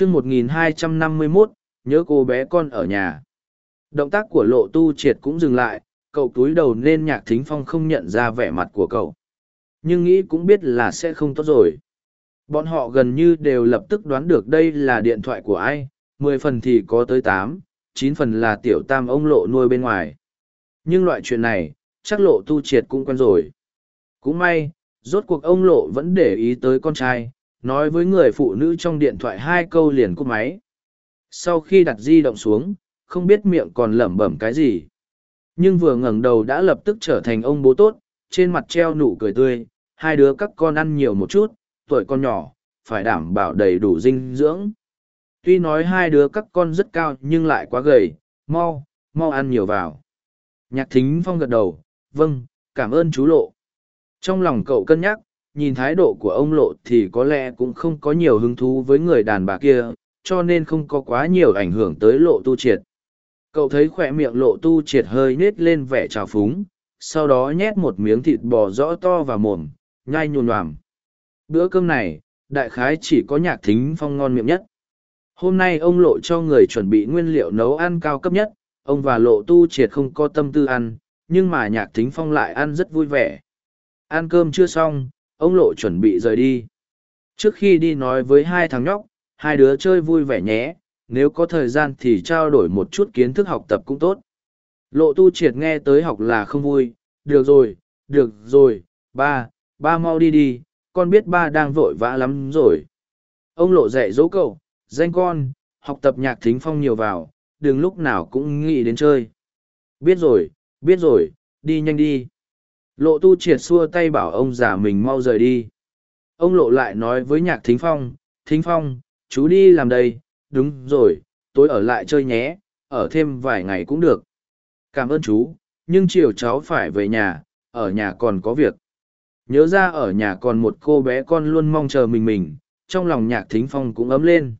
chương 1251, nhớ cô bé con ở nhà. Động tác của lộ tu triệt cũng dừng lại, cậu túi đầu nên nhạc thính phong không nhận ra vẻ mặt của cậu. Nhưng nghĩ cũng biết là sẽ không tốt rồi. Bọn họ gần như đều lập tức đoán được đây là điện thoại của ai, mười phần thì có tới tám, chín phần là tiểu tam ông lộ nuôi bên ngoài. Nhưng loại chuyện này, chắc lộ tu triệt cũng quen rồi. Cũng may, rốt cuộc ông lộ vẫn để ý tới con trai, nói với người phụ nữ trong điện thoại hai câu liền cúp máy. Sau khi đặt di động xuống, không biết miệng còn lẩm bẩm cái gì. Nhưng vừa ngẩng đầu đã lập tức trở thành ông bố tốt, trên mặt treo nụ cười tươi, hai đứa các con ăn nhiều một chút, tuổi con nhỏ, phải đảm bảo đầy đủ dinh dưỡng. Tuy nói hai đứa các con rất cao nhưng lại quá gầy, mau, mau ăn nhiều vào. Nhạc thính phong gật đầu, vâng, cảm ơn chú Lộ. Trong lòng cậu cân nhắc, nhìn thái độ của ông Lộ thì có lẽ cũng không có nhiều hứng thú với người đàn bà kia, cho nên không có quá nhiều ảnh hưởng tới Lộ tu triệt. Cậu thấy khoe miệng Lộ tu triệt hơi nết lên vẻ trào phúng, sau đó nhét một miếng thịt bò rõ to vào mồm, nhai nhùn loàm. Bữa cơm này, đại khái chỉ có nhạc thính phong ngon miệng nhất. Hôm nay ông lộ cho người chuẩn bị nguyên liệu nấu ăn cao cấp nhất, ông và lộ tu triệt không có tâm tư ăn, nhưng mà nhạc thính phong lại ăn rất vui vẻ. Ăn cơm chưa xong, ông lộ chuẩn bị rời đi. Trước khi đi nói với hai thằng nhóc, hai đứa chơi vui vẻ nhé, nếu có thời gian thì trao đổi một chút kiến thức học tập cũng tốt. Lộ tu triệt nghe tới học là không vui, được rồi, được rồi, ba, ba mau đi đi, con biết ba đang vội vã lắm rồi. Ông lộ dạy dỗ cậu, danh con, học tập nhạc thính phong nhiều vào, đừng lúc nào cũng nghĩ đến chơi. Biết rồi, biết rồi, đi nhanh đi. Lộ tu triệt xua tay bảo ông già mình mau rời đi. Ông lộ lại nói với nhạc thính phong, thính phong, chú đi làm đây, đúng rồi, tối ở lại chơi nhé, ở thêm vài ngày cũng được. Cảm ơn chú, nhưng chiều cháu phải về nhà, ở nhà còn có việc. Nhớ ra ở nhà còn một cô bé con luôn mong chờ mình mình, trong lòng nhạc thính phong cũng ấm lên.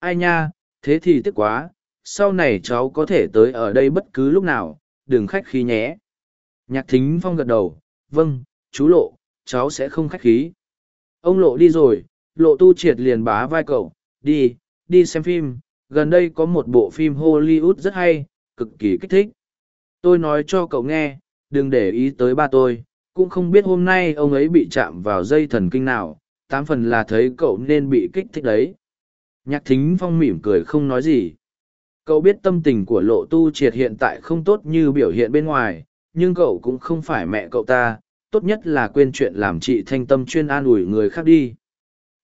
Ai nha, thế thì tiếc quá, sau này cháu có thể tới ở đây bất cứ lúc nào, đừng khách khí nhé. Nhạc thính phong gật đầu, vâng, chú lộ, cháu sẽ không khách khí. Ông lộ đi rồi, lộ tu triệt liền bá vai cậu, đi, đi xem phim, gần đây có một bộ phim Hollywood rất hay, cực kỳ kích thích. Tôi nói cho cậu nghe, đừng để ý tới ba tôi, cũng không biết hôm nay ông ấy bị chạm vào dây thần kinh nào, tám phần là thấy cậu nên bị kích thích đấy. Nhạc thính phong mỉm cười không nói gì. Cậu biết tâm tình của lộ tu triệt hiện tại không tốt như biểu hiện bên ngoài, nhưng cậu cũng không phải mẹ cậu ta, tốt nhất là quên chuyện làm chị thanh tâm chuyên an ủi người khác đi.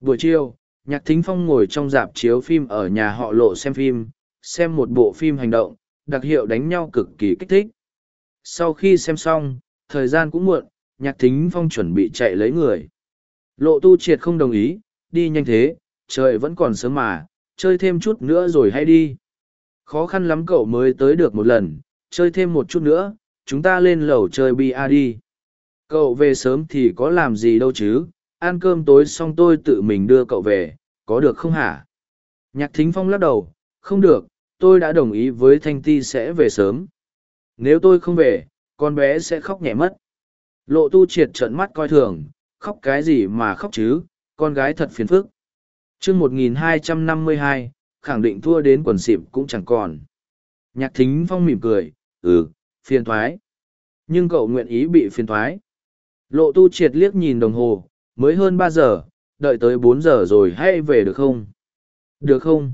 Buổi chiều, nhạc thính phong ngồi trong dạp chiếu phim ở nhà họ lộ xem phim, xem một bộ phim hành động, đặc hiệu đánh nhau cực kỳ kích thích. Sau khi xem xong, thời gian cũng muộn, nhạc thính phong chuẩn bị chạy lấy người. Lộ tu triệt không đồng ý, đi nhanh thế, trời vẫn còn sớm mà, chơi thêm chút nữa rồi hay đi. Khó khăn lắm cậu mới tới được một lần, chơi thêm một chút nữa, chúng ta lên lầu chơi bia đi. Cậu về sớm thì có làm gì đâu chứ, ăn cơm tối xong tôi tự mình đưa cậu về, có được không hả? Nhạc thính phong lắc đầu, không được, tôi đã đồng ý với Thanh Ti sẽ về sớm. Nếu tôi không về, con bé sẽ khóc nhẹ mất. Lộ tu triệt trợn mắt coi thường, khóc cái gì mà khóc chứ, con gái thật phiền phức. chương 1252, khẳng định thua đến quần xịp cũng chẳng còn. Nhạc thính phong mỉm cười, ừ, phiền thoái. Nhưng cậu nguyện ý bị phiền thoái. Lộ tu triệt liếc nhìn đồng hồ, mới hơn ba giờ, đợi tới bốn giờ rồi hay về được không? Được không?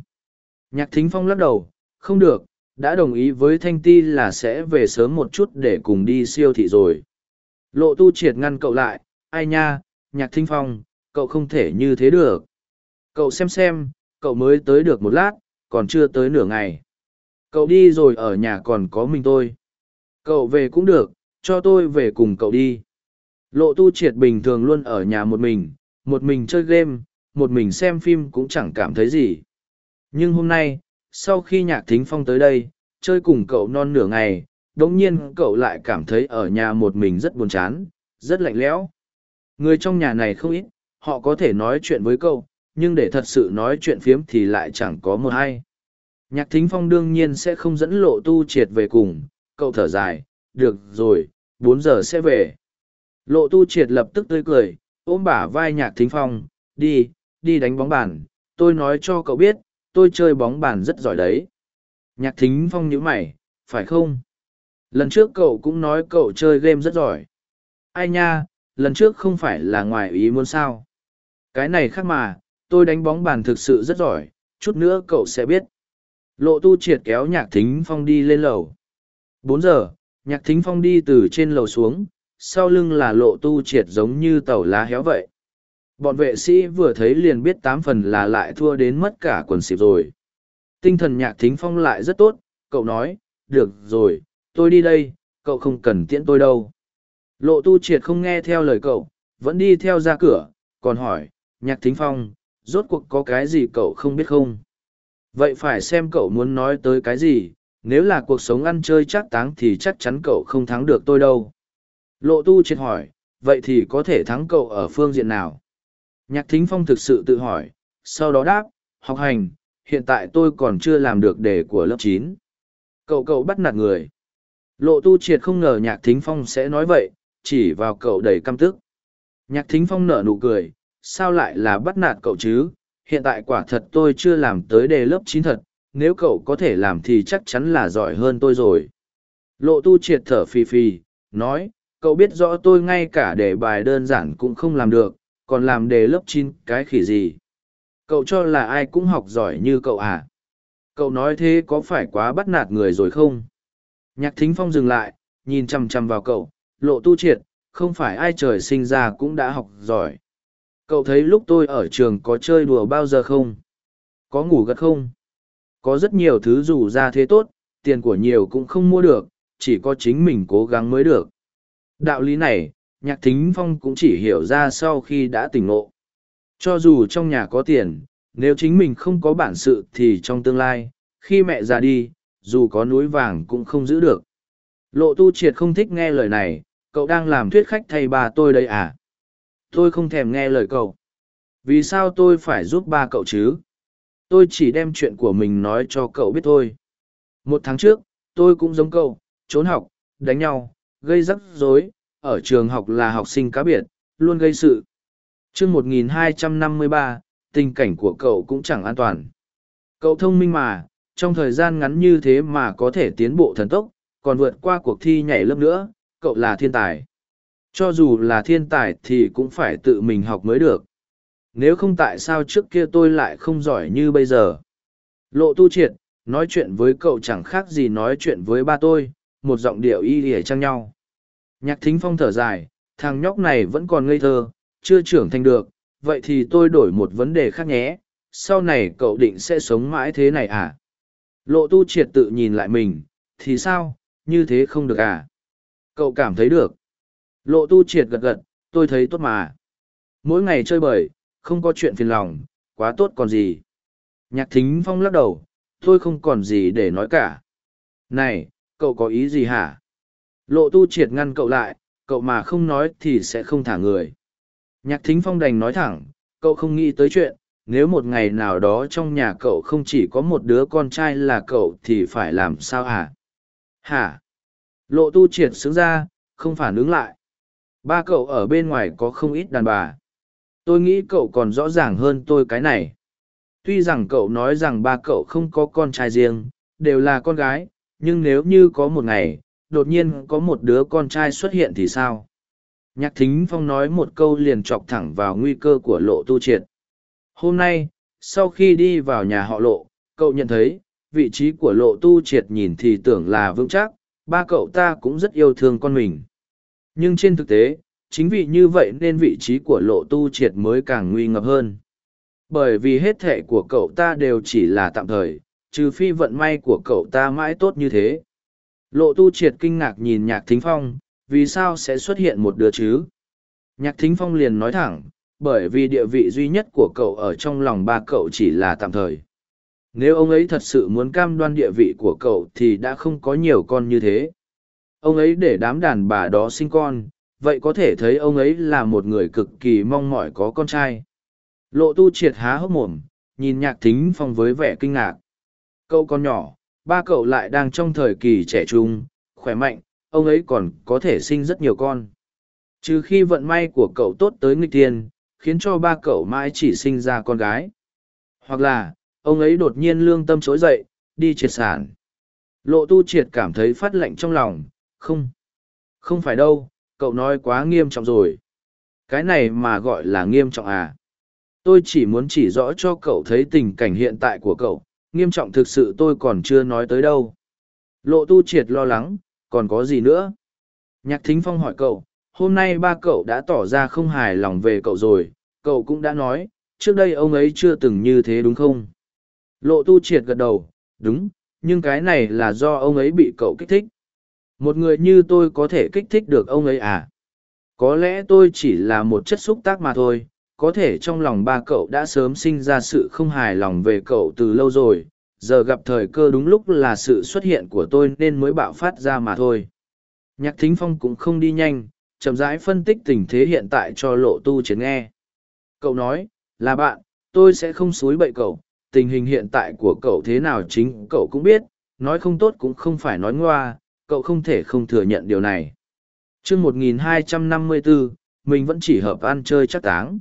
Nhạc thính phong lắc đầu, không được, đã đồng ý với Thanh Ti là sẽ về sớm một chút để cùng đi siêu thị rồi. Lộ tu triệt ngăn cậu lại, ai nha, nhạc thính phong, cậu không thể như thế được. Cậu xem xem, cậu mới tới được một lát, còn chưa tới nửa ngày. Cậu đi rồi ở nhà còn có mình tôi. Cậu về cũng được, cho tôi về cùng cậu đi. Lộ tu triệt bình thường luôn ở nhà một mình, một mình chơi game, một mình xem phim cũng chẳng cảm thấy gì. Nhưng hôm nay, sau khi nhạc thính phong tới đây, chơi cùng cậu non nửa ngày, đống nhiên cậu lại cảm thấy ở nhà một mình rất buồn chán, rất lạnh lẽo. Người trong nhà này không ít, họ có thể nói chuyện với cậu, nhưng để thật sự nói chuyện phiếm thì lại chẳng có một ai. Nhạc thính phong đương nhiên sẽ không dẫn lộ tu triệt về cùng, cậu thở dài, được rồi, bốn giờ sẽ về. Lộ tu triệt lập tức tươi cười, ôm bả vai nhạc thính phong, đi, đi đánh bóng bàn, tôi nói cho cậu biết, tôi chơi bóng bàn rất giỏi đấy. Nhạc thính phong nhíu mày, phải không? Lần trước cậu cũng nói cậu chơi game rất giỏi. Ai nha, lần trước không phải là ngoài ý muốn sao. Cái này khác mà, tôi đánh bóng bàn thực sự rất giỏi, chút nữa cậu sẽ biết. Lộ tu triệt kéo nhạc thính phong đi lên lầu bốn giờ, nhạc thính phong đi từ trên lầu xuống, sau lưng là lộ tu triệt giống như tàu lá héo vậy. Bọn vệ sĩ vừa thấy liền biết tám phần là lại thua đến mất cả quần xịp rồi. Tinh thần nhạc thính phong lại rất tốt, cậu nói, được rồi, tôi đi đây, cậu không cần tiễn tôi đâu. Lộ tu triệt không nghe theo lời cậu, vẫn đi theo ra cửa, còn hỏi, nhạc thính phong, rốt cuộc có cái gì cậu không biết không? Vậy phải xem cậu muốn nói tới cái gì, nếu là cuộc sống ăn chơi chắc táng thì chắc chắn cậu không thắng được tôi đâu. Lộ tu triệt hỏi, vậy thì có thể thắng cậu ở phương diện nào? Nhạc thính phong thực sự tự hỏi, sau đó đáp, học hành, hiện tại tôi còn chưa làm được đề của lớp chín. Cậu cậu bắt nạt người. Lộ tu triệt không ngờ nhạc thính phong sẽ nói vậy, chỉ vào cậu đầy căm tức. Nhạc thính phong nở nụ cười, sao lại là bắt nạt cậu chứ? Hiện tại quả thật tôi chưa làm tới đề lớp chín thật, nếu cậu có thể làm thì chắc chắn là giỏi hơn tôi rồi. Lộ tu triệt thở phì phì, nói, cậu biết rõ tôi ngay cả đề bài đơn giản cũng không làm được, còn làm đề lớp chín cái khỉ gì. Cậu cho là ai cũng học giỏi như cậu à? Cậu nói thế có phải quá bắt nạt người rồi không? Nhạc thính phong dừng lại, nhìn chằm chằm vào cậu, lộ tu triệt, không phải ai trời sinh ra cũng đã học giỏi. Cậu thấy lúc tôi ở trường có chơi đùa bao giờ không? Có ngủ gật không? Có rất nhiều thứ dù ra thế tốt, tiền của nhiều cũng không mua được, chỉ có chính mình cố gắng mới được. Đạo lý này, nhạc thính phong cũng chỉ hiểu ra sau khi đã tỉnh ngộ. Cho dù trong nhà có tiền, nếu chính mình không có bản sự thì trong tương lai, khi mẹ già đi, dù có núi vàng cũng không giữ được. Lộ tu triệt không thích nghe lời này, cậu đang làm thuyết khách thay bà tôi đây à? Tôi không thèm nghe lời cậu. Vì sao tôi phải giúp ba cậu chứ? Tôi chỉ đem chuyện của mình nói cho cậu biết thôi. Một tháng trước, tôi cũng giống cậu, trốn học, đánh nhau, gây rắc rối, ở trường học là học sinh cá biệt, luôn gây sự. chương 1253, tình cảnh của cậu cũng chẳng an toàn. Cậu thông minh mà, trong thời gian ngắn như thế mà có thể tiến bộ thần tốc, còn vượt qua cuộc thi nhảy lớp nữa, cậu là thiên tài. Cho dù là thiên tài thì cũng phải tự mình học mới được. Nếu không tại sao trước kia tôi lại không giỏi như bây giờ. Lộ tu triệt, nói chuyện với cậu chẳng khác gì nói chuyện với ba tôi, một giọng điệu y ỉa chăng nhau. Nhạc thính phong thở dài, thằng nhóc này vẫn còn ngây thơ, chưa trưởng thành được, vậy thì tôi đổi một vấn đề khác nhé, sau này cậu định sẽ sống mãi thế này à? Lộ tu triệt tự nhìn lại mình, thì sao, như thế không được à? Cậu cảm thấy được. Lộ tu triệt gật gật, tôi thấy tốt mà. Mỗi ngày chơi bời, không có chuyện phiền lòng, quá tốt còn gì. Nhạc thính phong lắc đầu, tôi không còn gì để nói cả. Này, cậu có ý gì hả? Lộ tu triệt ngăn cậu lại, cậu mà không nói thì sẽ không thả người. Nhạc thính phong đành nói thẳng, cậu không nghĩ tới chuyện, nếu một ngày nào đó trong nhà cậu không chỉ có một đứa con trai là cậu thì phải làm sao hả? Hả? Lộ tu triệt xứng ra, không phản ứng lại. Ba cậu ở bên ngoài có không ít đàn bà. Tôi nghĩ cậu còn rõ ràng hơn tôi cái này. Tuy rằng cậu nói rằng ba cậu không có con trai riêng, đều là con gái, nhưng nếu như có một ngày, đột nhiên có một đứa con trai xuất hiện thì sao? Nhạc thính phong nói một câu liền chọc thẳng vào nguy cơ của lộ tu triệt. Hôm nay, sau khi đi vào nhà họ lộ, cậu nhận thấy, vị trí của lộ tu triệt nhìn thì tưởng là vững chắc, ba cậu ta cũng rất yêu thương con mình. Nhưng trên thực tế, chính vì như vậy nên vị trí của lộ tu triệt mới càng nguy ngập hơn. Bởi vì hết thể của cậu ta đều chỉ là tạm thời, trừ phi vận may của cậu ta mãi tốt như thế. Lộ tu triệt kinh ngạc nhìn nhạc thính phong, vì sao sẽ xuất hiện một đứa chứ? Nhạc thính phong liền nói thẳng, bởi vì địa vị duy nhất của cậu ở trong lòng ba cậu chỉ là tạm thời. Nếu ông ấy thật sự muốn cam đoan địa vị của cậu thì đã không có nhiều con như thế. Ông ấy để đám đàn bà đó sinh con, vậy có thể thấy ông ấy là một người cực kỳ mong mỏi có con trai. Lộ tu triệt há hốc mồm, nhìn nhạc thính phong với vẻ kinh ngạc. Cậu con nhỏ, ba cậu lại đang trong thời kỳ trẻ trung, khỏe mạnh, ông ấy còn có thể sinh rất nhiều con. Trừ khi vận may của cậu tốt tới nghịch tiên, khiến cho ba cậu mãi chỉ sinh ra con gái. Hoặc là, ông ấy đột nhiên lương tâm trỗi dậy, đi triệt sản. Lộ tu triệt cảm thấy phát lạnh trong lòng, không. Không phải đâu, cậu nói quá nghiêm trọng rồi. Cái này mà gọi là nghiêm trọng à? Tôi chỉ muốn chỉ rõ cho cậu thấy tình cảnh hiện tại của cậu, nghiêm trọng thực sự tôi còn chưa nói tới đâu. Lộ tu triệt lo lắng, còn có gì nữa? Nhạc thính phong hỏi cậu, hôm nay ba cậu đã tỏ ra không hài lòng về cậu rồi, cậu cũng đã nói, trước đây ông ấy chưa từng như thế đúng không? Lộ tu triệt gật đầu, đúng, nhưng cái này là do ông ấy bị cậu kích thích. Một người như tôi có thể kích thích được ông ấy à? Có lẽ tôi chỉ là một chất xúc tác mà thôi, có thể trong lòng ba cậu đã sớm sinh ra sự không hài lòng về cậu từ lâu rồi, giờ gặp thời cơ đúng lúc là sự xuất hiện của tôi nên mới bạo phát ra mà thôi. Nhạc thính phong cũng không đi nhanh, chậm rãi phân tích tình thế hiện tại cho lộ tu chiến nghe. Cậu nói, là bạn, tôi sẽ không xúi bậy cậu, tình hình hiện tại của cậu thế nào chính cậu cũng biết, nói không tốt cũng không phải nói ngoa, cậu không thể không thừa nhận điều này. chương 1254, mình vẫn chỉ hợp ăn chơi chắc táng.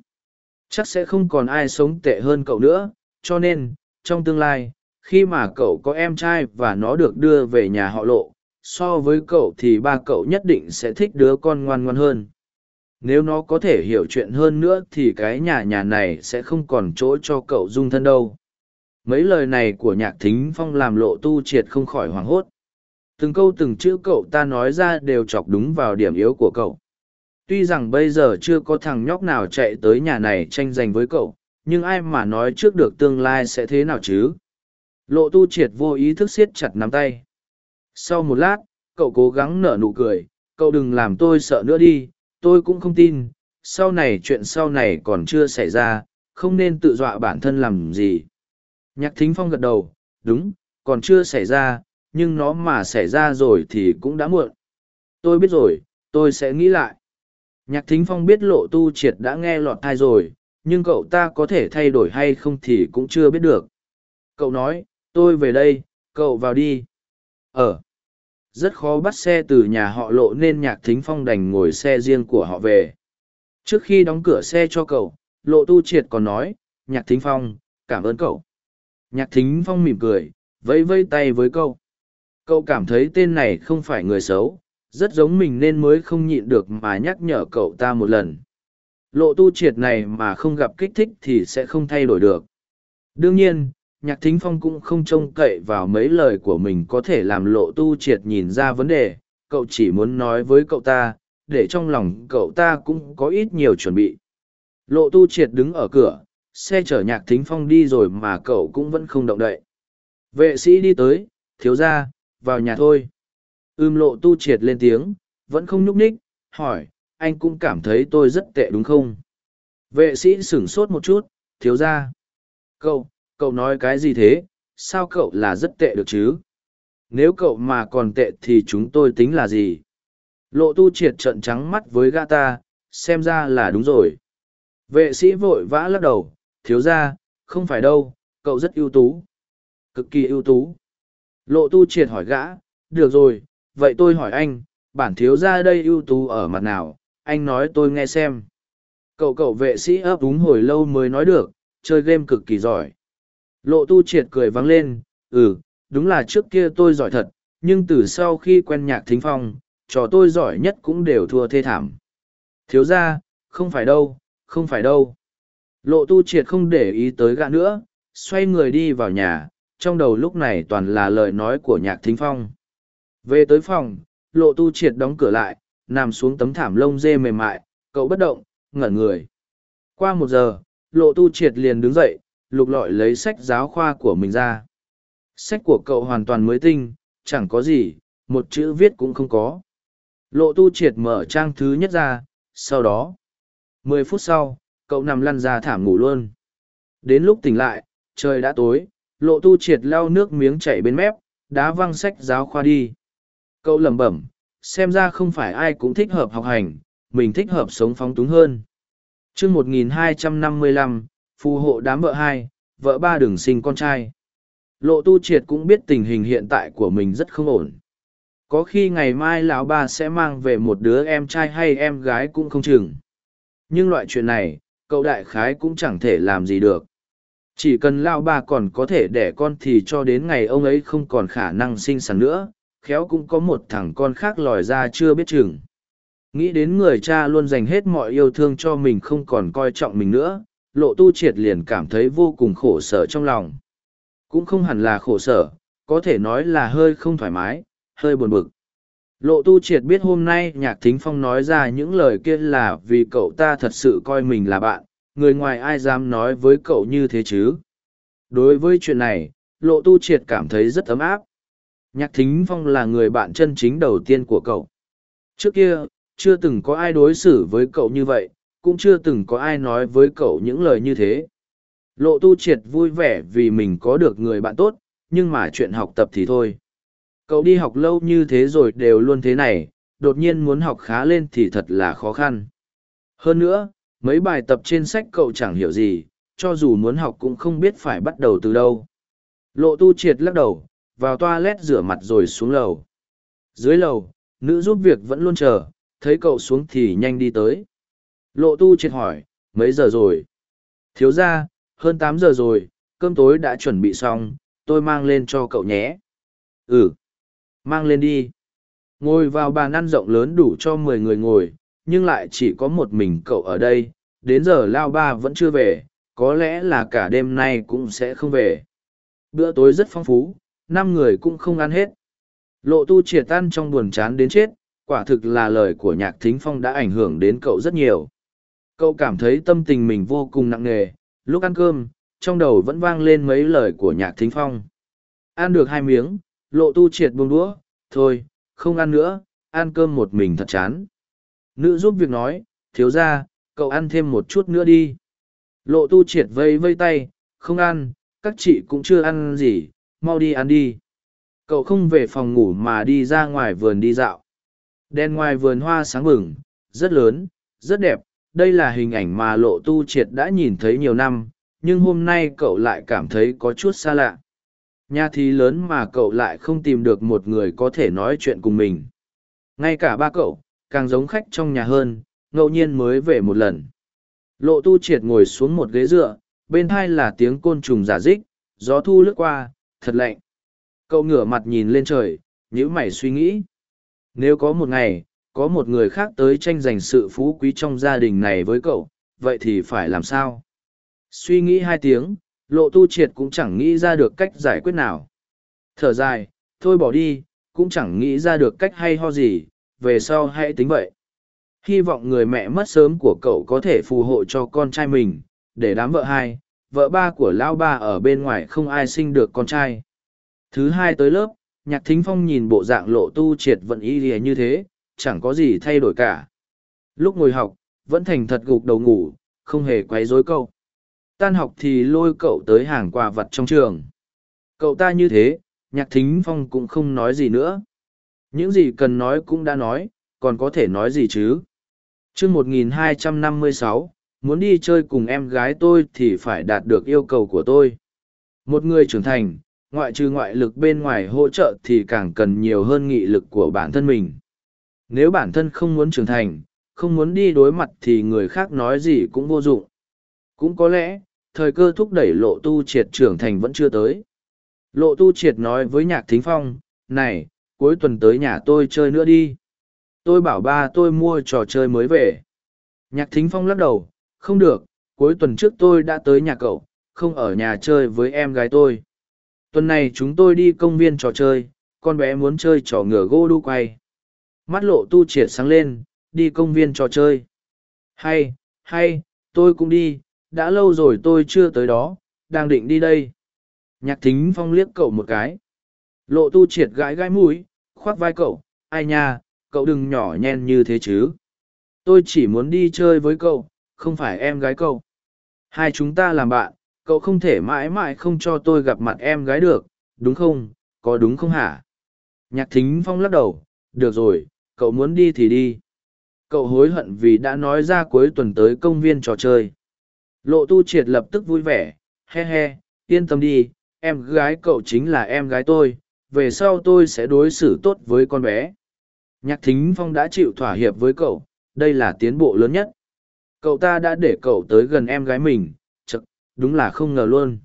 Chắc sẽ không còn ai sống tệ hơn cậu nữa, cho nên, trong tương lai, khi mà cậu có em trai và nó được đưa về nhà họ lộ, so với cậu thì ba cậu nhất định sẽ thích đứa con ngoan ngoan hơn nếu nó có thể hiểu chuyện hơn nữa thì cái nhà nhà này sẽ không còn chỗ cho cậu dung thân đâu mấy lời này của nhạc thính phong làm lộ tu triệt không khỏi hoảng hốt từng câu từng chữ cậu ta nói ra đều chọc đúng vào điểm yếu của cậu. Tuy rằng bây giờ chưa có thằng nhóc nào chạy tới nhà này tranh giành với cậu, nhưng ai mà nói trước được tương lai sẽ thế nào chứ? Lộ tu triệt vô ý thức siết chặt nắm tay. Sau một lát, cậu cố gắng nở nụ cười, cậu đừng làm tôi sợ nữa đi, tôi cũng không tin, sau này chuyện sau này còn chưa xảy ra, không nên tự dọa bản thân làm gì. Nhạc thính phong gật đầu, đúng, còn chưa xảy ra nhưng nó mà xảy ra rồi thì cũng đã muộn. Tôi biết rồi, tôi sẽ nghĩ lại. Nhạc thính phong biết lộ tu triệt đã nghe lọt thai rồi, nhưng cậu ta có thể thay đổi hay không thì cũng chưa biết được. Cậu nói, tôi về đây, cậu vào đi. Ờ. Rất khó bắt xe từ nhà họ lộ nên nhạc thính phong đành ngồi xe riêng của họ về. Trước khi đóng cửa xe cho cậu, lộ tu triệt còn nói, nhạc thính phong, cảm ơn cậu. Nhạc thính phong mỉm cười, vẫy vây tay với cậu cậu cảm thấy tên này không phải người xấu, rất giống mình nên mới không nhịn được mà nhắc nhở cậu ta một lần. Lộ tu triệt này mà không gặp kích thích thì sẽ không thay đổi được. Đương nhiên, nhạc thính phong cũng không trông cậy vào mấy lời của mình có thể làm lộ tu triệt nhìn ra vấn đề, cậu chỉ muốn nói với cậu ta, để trong lòng cậu ta cũng có ít nhiều chuẩn bị. Lộ tu triệt đứng ở cửa, xe chở nhạc thính phong đi rồi mà cậu cũng vẫn không động đậy. Vệ sĩ đi tới, thiếu ra vào nhà thôi. Ưm lộ tu triệt lên tiếng, vẫn không nhúc ních hỏi, anh cũng cảm thấy tôi rất tệ đúng không? Vệ sĩ sửng sốt một chút, thiếu ra cậu cậu nói cái gì thế? Sao cậu là rất tệ được chứ? Nếu cậu mà còn tệ thì chúng tôi tính là gì? Lộ tu triệt trận trắng mắt với gã ta, xem ra là đúng rồi. Vệ sĩ vội vã lắc đầu, thiếu ra không phải đâu, cậu rất ưu tú. Cực kỳ ưu tú lộ tu triệt hỏi gã được rồi vậy tôi hỏi anh bản thiếu ra đây ưu tú ở mặt nào anh nói tôi nghe xem cậu cậu vệ sĩ ấp úng hồi lâu mới nói được chơi game cực kỳ giỏi Lộ tu triệt cười vắng lên, ừ, đúng là trước kia tôi giỏi thật, nhưng từ sau khi quen nhạc thính phong, trò tôi giỏi nhất cũng đều thua thê thảm. Thiếu ra, không phải đâu, không phải đâu. Lộ tu triệt không để ý tới gã nữa, xoay người đi vào nhà, trong đầu lúc này toàn là lời nói của nhạc thính phong. Về tới phòng, lộ tu triệt đóng cửa lại, nằm xuống tấm thảm lông dê mềm mại, cậu bất động, ngẩn người. Qua một giờ, lộ tu triệt liền đứng dậy, lục lọi lấy sách giáo khoa của mình ra sách của cậu hoàn toàn mới tinh chẳng có gì một chữ viết cũng không có lộ tu triệt mở trang thứ nhất ra sau đó mười phút sau cậu nằm lăn ra thảm ngủ luôn đến lúc tỉnh lại trời đã tối lộ tu triệt lau nước miếng chảy bên mép đá văng sách giáo khoa đi cậu lẩm bẩm xem ra không phải ai cũng thích hợp học hành mình thích hợp sống phóng túng hơn chương một nghìn hai trăm năm mươi lăm phù hộ đám vợ hai, vợ ba đừng sinh con trai. Lộ tu triệt cũng biết tình hình hiện tại của mình rất không ổn. Có khi ngày mai lão ba sẽ mang về một đứa em trai hay em gái cũng không chừng. Nhưng loại chuyện này, cậu đại khái cũng chẳng thể làm gì được. Chỉ cần lao ba còn có thể đẻ con thì cho đến ngày ông ấy không còn khả năng sinh sản nữa, khéo cũng có một thằng con khác lòi ra chưa biết chừng. Nghĩ đến người cha luôn dành hết mọi yêu thương cho mình không còn coi trọng mình nữa, lộ tu triệt liền cảm thấy vô cùng khổ sở trong lòng. Cũng không hẳn là khổ sở, có thể nói là hơi không thoải mái, hơi buồn bực. Lộ tu triệt biết hôm nay nhạc thính phong nói ra những lời kia là vì cậu ta thật sự coi mình là bạn, người ngoài ai dám nói với cậu như thế chứ. Đối với chuyện này, lộ tu triệt cảm thấy rất ấm áp. Nhạc thính phong là người bạn chân chính đầu tiên của cậu. Trước kia, chưa từng có ai đối xử với cậu như vậy, cũng chưa từng có ai nói với cậu những lời như thế. Lộ tu triệt vui vẻ vì mình có được người bạn tốt, nhưng mà chuyện học tập thì thôi. Cậu đi học lâu như thế rồi đều luôn thế này, đột nhiên muốn học khá lên thì thật là khó khăn. Hơn nữa, mấy bài tập trên sách cậu chẳng hiểu gì, cho dù muốn học cũng không biết phải bắt đầu từ đâu. Lộ tu triệt lắc đầu, vào toilet rửa mặt rồi xuống lầu. Dưới lầu, nữ giúp việc vẫn luôn chờ, thấy cậu xuống thì nhanh đi tới. Lộ tu triệt hỏi, mấy giờ rồi? Thiếu ra, hơn tám giờ rồi, cơm tối đã chuẩn bị xong, tôi mang lên cho cậu nhé. Ừ, mang lên đi. Ngồi vào bàn ăn rộng lớn đủ cho mười người ngồi, nhưng lại chỉ có một mình cậu ở đây, đến giờ lao ba vẫn chưa về, có lẽ là cả đêm nay cũng sẽ không về. Bữa tối rất phong phú, năm người cũng không ăn hết. Lộ tu triệt tan trong buồn chán đến chết, quả thực là lời của nhạc thính phong đã ảnh hưởng đến cậu rất nhiều. Cậu cảm thấy tâm tình mình vô cùng nặng nề, lúc ăn cơm, trong đầu vẫn vang lên mấy lời của nhạc thính phong. Ăn được hai miếng, lộ tu triệt buông đũa, thôi, không ăn nữa, ăn cơm một mình thật chán. Nữ giúp việc nói, thiếu ra, cậu ăn thêm một chút nữa đi. Lộ tu triệt vây vây tay, không ăn, các chị cũng chưa ăn gì, mau đi ăn đi. Cậu không về phòng ngủ mà đi ra ngoài vườn đi dạo. Đèn ngoài vườn hoa sáng bừng, rất lớn, rất đẹp, đây là hình ảnh mà lộ tu triệt đã nhìn thấy nhiều năm, nhưng hôm nay cậu lại cảm thấy có chút xa lạ. Nhà thì lớn mà cậu lại không tìm được một người có thể nói chuyện cùng mình. Ngay cả ba cậu, càng giống khách trong nhà hơn, ngẫu nhiên mới về một lần. Lộ tu triệt ngồi xuống một ghế dựa, bên hai là tiếng côn trùng giả dích, gió thu lướt qua, thật lạnh. Cậu ngửa mặt nhìn lên trời, nhíu mày suy nghĩ. Nếu có một ngày, có một người khác tới tranh giành sự phú quý trong gia đình này với cậu, vậy thì phải làm sao? Suy nghĩ hai tiếng, lộ tu triệt cũng chẳng nghĩ ra được cách giải quyết nào. Thở dài, thôi bỏ đi, cũng chẳng nghĩ ra được cách hay ho gì, về sau hãy tính vậy. Hy vọng người mẹ mất sớm của cậu có thể phù hộ cho con trai mình, để đám vợ hai, vợ ba của lão ba ở bên ngoài không ai sinh được con trai. Thứ hai tới lớp, nhạc thính phong nhìn bộ dạng lộ tu triệt vận y lìa như thế, chẳng có gì thay đổi cả. Lúc ngồi học, vẫn thành thật gục đầu ngủ, không hề quấy rối cậu. Tan học thì lôi cậu tới hàng quà vật trong trường. Cậu ta như thế, nhạc thính phong cũng không nói gì nữa. Những gì cần nói cũng đã nói, còn có thể nói gì chứ? Chương 1256, muốn đi chơi cùng em gái tôi thì phải đạt được yêu cầu của tôi. Một người trưởng thành, ngoại trừ ngoại lực bên ngoài hỗ trợ thì càng cần nhiều hơn nghị lực của bản thân mình. Nếu bản thân không muốn trưởng thành, không muốn đi đối mặt thì người khác nói gì cũng vô dụng. Cũng có lẽ, thời cơ thúc đẩy lộ tu triệt trưởng thành vẫn chưa tới. Lộ tu triệt nói với nhạc thính phong, này, cuối tuần tới nhà tôi chơi nữa đi. Tôi bảo ba tôi mua trò chơi mới về. Nhạc thính phong lắc đầu, không được, cuối tuần trước tôi đã tới nhà cậu, không ở nhà chơi với em gái tôi. Tuần này chúng tôi đi công viên trò chơi, con bé muốn chơi trò ngựa gô đu quay. Mắt lộ tu triệt sáng lên, đi công viên trò chơi. Hay, hay, tôi cũng đi, đã lâu rồi tôi chưa tới đó, đang định đi đây. Nhạc thính phong liếc cậu một cái. Lộ tu triệt gãi gãi mũi, khoác vai cậu, ai nha, cậu đừng nhỏ nhen như thế chứ. Tôi chỉ muốn đi chơi với cậu, không phải em gái cậu. Hai chúng ta làm bạn, cậu không thể mãi mãi không cho tôi gặp mặt em gái được, đúng không, có đúng không hả? Nhạc thính phong lắc đầu, được rồi, cậu muốn đi thì đi. Cậu hối hận vì đã nói ra cuối tuần tới công viên trò chơi. Lộ tu triệt lập tức vui vẻ, he he, yên tâm đi, em gái cậu chính là em gái tôi, về sau tôi sẽ đối xử tốt với con bé. Nhạc thính phong đã chịu thỏa hiệp với cậu, đây là tiến bộ lớn nhất. Cậu ta đã để cậu tới gần em gái mình, chật, đúng là không ngờ luôn.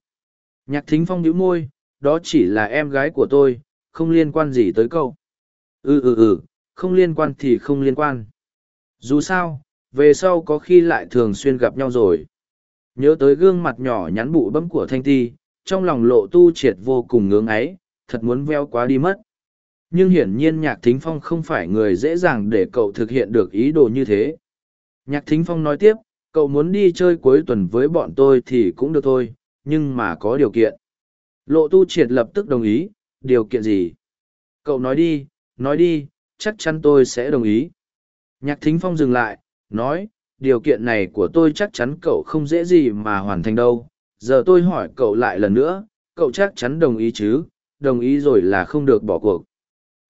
Nhạc thính phong nhíu môi, đó chỉ là em gái của tôi, không liên quan gì tới cậu. Ừ ừ ừ, không liên quan thì không liên quan. Dù sao, về sau có khi lại thường xuyên gặp nhau rồi. Nhớ tới gương mặt nhỏ nhắn bụ bấm của Thanh Ti, trong lòng lộ tu triệt vô cùng ngưỡng ấy, thật muốn veo quá đi mất. Nhưng hiển nhiên Nhạc Thính Phong không phải người dễ dàng để cậu thực hiện được ý đồ như thế. Nhạc Thính Phong nói tiếp, cậu muốn đi chơi cuối tuần với bọn tôi thì cũng được thôi, nhưng mà có điều kiện. Lộ tu triệt lập tức đồng ý, điều kiện gì? Cậu nói đi, nói đi, chắc chắn tôi sẽ đồng ý. Nhạc Thính Phong dừng lại, nói, điều kiện này của tôi chắc chắn cậu không dễ gì mà hoàn thành đâu. Giờ tôi hỏi cậu lại lần nữa, cậu chắc chắn đồng ý chứ, đồng ý rồi là không được bỏ cuộc.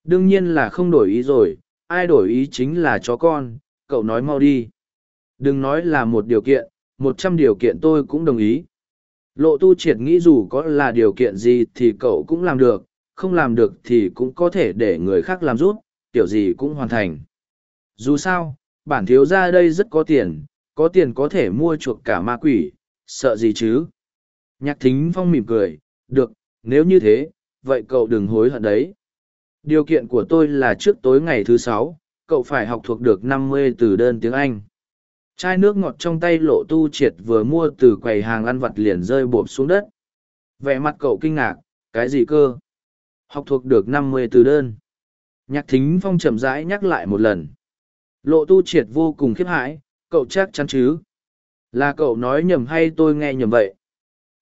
Đương nhiên là không đổi ý rồi, ai đổi ý chính là chó con, cậu nói mau đi. Đừng nói là một điều kiện, một trăm điều kiện tôi cũng đồng ý. Lộ tu triệt nghĩ dù có là điều kiện gì thì cậu cũng làm được, không làm được thì cũng có thể để người khác làm giúp, kiểu gì cũng hoàn thành. Dù sao, bản thiếu ra đây rất có tiền, có tiền có thể mua chuộc cả ma quỷ, sợ gì chứ? Nhạc thính phong mỉm cười, được, nếu như thế, vậy cậu đừng hối hận đấy. Điều kiện của tôi là trước tối ngày thứ sáu, cậu phải học thuộc được năm mươi từ đơn tiếng Anh. Chai nước ngọt trong tay lộ tu triệt vừa mua từ quầy hàng ăn vặt liền rơi bộp xuống đất. Vẻ mặt cậu kinh ngạc, cái gì cơ? Học thuộc được năm mươi từ đơn. Nhạc thính phong chậm rãi nhắc lại một lần. Lộ tu triệt vô cùng khiếp hãi, cậu chắc chắn chứ? Là cậu nói nhầm hay tôi nghe nhầm vậy?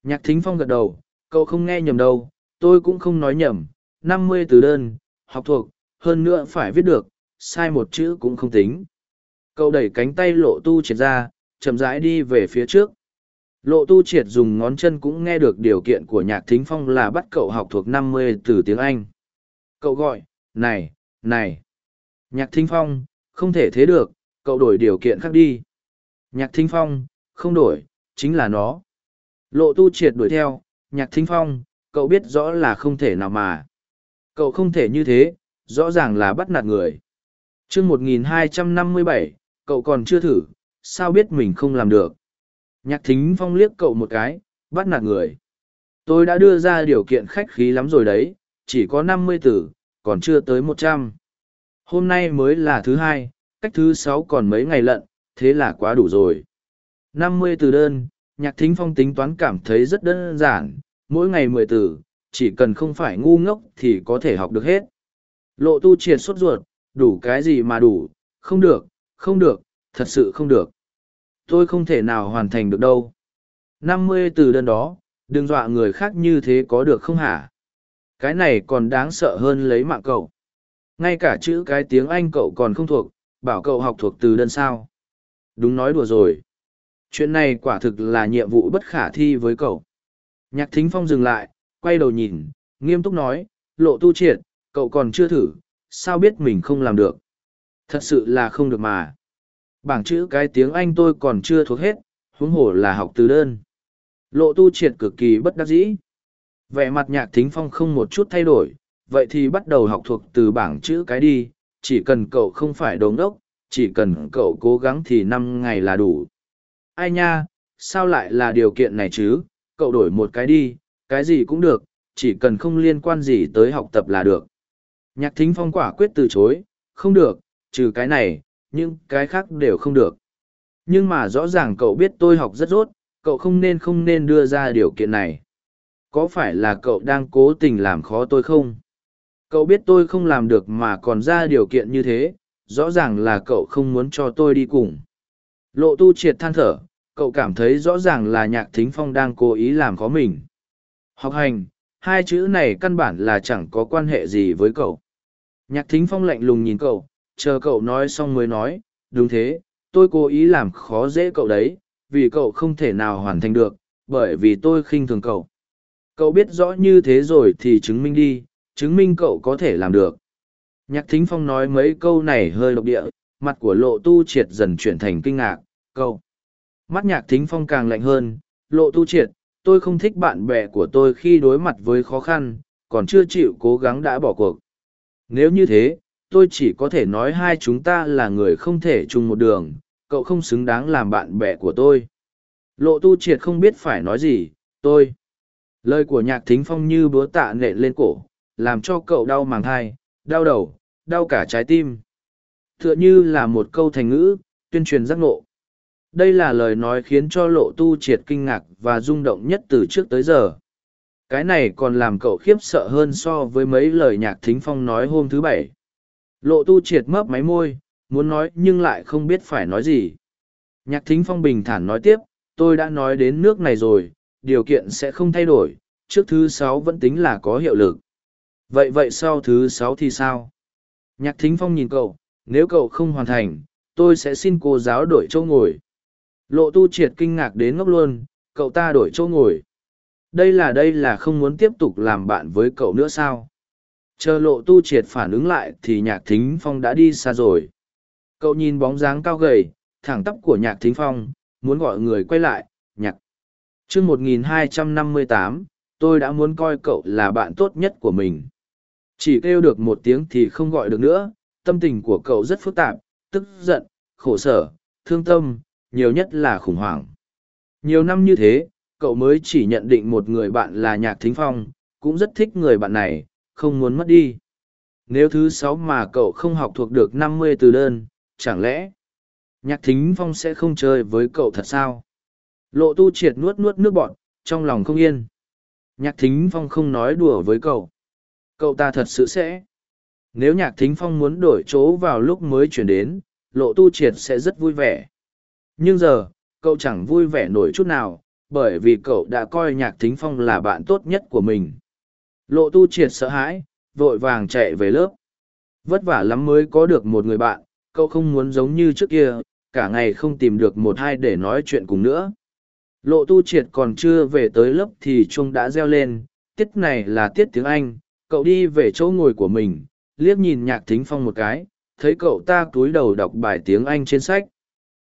Nhạc thính phong gật đầu, cậu không nghe nhầm đâu, tôi cũng không nói nhầm, năm mươi từ đơn, học thuộc, hơn nữa phải viết được, sai một chữ cũng không tính. Cậu đẩy cánh tay lộ tu triệt ra, chậm rãi đi về phía trước. Lộ tu triệt dùng ngón chân cũng nghe được điều kiện của nhạc thính phong là bắt cậu học thuộc năm mươi từ tiếng Anh. Cậu gọi, này, này. Nhạc thính phong, không thể thế được, cậu đổi điều kiện khác đi. Nhạc thính phong, không đổi, chính là nó. Lộ tu triệt đuổi theo, nhạc thính phong, cậu biết rõ là không thể nào mà. Cậu không thể như thế, rõ ràng là bắt nạt người. chương 1257, cậu còn chưa thử, sao biết mình không làm được. Nhạc thính phong liếc cậu một cái, bắt nạt người. Tôi đã đưa ra điều kiện khách khí lắm rồi đấy, chỉ có năm mươi tử, còn chưa tới một trăm. Hôm nay mới là thứ hai, cách thứ sáu còn mấy ngày lận, thế là quá đủ rồi. năm mươi từ đơn, nhạc thính phong tính toán cảm thấy rất đơn giản, mỗi ngày mười từ, chỉ cần không phải ngu ngốc thì có thể học được hết. Lộ tu triệt sốt ruột, đủ cái gì mà đủ, không được, không được, thật sự không được. Tôi không thể nào hoàn thành được đâu. năm mươi từ đơn đó, đừng dọa người khác như thế có được không hả? Cái này còn đáng sợ hơn lấy mạng cậu. Ngay cả chữ cái tiếng Anh cậu còn không thuộc, bảo cậu học thuộc từ đơn sao. Đúng nói đùa rồi. Chuyện này quả thực là nhiệm vụ bất khả thi với cậu. Nhạc thính phong dừng lại, quay đầu nhìn, nghiêm túc nói, lộ tu triệt, cậu còn chưa thử, sao biết mình không làm được. Thật sự là không được mà. Bảng chữ cái tiếng Anh tôi còn chưa thuộc hết, huống hồ là học từ đơn. Lộ tu triệt cực kỳ bất đắc dĩ. Vẻ mặt nhạc thính phong không một chút thay đổi, vậy thì bắt đầu học thuộc từ bảng chữ cái đi, chỉ cần cậu không phải đống đốc, chỉ cần cậu cố gắng thì năm ngày là đủ. Ai nha, sao lại là điều kiện này chứ, cậu đổi một cái đi, cái gì cũng được, chỉ cần không liên quan gì tới học tập là được. Nhạc thính phong quả quyết từ chối, không được, trừ cái này, nhưng cái khác đều không được. Nhưng mà rõ ràng cậu biết tôi học rất rốt, cậu không nên không nên đưa ra điều kiện này. Có phải là cậu đang cố tình làm khó tôi không? Cậu biết tôi không làm được mà còn ra điều kiện như thế, rõ ràng là cậu không muốn cho tôi đi cùng. Lộ tu triệt than thở, cậu cảm thấy rõ ràng là nhạc thính phong đang cố ý làm khó mình. Học hành, hai chữ này căn bản là chẳng có quan hệ gì với cậu. Nhạc thính phong lạnh lùng nhìn cậu, chờ cậu nói xong mới nói, đúng thế, tôi cố ý làm khó dễ cậu đấy, vì cậu không thể nào hoàn thành được, bởi vì tôi khinh thường cậu. Cậu biết rõ như thế rồi thì chứng minh đi, chứng minh cậu có thể làm được. Nhạc thính phong nói mấy câu này hơi độc địa, mặt của lộ tu triệt dần chuyển thành kinh ngạc, cậu. Mắt nhạc thính phong càng lạnh hơn, lộ tu triệt, tôi không thích bạn bè của tôi khi đối mặt với khó khăn, còn chưa chịu cố gắng đã bỏ cuộc. Nếu như thế, tôi chỉ có thể nói hai chúng ta là người không thể chung một đường, cậu không xứng đáng làm bạn bè của tôi. Lộ tu triệt không biết phải nói gì, tôi. lời của nhạc thính phong như búa tạ nện lên cổ làm cho cậu đau màng thai đau đầu đau cả trái tim tựa như là một câu thành ngữ tuyên truyền giác ngộ đây là lời nói khiến cho lộ tu triệt kinh ngạc và rung động nhất từ trước tới giờ. Cái này còn làm cậu khiếp sợ hơn so với mấy lời nhạc thính phong nói hôm thứ bảy. Lộ tu triệt mấp máy môi, muốn nói nhưng lại không biết phải nói gì. Nhạc thính phong bình thản nói tiếp, tôi đã nói đến nước này rồi, điều kiện sẽ không thay đổi, trước thứ sáu vẫn tính là có hiệu lực. Vậy vậy sau thứ sáu thì sao? Nhạc thính phong nhìn cậu, nếu cậu không hoàn thành, tôi sẽ xin cô giáo đổi chỗ ngồi lộ tu triệt kinh ngạc đến ngốc luôn, cậu ta đổi chỗ ngồi. Đây là đây là không muốn tiếp tục làm bạn với cậu nữa sao? Chờ lộ tu triệt phản ứng lại thì nhạc thính phong đã đi xa rồi. Cậu nhìn bóng dáng cao gầy, thẳng tắp của nhạc thính phong, muốn gọi người quay lại, nhạc, chương một nghìn hai trăm năm mươi tám, tôi đã muốn coi cậu là bạn tốt nhất của mình. Chỉ kêu được một tiếng thì không gọi được nữa, tâm tình của cậu rất phức tạp, tức giận, khổ sở, thương tâm nhiều nhất là khủng hoảng. Nhiều năm như thế cậu mới chỉ nhận định một người bạn là nhạc thính phong cũng rất thích người bạn này không muốn mất đi. Nếu thứ sáu mà cậu không học thuộc được năm mươi từ đơn chẳng lẽ nhạc thính phong sẽ không chơi với cậu thật sao? Lộ tu triệt nuốt nuốt nước bọt, trong lòng không yên. Nhạc thính phong không nói đùa với cậu. Cậu ta thật sự sẽ. Nếu nhạc thính phong muốn đổi chỗ vào lúc mới chuyển đến lộ tu triệt sẽ rất vui vẻ nhưng giờ, cậu chẳng vui vẻ nổi chút nào, bởi vì cậu đã coi nhạc thính phong là bạn tốt nhất của mình. Lộ tu triệt sợ hãi, vội vàng chạy về lớp. Vất vả lắm mới có được một người bạn, cậu không muốn giống như trước kia, cả ngày không tìm được một hai để nói chuyện cùng nữa. Lộ tu triệt còn chưa về tới lớp thì chuông đã reo lên, tiết này là tiết tiếng anh, cậu đi về chỗ ngồi của mình, liếc nhìn nhạc thính phong một cái, thấy cậu ta cúi đầu đọc bài tiếng anh trên sách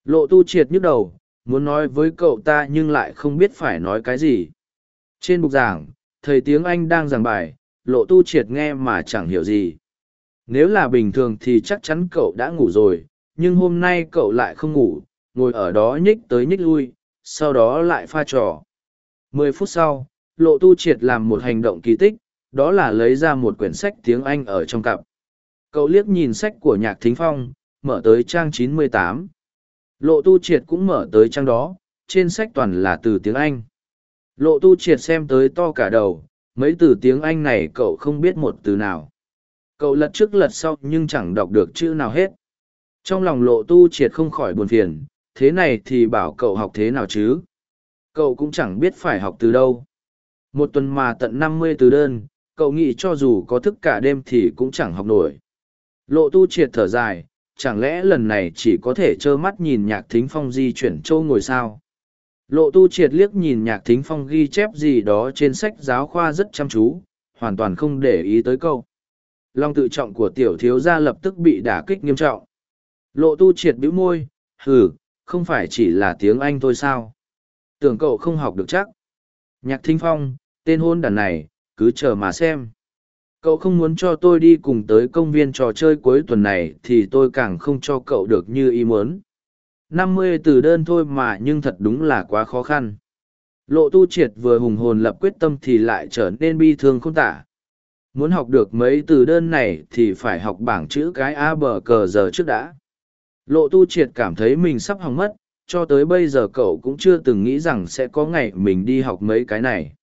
lộ tu triệt nhức đầu, muốn nói với cậu ta nhưng lại không biết phải nói cái gì. Trên bục giảng, thầy tiếng anh đang giảng bài, lộ tu triệt nghe mà chẳng hiểu gì. Nếu là bình thường thì chắc chắn cậu đã ngủ rồi, nhưng hôm nay cậu lại không ngủ, ngồi ở đó nhích tới nhích lui, sau đó lại pha trò. Mười phút sau, lộ tu triệt làm một hành động kỳ tích, đó là lấy ra một quyển sách tiếng anh ở trong cặp. Cậu liếc nhìn sách của nhạc thính phong, mở tới trang 98 lộ tu triệt cũng mở tới trang đó, trên sách toàn là từ tiếng anh. Lộ tu triệt xem tới to cả đầu, mấy từ tiếng anh này cậu không biết một từ nào. Cậu lật trước lật sau nhưng chẳng đọc được chữ nào hết. Trong lòng lộ tu triệt không khỏi buồn phiền, thế này thì bảo cậu học thế nào chứ? Cậu cũng chẳng biết phải học từ đâu. Một tuần mà tận năm mươi từ đơn, cậu nghĩ cho dù có thức cả đêm thì cũng chẳng học nổi. Lộ tu triệt thở dài chẳng lẽ lần này chỉ có thể trơ mắt nhìn nhạc thính phong di chuyển châu ngồi sao? Lộ tu triệt liếc nhìn nhạc thính phong ghi chép gì đó trên sách giáo khoa rất chăm chú, hoàn toàn không để ý tới câu. Lòng tự trọng của tiểu thiếu gia lập tức bị đả kích nghiêm trọng. Lộ tu triệt bĩu môi, hừ, không phải chỉ là tiếng anh thôi sao? Tưởng cậu không học được chắc. Nhạc thính phong, tên hôn đàn này, cứ chờ mà xem cậu không muốn cho tôi đi cùng tới công viên trò chơi cuối tuần này thì tôi càng không cho cậu được như ý muốn. Năm mươi từ đơn thôi mà nhưng thật đúng là quá khó khăn. Lộ tu triệt vừa hùng hồn lập quyết tâm thì lại trở nên bi thương không tả. Muốn học được mấy từ đơn này thì phải học bảng chữ cái a bờ cờ giờ trước đã. Lộ tu triệt cảm thấy mình sắp hỏng mất, cho tới bây giờ cậu cũng chưa từng nghĩ rằng sẽ có ngày mình đi học mấy cái này.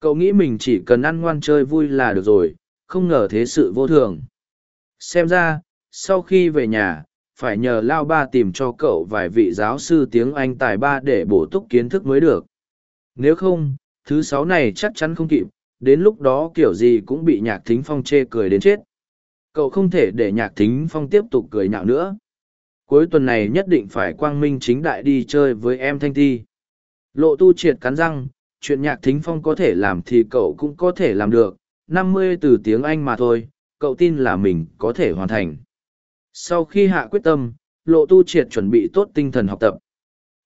Cậu nghĩ mình chỉ cần ăn ngoan chơi vui là được rồi không ngờ thế sự vô thường. Xem ra, sau khi về nhà, phải nhờ lao ba tìm cho cậu vài vị giáo sư tiếng anh tài ba để bổ túc kiến thức mới được. Nếu không, thứ sáu này chắc chắn không kịp, đến lúc đó kiểu gì cũng bị nhạc thính phong chê cười đến chết. Cậu không thể để nhạc thính phong tiếp tục cười nhạo nữa. Cuối tuần này nhất định phải quang minh chính đại đi chơi với em thanh ti. Lộ tu triệt cắn răng, chuyện nhạc thính phong có thể làm thì cậu cũng có thể làm được năm mươi từ tiếng anh mà thôi, cậu tin là mình có thể hoàn thành. Sau khi hạ quyết tâm, lộ tu triệt chuẩn bị tốt tinh thần học tập.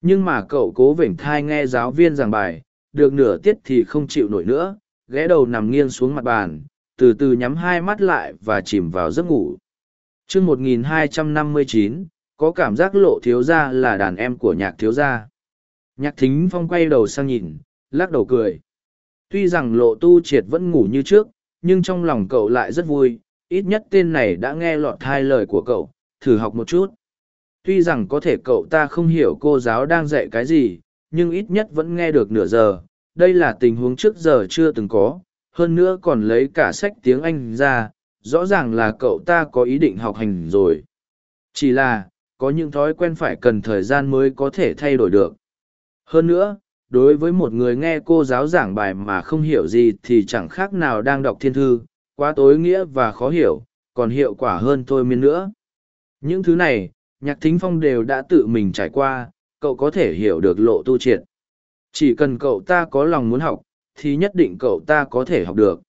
Nhưng mà cậu cố vểnh thai nghe giáo viên giảng bài, được nửa tiết thì không chịu nổi nữa, ghé đầu nằm nghiêng xuống mặt bàn, từ từ nhắm hai mắt lại và chìm vào giấc ngủ. Chương một nghìn hai trăm năm mươi chín, có cảm giác lộ thiếu gia là đàn em của nhạc thiếu gia. Nhạc thính phong quay đầu sang nhìn, lắc đầu cười. Tuy rằng lộ tu triệt vẫn ngủ như trước, nhưng trong lòng cậu lại rất vui, ít nhất tên này đã nghe lọt hai lời của cậu, thử học một chút. Tuy rằng có thể cậu ta không hiểu cô giáo đang dạy cái gì, nhưng ít nhất vẫn nghe được nửa giờ. Đây là tình huống trước giờ chưa từng có, hơn nữa còn lấy cả sách tiếng Anh ra, rõ ràng là cậu ta có ý định học hành rồi. Chỉ là, có những thói quen phải cần thời gian mới có thể thay đổi được. Hơn nữa, đối với một người nghe cô giáo giảng bài mà không hiểu gì thì chẳng khác nào đang đọc thiên thư, quá tối nghĩa và khó hiểu, còn hiệu quả hơn thôi miên nữa. Những thứ này, nhạc thính phong đều đã tự mình trải qua, cậu có thể hiểu được lộ tu triệt. Chỉ cần cậu ta có lòng muốn học, thì nhất định cậu ta có thể học được.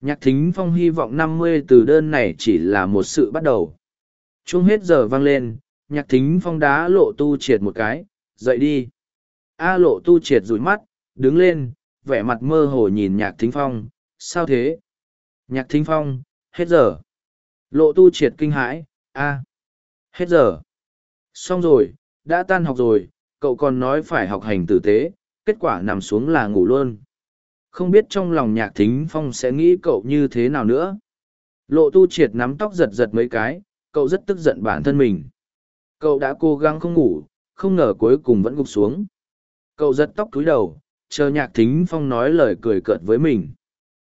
Nhạc thính phong hy vọng năm mươi từ đơn này chỉ là một sự bắt đầu. Chung hết giờ vang lên, nhạc thính phong đá lộ tu triệt một cái, dậy đi. A lộ tu triệt rủi mắt, đứng lên, vẻ mặt mơ hồ nhìn nhạc thính phong, sao thế? Nhạc thính phong, hết giờ. Lộ tu triệt kinh hãi, a, hết giờ. Xong rồi, đã tan học rồi, cậu còn nói phải học hành tử tế, kết quả nằm xuống là ngủ luôn. Không biết trong lòng nhạc thính phong sẽ nghĩ cậu như thế nào nữa. Lộ tu triệt nắm tóc giật giật mấy cái, cậu rất tức giận bản thân mình. Cậu đã cố gắng không ngủ, không ngờ cuối cùng vẫn gục xuống. Cậu giật tóc cúi đầu, chờ nhạc thính phong nói lời cười cợt với mình.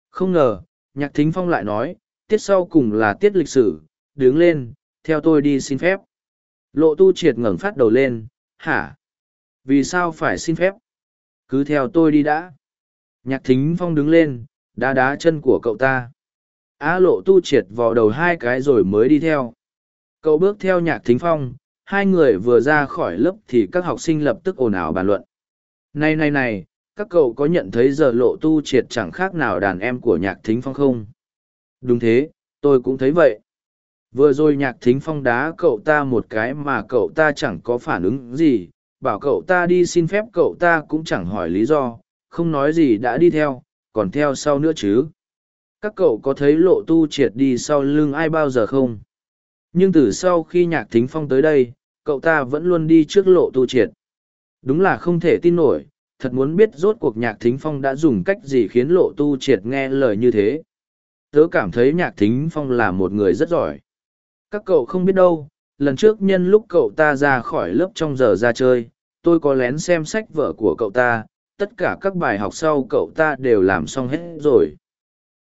Không ngờ, nhạc thính phong lại nói, tiết sau cùng là tiết lịch sử, đứng lên, theo tôi đi xin phép. Lộ tu triệt ngẩng phát đầu lên, hả? Vì sao phải xin phép? Cứ theo tôi đi đã. Nhạc thính phong đứng lên, đá đá chân của cậu ta. Á lộ tu triệt vò đầu hai cái rồi mới đi theo. Cậu bước theo nhạc thính phong, hai người vừa ra khỏi lớp thì các học sinh lập tức ồn ào bàn luận. Này này này, các cậu có nhận thấy giờ lộ tu triệt chẳng khác nào đàn em của nhạc thính phong không? Đúng thế, tôi cũng thấy vậy. Vừa rồi nhạc thính phong đá cậu ta một cái mà cậu ta chẳng có phản ứng gì, bảo cậu ta đi xin phép cậu ta cũng chẳng hỏi lý do, không nói gì đã đi theo, còn theo sau nữa chứ. Các cậu có thấy lộ tu triệt đi sau lưng ai bao giờ không? Nhưng từ sau khi nhạc thính phong tới đây, cậu ta vẫn luôn đi trước lộ tu triệt. Đúng là không thể tin nổi, thật muốn biết rốt cuộc nhạc thính phong đã dùng cách gì khiến lộ tu triệt nghe lời như thế. Tớ cảm thấy nhạc thính phong là một người rất giỏi. Các cậu không biết đâu, lần trước nhân lúc cậu ta ra khỏi lớp trong giờ ra chơi, tôi có lén xem sách vở của cậu ta, tất cả các bài học sau cậu ta đều làm xong hết rồi.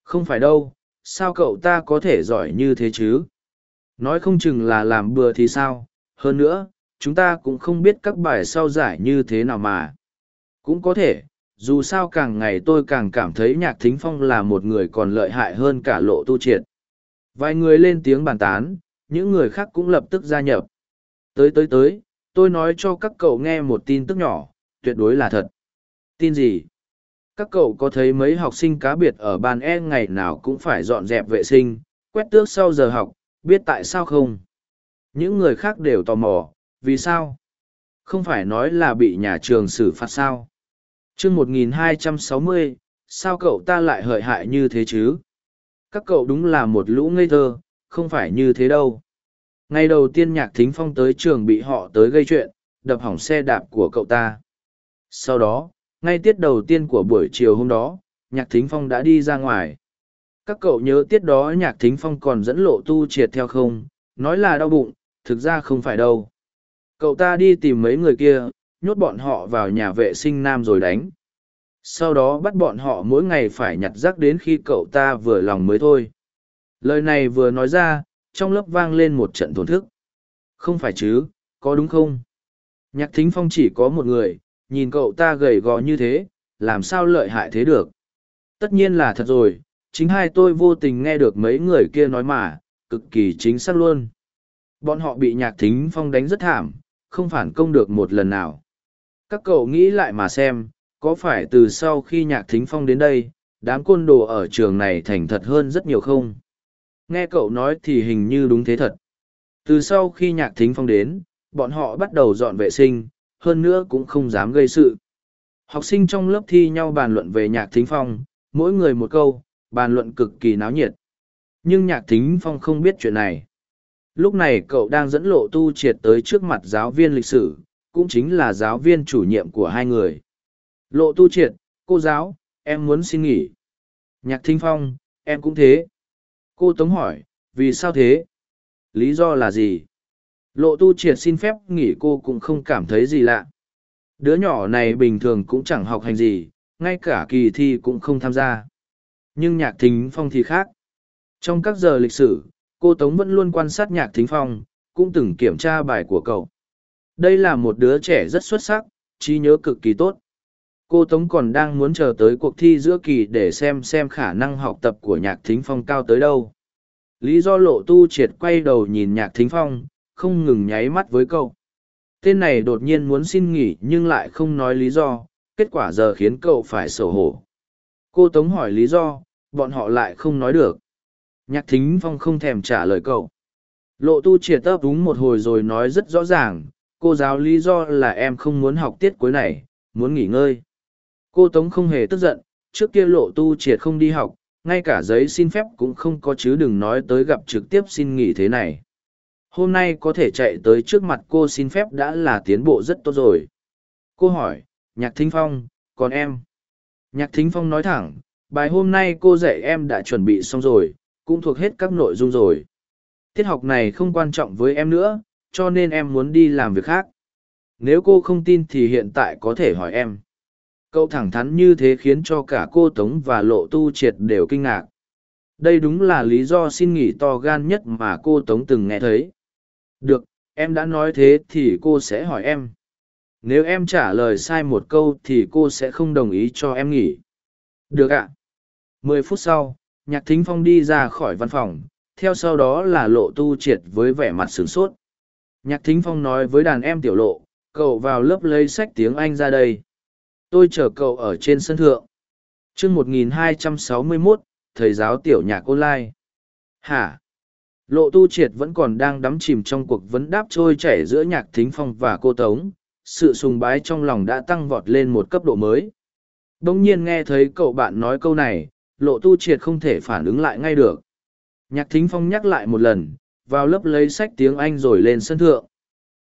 Không phải đâu, sao cậu ta có thể giỏi như thế chứ? Nói không chừng là làm bừa thì sao, hơn nữa, chúng ta cũng không biết các bài sau giải như thế nào mà. Cũng có thể, dù sao càng ngày tôi càng cảm thấy nhạc thính phong là một người còn lợi hại hơn cả lộ tu triệt. Vài người lên tiếng bàn tán, những người khác cũng lập tức gia nhập. Tới tới tới, tôi nói cho các cậu nghe một tin tức nhỏ, tuyệt đối là thật. Tin gì? Các cậu có thấy mấy học sinh cá biệt ở bàn E ngày nào cũng phải dọn dẹp vệ sinh, quét tước sau giờ học, biết tại sao không? Những người khác đều tò mò, vì sao? Không phải nói là bị nhà trường xử phạt sao? chương 1260, sao cậu ta lại hợi hại như thế chứ? Các cậu đúng là một lũ ngây thơ, không phải như thế đâu. Ngày đầu tiên nhạc thính phong tới trường bị họ tới gây chuyện, đập hỏng xe đạp của cậu ta. Sau đó, ngay tiết đầu tiên của buổi chiều hôm đó, nhạc thính phong đã đi ra ngoài. Các cậu nhớ tiết đó nhạc thính phong còn dẫn lộ tu triệt theo không, nói là đau bụng, thực ra không phải đâu. Cậu ta đi tìm mấy người kia, nhốt bọn họ vào nhà vệ sinh nam rồi đánh. Sau đó bắt bọn họ mỗi ngày phải nhặt rác đến khi cậu ta vừa lòng mới thôi. Lời này vừa nói ra, trong lớp vang lên một trận thổn thức. Không phải chứ, có đúng không? Nhạc thính phong chỉ có một người, nhìn cậu ta gầy gò như thế, làm sao lợi hại thế được? Tất nhiên là thật rồi, chính hai tôi vô tình nghe được mấy người kia nói mà, cực kỳ chính xác luôn. Bọn họ bị nhạc thính phong đánh rất thảm, không phản công được một lần nào. Các cậu nghĩ lại mà xem, có phải từ sau khi nhạc thính phong đến đây, đám côn đồ ở trường này thành thật hơn rất nhiều không? Nghe cậu nói thì hình như đúng thế thật. Từ sau khi nhạc thính phong đến, bọn họ bắt đầu dọn vệ sinh, hơn nữa cũng không dám gây sự. Học sinh trong lớp thi nhau bàn luận về nhạc thính phong, mỗi người một câu, bàn luận cực kỳ náo nhiệt. Nhưng nhạc thính phong không biết chuyện này. Lúc này cậu đang dẫn lộ tu triệt tới trước mặt giáo viên lịch sử, cũng chính là giáo viên chủ nhiệm của hai người. Lộ tu triệt, cô giáo, em muốn xin nghỉ. Nhạc thính phong, em cũng thế. Cô Tống hỏi, vì sao thế? Lý do là gì? Lộ tu triệt xin phép nghỉ cô cũng không cảm thấy gì lạ. Đứa nhỏ này bình thường cũng chẳng học hành gì, ngay cả kỳ thi cũng không tham gia. Nhưng nhạc thính phong thì khác. Trong các giờ lịch sử, cô Tống vẫn luôn quan sát nhạc thính phong, cũng từng kiểm tra bài của cậu. Đây là một đứa trẻ rất xuất sắc, trí nhớ cực kỳ tốt. Cô Tống còn đang muốn chờ tới cuộc thi giữa kỳ để xem xem khả năng học tập của nhạc thính phong cao tới đâu. Lý do lộ tu triệt quay đầu nhìn nhạc thính phong, không ngừng nháy mắt với cậu. Tên này đột nhiên muốn xin nghỉ nhưng lại không nói lý do, kết quả giờ khiến cậu phải xấu hổ. Cô Tống hỏi lý do, bọn họ lại không nói được. Nhạc thính phong không thèm trả lời cậu. Lộ tu triệt ấp đúng một hồi rồi nói rất rõ ràng, cô giáo lý do là em không muốn học tiết cuối này, muốn nghỉ ngơi. Cô Tống không hề tức giận, trước kia lộ tu triệt không đi học, ngay cả giấy xin phép cũng không có chứ đừng nói tới gặp trực tiếp xin nghỉ thế này. Hôm nay có thể chạy tới trước mặt cô xin phép đã là tiến bộ rất tốt rồi. Cô hỏi, Nhạc Thính Phong, còn em? Nhạc Thính Phong nói thẳng, bài hôm nay cô dạy em đã chuẩn bị xong rồi, cũng thuộc hết các nội dung rồi. Tiết học này không quan trọng với em nữa, cho nên em muốn đi làm việc khác. Nếu cô không tin thì hiện tại có thể hỏi em. Cậu thẳng thắn như thế khiến cho cả cô Tống và Lộ Tu Triệt đều kinh ngạc. Đây đúng là lý do xin nghỉ to gan nhất mà cô Tống từng nghe thấy. Được, em đã nói thế thì cô sẽ hỏi em. Nếu em trả lời sai một câu thì cô sẽ không đồng ý cho em nghỉ. Được ạ. Mười phút sau, Nhạc Thính Phong đi ra khỏi văn phòng, theo sau đó là Lộ Tu Triệt với vẻ mặt sửng sốt. Nhạc Thính Phong nói với đàn em tiểu lộ, cậu vào lớp lấy sách tiếng Anh ra đây. Tôi chờ cậu ở trên sân thượng. Chương một nghìn hai trăm sáu mươi mốt thầy giáo tiểu nhạc online. Hả? Lộ tu triệt vẫn còn đang đắm chìm trong cuộc vấn đáp trôi chảy giữa nhạc thính phong và cô tống. Sự sùng bái trong lòng đã tăng vọt lên một cấp độ mới. Đ ỗ n g nhiên nghe thấy cậu bạn nói câu này lộ tu triệt không thể phản ứng lại ngay được. Nhạc thính phong nhắc lại một lần, vào lớp lấy sách tiếng anh rồi lên sân thượng.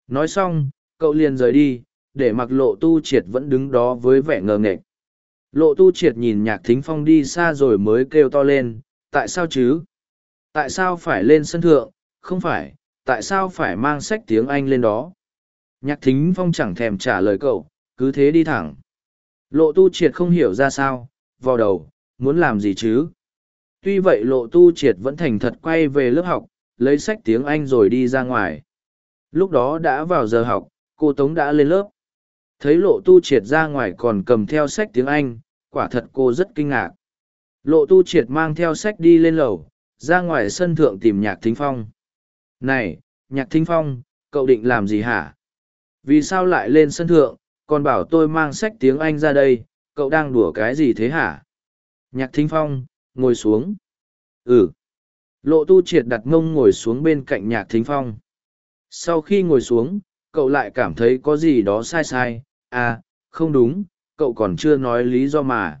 Nói xong, cậu liền rời đi, để mặc lộ tu triệt vẫn đứng đó với vẻ ngờ nghệch. Lộ tu triệt nhìn nhạc thính phong đi xa rồi mới kêu to lên, tại sao chứ? Tại sao phải lên sân thượng? Không phải, tại sao phải mang sách tiếng anh lên đó? Nhạc thính phong chẳng thèm trả lời cậu, cứ thế đi thẳng. Lộ tu triệt không hiểu ra sao vào đầu muốn làm gì chứ? Tuy vậy lộ tu triệt vẫn thành thật quay về lớp học, lấy sách tiếng anh rồi đi ra ngoài. Lúc đó đã vào giờ học, cô tống đã lên lớp. Thấy lộ tu triệt ra ngoài còn cầm theo sách tiếng anh, quả thật cô rất kinh ngạc. Lộ tu triệt mang theo sách đi lên lầu, ra ngoài sân thượng tìm nhạc thính phong. Này, nhạc thính phong, cậu định làm gì hả? Vì sao lại lên sân thượng, còn bảo tôi mang sách tiếng anh ra đây, cậu đang đùa cái gì thế hả? Nhạc thính phong, ngồi xuống. Ừ. Lộ tu triệt đặt ngông ngồi xuống bên cạnh nhạc thính phong. Sau khi ngồi xuống, cậu lại cảm thấy có gì đó sai sai. À không đúng, cậu còn chưa nói lý do mà.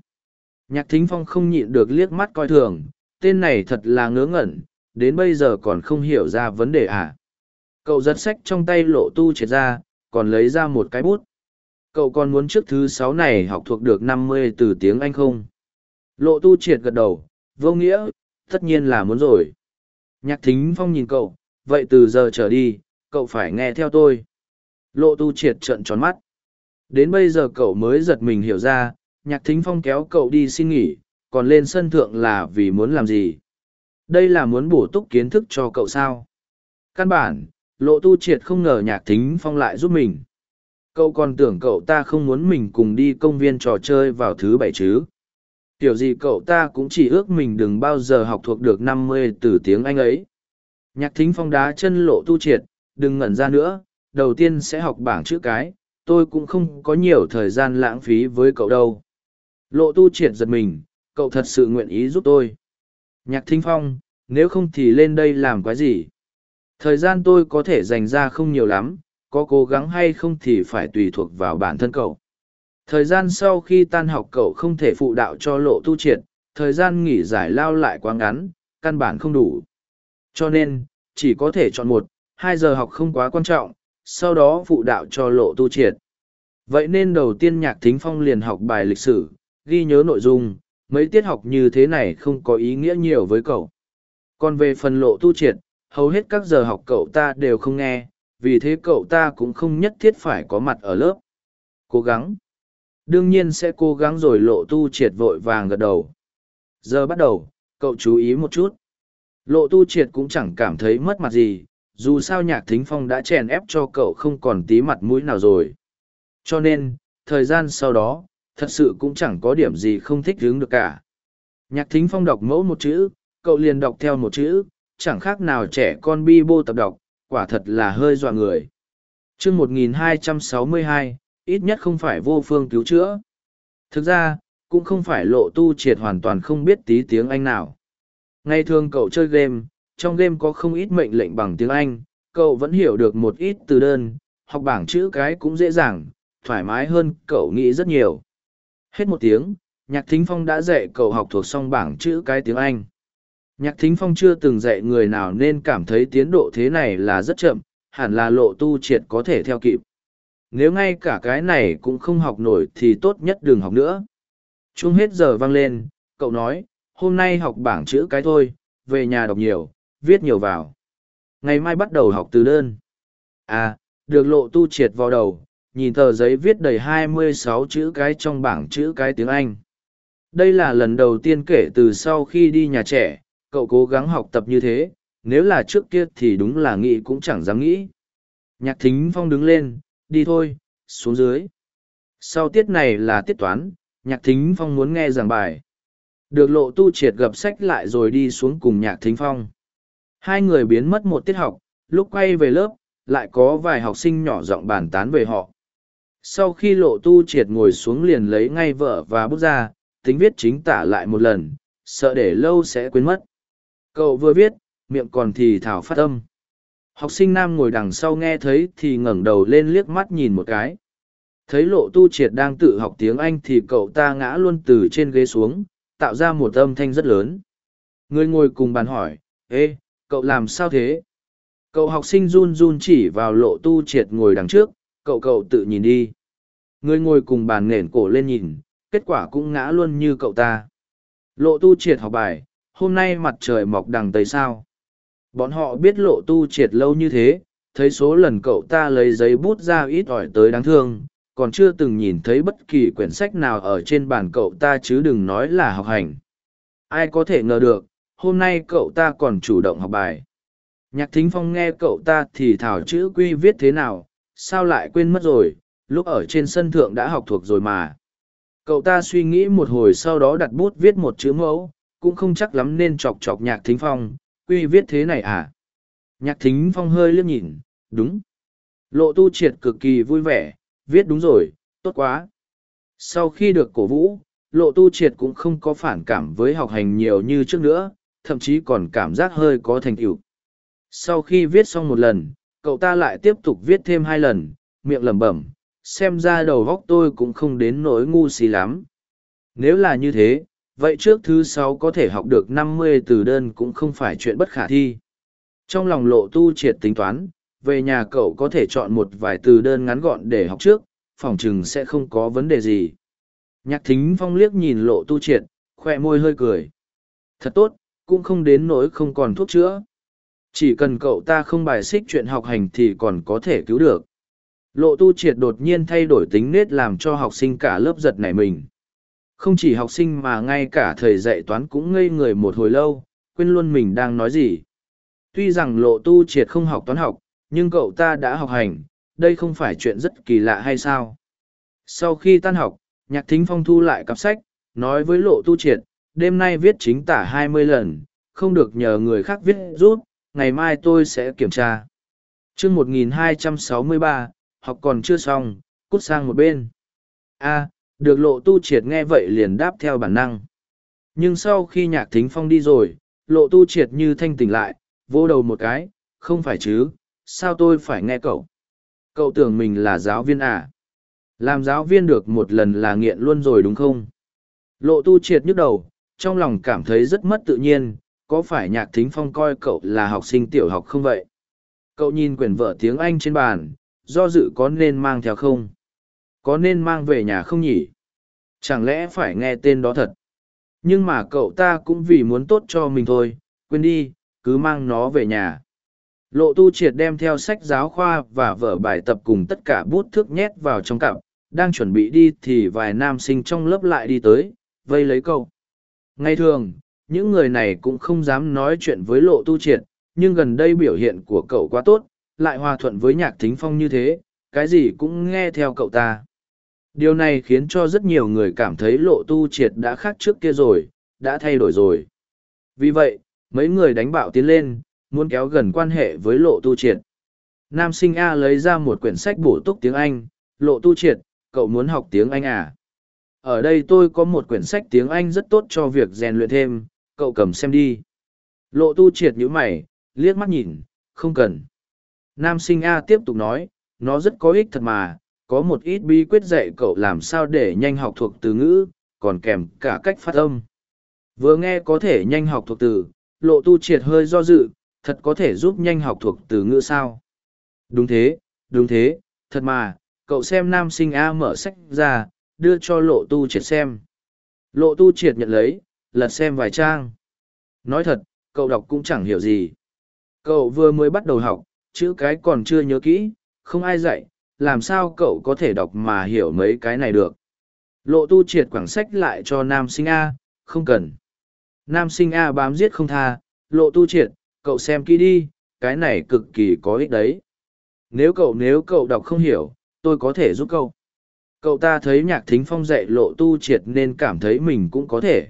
Nhạc thính phong không nhịn được liếc mắt coi thường. Tên này thật là ngớ ngẩn, đến bây giờ còn không hiểu ra vấn đề à. Cậu giật sách trong tay lộ tu triệt ra, còn lấy ra một cái bút. Cậu còn muốn trước thứ sáu này học thuộc được năm mươi từ tiếng anh không? Lộ tu triệt gật đầu vô nghĩa tất nhiên là muốn rồi nhạc thính phong nhìn cậu vậy từ giờ trở đi cậu phải nghe theo tôi lộ tu triệt trợn tròn mắt Đến bây giờ cậu mới giật mình hiểu ra, nhạc thính phong kéo cậu đi xin nghỉ, còn lên sân thượng là vì muốn làm gì? Đây là muốn bổ túc kiến thức cho cậu sao? Căn bản, lộ tu triệt không ngờ nhạc thính phong lại giúp mình. Cậu còn tưởng cậu ta không muốn mình cùng đi công viên trò chơi vào thứ bảy chứ? Kiểu gì cậu ta cũng chỉ ước mình đừng bao giờ học thuộc được năm mươi từ tiếng Anh ấy. Nhạc thính phong đá chân lộ tu triệt, đừng ngẩn ra nữa, đầu tiên sẽ học bảng chữ cái, tôi cũng không có nhiều thời gian lãng phí với cậu đâu. Lộ tu triệt giật mình cậu thật sự nguyện ý giúp tôi. Nhạc thính phong nếu không thì lên đây làm cái gì? Thời gian tôi có thể dành ra không nhiều lắm có cố gắng hay không thì phải tùy thuộc vào bản thân cậu thời gian sau khi tan học cậu không thể phụ đạo cho lộ tu triệt thời gian nghỉ giải lao lại quá ngắn căn bản không đủ cho nên chỉ có thể chọn một hai giờ học không quá quan trọng sau đó phụ đạo cho lộ tu triệt. Vậy nên đầu tiên nhạc thính phong liền học bài lịch sử, ghi nhớ nội dung, mấy tiết học như thế này không có ý nghĩa nhiều với cậu. Còn về phần lộ tu triệt, hầu hết các giờ học cậu ta đều không nghe, vì thế cậu ta cũng không nhất thiết phải có mặt ở lớp. Cố gắng. Đương nhiên sẽ cố gắng rồi lộ tu triệt vội vàng gật đầu. Giờ bắt đầu, cậu chú ý một chút. Lộ tu triệt cũng chẳng cảm thấy mất mặt gì, dù sao nhạc thính phong đã chèn ép cho cậu không còn tí mặt mũi nào rồi. Cho nên, thời gian sau đó, thật sự cũng chẳng có điểm gì không thích hướng được cả. Nhạc thính phong đọc mẫu một chữ, cậu liền đọc theo một chữ, chẳng khác nào trẻ con bi bô tập đọc, quả thật là hơi dọa người. chương 1262, ít nhất không phải vô phương cứu chữa. Thực ra, cũng không phải lộ tu triệt hoàn toàn không biết tí tiếng Anh nào. Ngày thường cậu chơi game, trong game có không ít mệnh lệnh bằng tiếng Anh, cậu vẫn hiểu được một ít từ đơn, học bảng chữ cái cũng dễ dàng, thoải mái hơn cậu nghĩ rất nhiều. Hết một tiếng, Nhạc Thính Phong đã dạy cậu học thuộc xong bảng chữ cái tiếng Anh. Nhạc Thính Phong chưa từng dạy người nào nên cảm thấy tiến độ thế này là rất chậm, hẳn là lộ tu triệt có thể theo kịp. Nếu ngay cả cái này cũng không học nổi thì tốt nhất đừng học nữa. Chung hết giờ vang lên, cậu nói, hôm nay học bảng chữ cái thôi, về nhà đọc nhiều, viết nhiều vào. Ngày mai bắt đầu học từ đơn. À, được lộ tu triệt vào đầu, nhìn tờ giấy viết đầy 26 chữ cái trong bảng chữ cái tiếng Anh. Đây là lần đầu tiên kể từ sau khi đi nhà trẻ, cậu cố gắng học tập như thế, nếu là trước kia thì đúng là nghĩ cũng chẳng dám nghĩ. Nhạc thính phong đứng lên, đi thôi, xuống dưới. Sau tiết này là tiết toán, nhạc thính phong muốn nghe giảng bài. Được lộ tu triệt gập sách lại rồi đi xuống cùng nhạc thính phong. Hai người biến mất một tiết học, lúc quay về lớp, lại có vài học sinh nhỏ giọng bàn tán về họ. Sau khi lộ tu triệt ngồi xuống liền lấy ngay vợ và bút ra, tính viết chính tả lại một lần, sợ để lâu sẽ quên mất. Cậu vừa viết, miệng còn thì thảo phát âm. Học sinh nam ngồi đằng sau nghe thấy thì ngẩng đầu lên liếc mắt nhìn một cái. Thấy lộ tu triệt đang tự học tiếng Anh thì cậu ta ngã luôn từ trên ghế xuống, tạo ra một âm thanh rất lớn. Người ngồi cùng bàn hỏi, Ê, cậu làm sao thế? Cậu học sinh run run chỉ vào lộ tu triệt ngồi đằng trước, cậu cậu tự nhìn đi. Người ngồi cùng bàn nền cổ lên nhìn, kết quả cũng ngã luôn như cậu ta. Lộ tu triệt học bài, hôm nay mặt trời mọc đằng tây sao. Bọn họ biết lộ tu triệt lâu như thế, thấy số lần cậu ta lấy giấy bút ra ít ỏi tới đáng thương, còn chưa từng nhìn thấy bất kỳ quyển sách nào ở trên bàn cậu ta chứ đừng nói là học hành. Ai có thể ngờ được, hôm nay cậu ta còn chủ động học bài. Nhạc thính phong nghe cậu ta thì thảo chữ quy viết thế nào, sao lại quên mất rồi, lúc ở trên sân thượng đã học thuộc rồi mà. Cậu ta suy nghĩ một hồi sau đó đặt bút viết một chữ mẫu, cũng không chắc lắm nên chọc chọc nhạc thính phong, quy viết thế này à? Nhạc thính phong hơi liếc nhìn, đúng. Lộ tu triệt cực kỳ vui vẻ, viết đúng rồi, tốt quá. Sau khi được cổ vũ, lộ tu triệt cũng không có phản cảm với học hành nhiều như trước nữa, thậm chí còn cảm giác hơi có thành tựu. Sau khi viết xong một lần, cậu ta lại tiếp tục viết thêm hai lần, miệng lẩm bẩm, xem ra đầu góc tôi cũng không đến nỗi ngu xì lắm. Nếu là như thế, vậy trước thứ sáu có thể học được năm mươi từ đơn cũng không phải chuyện bất khả thi. Trong lòng lộ tu triệt tính toán, về nhà cậu có thể chọn một vài từ đơn ngắn gọn để học trước, phòng chừng sẽ không có vấn đề gì. Nhạc thính phong liếc nhìn lộ tu triệt, khoe môi hơi cười. Thật tốt, cũng không đến nỗi không còn thuốc chữa. Chỉ cần cậu ta không bài xích chuyện học hành thì còn có thể cứu được. Lộ tu triệt đột nhiên thay đổi tính nết làm cho học sinh cả lớp giật nảy mình. Không chỉ học sinh mà ngay cả thầy dạy toán cũng ngây người một hồi lâu, quên luôn mình đang nói gì. Tuy rằng lộ tu triệt không học toán học, nhưng cậu ta đã học hành, đây không phải chuyện rất kỳ lạ hay sao. Sau khi tan học, nhạc thính phong thu lại cặp sách, nói với lộ tu triệt, đêm nay viết chính tả hai mươi lần, không được nhờ người khác viết Rút. ngày mai tôi sẽ kiểm tra. chương một nghìn hai trăm sáu mươi ba, học còn chưa xong, cút sang một bên. a được lộ tu triệt nghe vậy liền đáp theo bản năng. Nhưng sau khi nhạc thính phong đi rồi, lộ tu triệt như thanh tỉnh lại, vô đầu một cái, không phải chứ, sao tôi phải nghe cậu? Cậu tưởng mình là giáo viên à? Làm giáo viên được một lần là nghiện luôn rồi đúng không? Lộ tu triệt nhức đầu, trong lòng cảm thấy rất mất tự nhiên, có phải nhạc thính phong coi cậu là học sinh tiểu học không vậy? Cậu nhìn quyển vở tiếng Anh trên bàn, do dự có nên mang theo không? Có nên mang về nhà không nhỉ? Chẳng lẽ phải nghe tên đó thật? Nhưng mà cậu ta cũng vì muốn tốt cho mình thôi, quên đi, cứ mang nó về nhà. Lộ tu triệt đem theo sách giáo khoa và vở bài tập cùng tất cả bút thước nhét vào trong cặp, đang chuẩn bị đi thì vài nam sinh trong lớp lại đi tới, vây lấy cậu. Ngay thường, những người này cũng không dám nói chuyện với lộ tu triệt, nhưng gần đây biểu hiện của cậu quá tốt, lại hòa thuận với nhạc thính phong như thế, cái gì cũng nghe theo cậu ta. Điều này khiến cho rất nhiều người cảm thấy lộ tu triệt đã khác trước kia rồi, đã thay đổi rồi. Vì vậy, mấy người đánh bạo tiến lên, muốn kéo gần quan hệ với lộ tu triệt. Nam sinh A lấy ra một quyển sách bổ túc tiếng Anh, lộ tu triệt, cậu muốn học tiếng Anh à? Ở đây tôi có một quyển sách tiếng Anh rất tốt cho việc rèn luyện thêm, cậu cầm xem đi. Lộ tu triệt nhíu mày, liếc mắt nhìn, không cần. Nam sinh A tiếp tục nói, nó rất có ích thật mà, có một ít bí quyết dạy cậu làm sao để nhanh học thuộc từ ngữ, còn kèm cả cách phát âm. Vừa nghe có thể nhanh học thuộc từ, lộ tu triệt hơi do dự, thật có thể giúp nhanh học thuộc từ ngữ sao. Đúng thế, đúng thế, thật mà, cậu xem nam sinh A mở sách ra, đưa cho lộ tu triệt xem. Lộ tu triệt nhận lấy, lật xem vài trang. Nói thật, cậu đọc cũng chẳng hiểu gì. Cậu vừa mới bắt đầu học, chữ cái còn chưa nhớ kỹ, không ai dạy, làm sao cậu có thể đọc mà hiểu mấy cái này được. Lộ tu triệt quảng sách lại cho nam sinh A, không cần. Nam sinh A bám giết không tha, lộ tu triệt, cậu xem kỹ đi, cái này cực kỳ có ích đấy. Nếu cậu nếu cậu đọc không hiểu, tôi có thể giúp cậu. Cậu ta thấy nhạc thính phong dạy lộ tu triệt nên cảm thấy mình cũng có thể.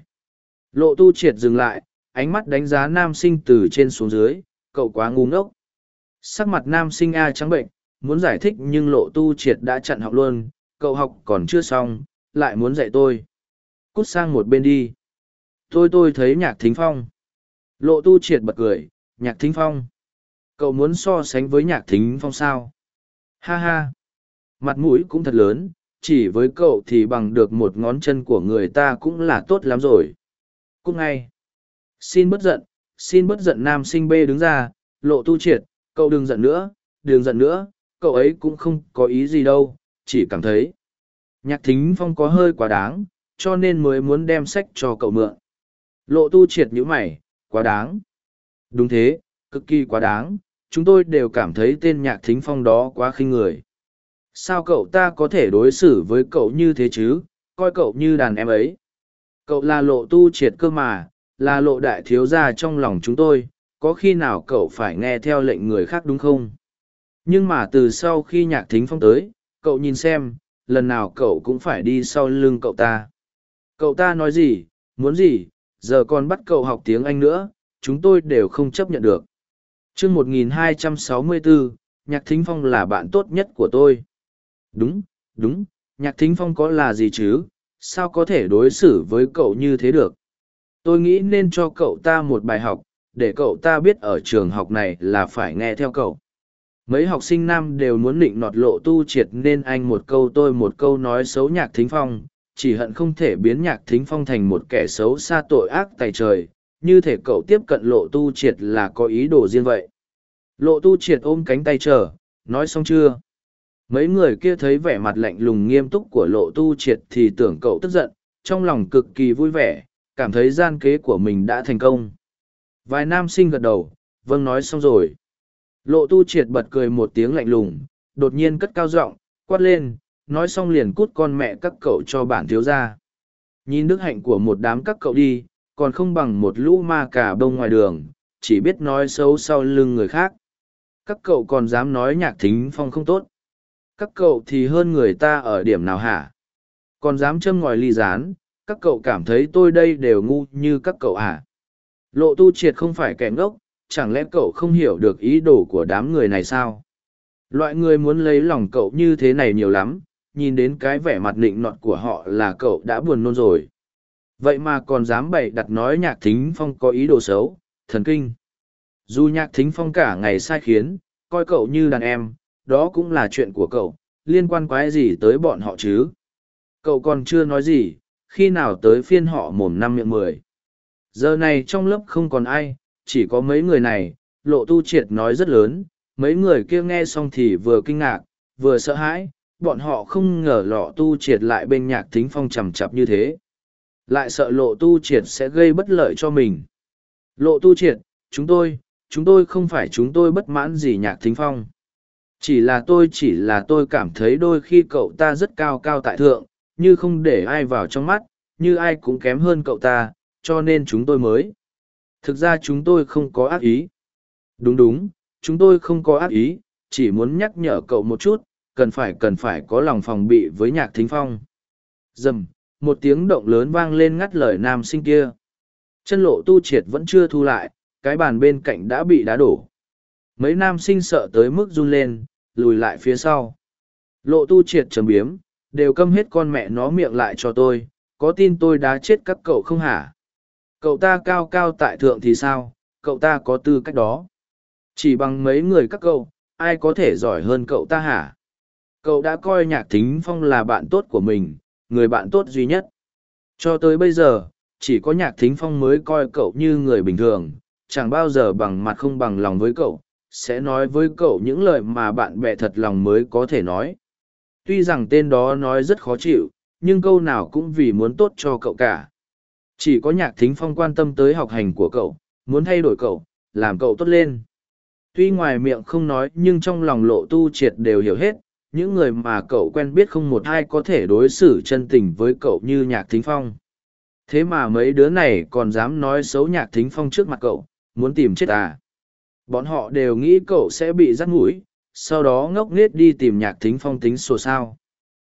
Lộ tu triệt dừng lại, ánh mắt đánh giá nam sinh từ trên xuống dưới, cậu quá ngu ngốc. Sắc mặt nam sinh A trắng bệnh, muốn giải thích nhưng lộ tu triệt đã chặn học luôn, cậu học còn chưa xong, lại muốn dạy tôi. Cút sang một bên đi. Tôi tôi thấy nhạc thính phong. Lộ tu triệt bật cười, nhạc thính phong. Cậu muốn so sánh với nhạc thính phong sao? Ha ha. Mặt mũi cũng thật lớn, chỉ với cậu thì bằng được một ngón chân của người ta cũng là tốt lắm rồi. Cúc ngay. Xin bất giận, xin bất giận nam sinh B đứng ra, lộ tu triệt, cậu đừng giận nữa, đừng giận nữa, cậu ấy cũng không có ý gì đâu, chỉ cảm thấy. Nhạc thính phong có hơi quá đáng, cho nên mới muốn đem sách cho cậu mượn. Lộ tu triệt như mày, quá đáng. Đúng thế, cực kỳ quá đáng, chúng tôi đều cảm thấy tên nhạc thính phong đó quá khinh người. Sao cậu ta có thể đối xử với cậu như thế chứ, coi cậu như đàn em ấy. Cậu là lộ tu triệt cơ mà, là lộ đại thiếu gia trong lòng chúng tôi, có khi nào cậu phải nghe theo lệnh người khác đúng không? Nhưng mà từ sau khi nhạc thính phong tới, cậu nhìn xem, lần nào cậu cũng phải đi sau lưng cậu ta. Cậu ta nói gì, muốn gì, giờ còn bắt cậu học tiếng Anh nữa, chúng tôi đều không chấp nhận được. chương 1264, Nhạc Thính Phong là bạn tốt nhất của tôi. Đúng, đúng, Nhạc Thính Phong có là gì chứ, sao có thể đối xử với cậu như thế được? Tôi nghĩ nên cho cậu ta một bài học, để cậu ta biết ở trường học này là phải nghe theo cậu mấy học sinh nam đều muốn định nọt lộ tu triệt nên anh một câu tôi một câu nói xấu nhạc thính phong, chỉ hận không thể biến nhạc thính phong thành một kẻ xấu xa tội ác tài trời, như thể cậu tiếp cận lộ tu triệt là có ý đồ riêng vậy. Lộ tu triệt ôm cánh tay chờ, nói xong chưa? Mấy người kia thấy vẻ mặt lạnh lùng nghiêm túc của lộ tu triệt thì tưởng cậu tức giận, trong lòng cực kỳ vui vẻ, cảm thấy gian kế của mình đã thành công. Vài nam sinh gật đầu vâng nói xong rồi. Lộ tu triệt bật cười một tiếng lạnh lùng, đột nhiên cất cao giọng, quát lên, nói xong liền cút con mẹ các cậu cho bản thiếu ra. Nhìn đức hạnh của một đám các cậu đi, còn không bằng một lũ ma cà bông ngoài đường, chỉ biết nói xấu sau lưng người khác. Các cậu còn dám nói nhạc thính phong không tốt. Các cậu thì hơn người ta ở điểm nào hả? Còn dám châm ngòi ly rán, các cậu cảm thấy tôi đây đều ngu như các cậu hả? Lộ tu triệt không phải kẻ ngốc, chẳng lẽ cậu không hiểu được ý đồ của đám người này sao? Loại người muốn lấy lòng cậu như thế này nhiều lắm, nhìn đến cái vẻ mặt nịnh nọt của họ là cậu đã buồn nôn rồi. Vậy mà còn dám bày đặt nói nhạc thính phong có ý đồ xấu, thần kinh. Dù nhạc thính phong cả ngày sai khiến, coi cậu như đàn em, đó cũng là chuyện của cậu, liên quan quái gì tới bọn họ chứ? Cậu còn chưa nói gì, khi nào tới phiên họ mồm năm miệng mười? Giờ này trong lớp không còn ai chỉ có mấy người này, lộ tu triệt nói rất lớn, mấy người kia nghe xong thì vừa kinh ngạc, vừa sợ hãi, bọn họ không ngờ lọ tu triệt lại bên nhạc thính phong chầm chập như thế. Lại sợ lộ tu triệt sẽ gây bất lợi cho mình. Lộ tu triệt, chúng tôi, chúng tôi không phải chúng tôi bất mãn gì nhạc thính phong. Chỉ là tôi chỉ là tôi cảm thấy đôi khi cậu ta rất cao cao tại thượng, như không để ai vào trong mắt, như ai cũng kém hơn cậu ta, cho nên chúng tôi mới. Thực ra chúng tôi không có ác ý. Đúng đúng, chúng tôi không có ác ý, chỉ muốn nhắc nhở cậu một chút, cần phải cần phải có lòng phòng bị với nhạc thính phong. Dầm, một tiếng động lớn vang lên ngắt lời nam sinh kia. Chân lộ tu triệt vẫn chưa thu lại, cái bàn bên cạnh đã bị đá đổ. Mấy nam sinh sợ tới mức run lên, lùi lại phía sau. Lộ tu triệt trầm biếm, đều câm hết con mẹ nó miệng lại cho tôi, có tin tôi đá chết các cậu không hả? Cậu ta cao cao tại thượng thì sao, cậu ta có tư cách đó. Chỉ bằng mấy người các cậu, ai có thể giỏi hơn cậu ta hả? Cậu đã coi nhạc thính phong là bạn tốt của mình, người bạn tốt duy nhất. Cho tới bây giờ, chỉ có nhạc thính phong mới coi cậu như người bình thường, chẳng bao giờ bằng mặt không bằng lòng với cậu, sẽ nói với cậu những lời mà bạn bè thật lòng mới có thể nói. Tuy rằng tên đó nói rất khó chịu, nhưng câu nào cũng vì muốn tốt cho cậu cả. Chỉ có nhạc thính phong quan tâm tới học hành của cậu, muốn thay đổi cậu, làm cậu tốt lên. Tuy ngoài miệng không nói nhưng trong lòng lộ tu triệt đều hiểu hết, những người mà cậu quen biết không một ai có thể đối xử chân tình với cậu như nhạc thính phong. Thế mà mấy đứa này còn dám nói xấu nhạc thính phong trước mặt cậu, muốn tìm chết à. Bọn họ đều nghĩ cậu sẽ bị rắt mũi, sau đó ngốc nghếch đi tìm nhạc thính phong tính sổ sao.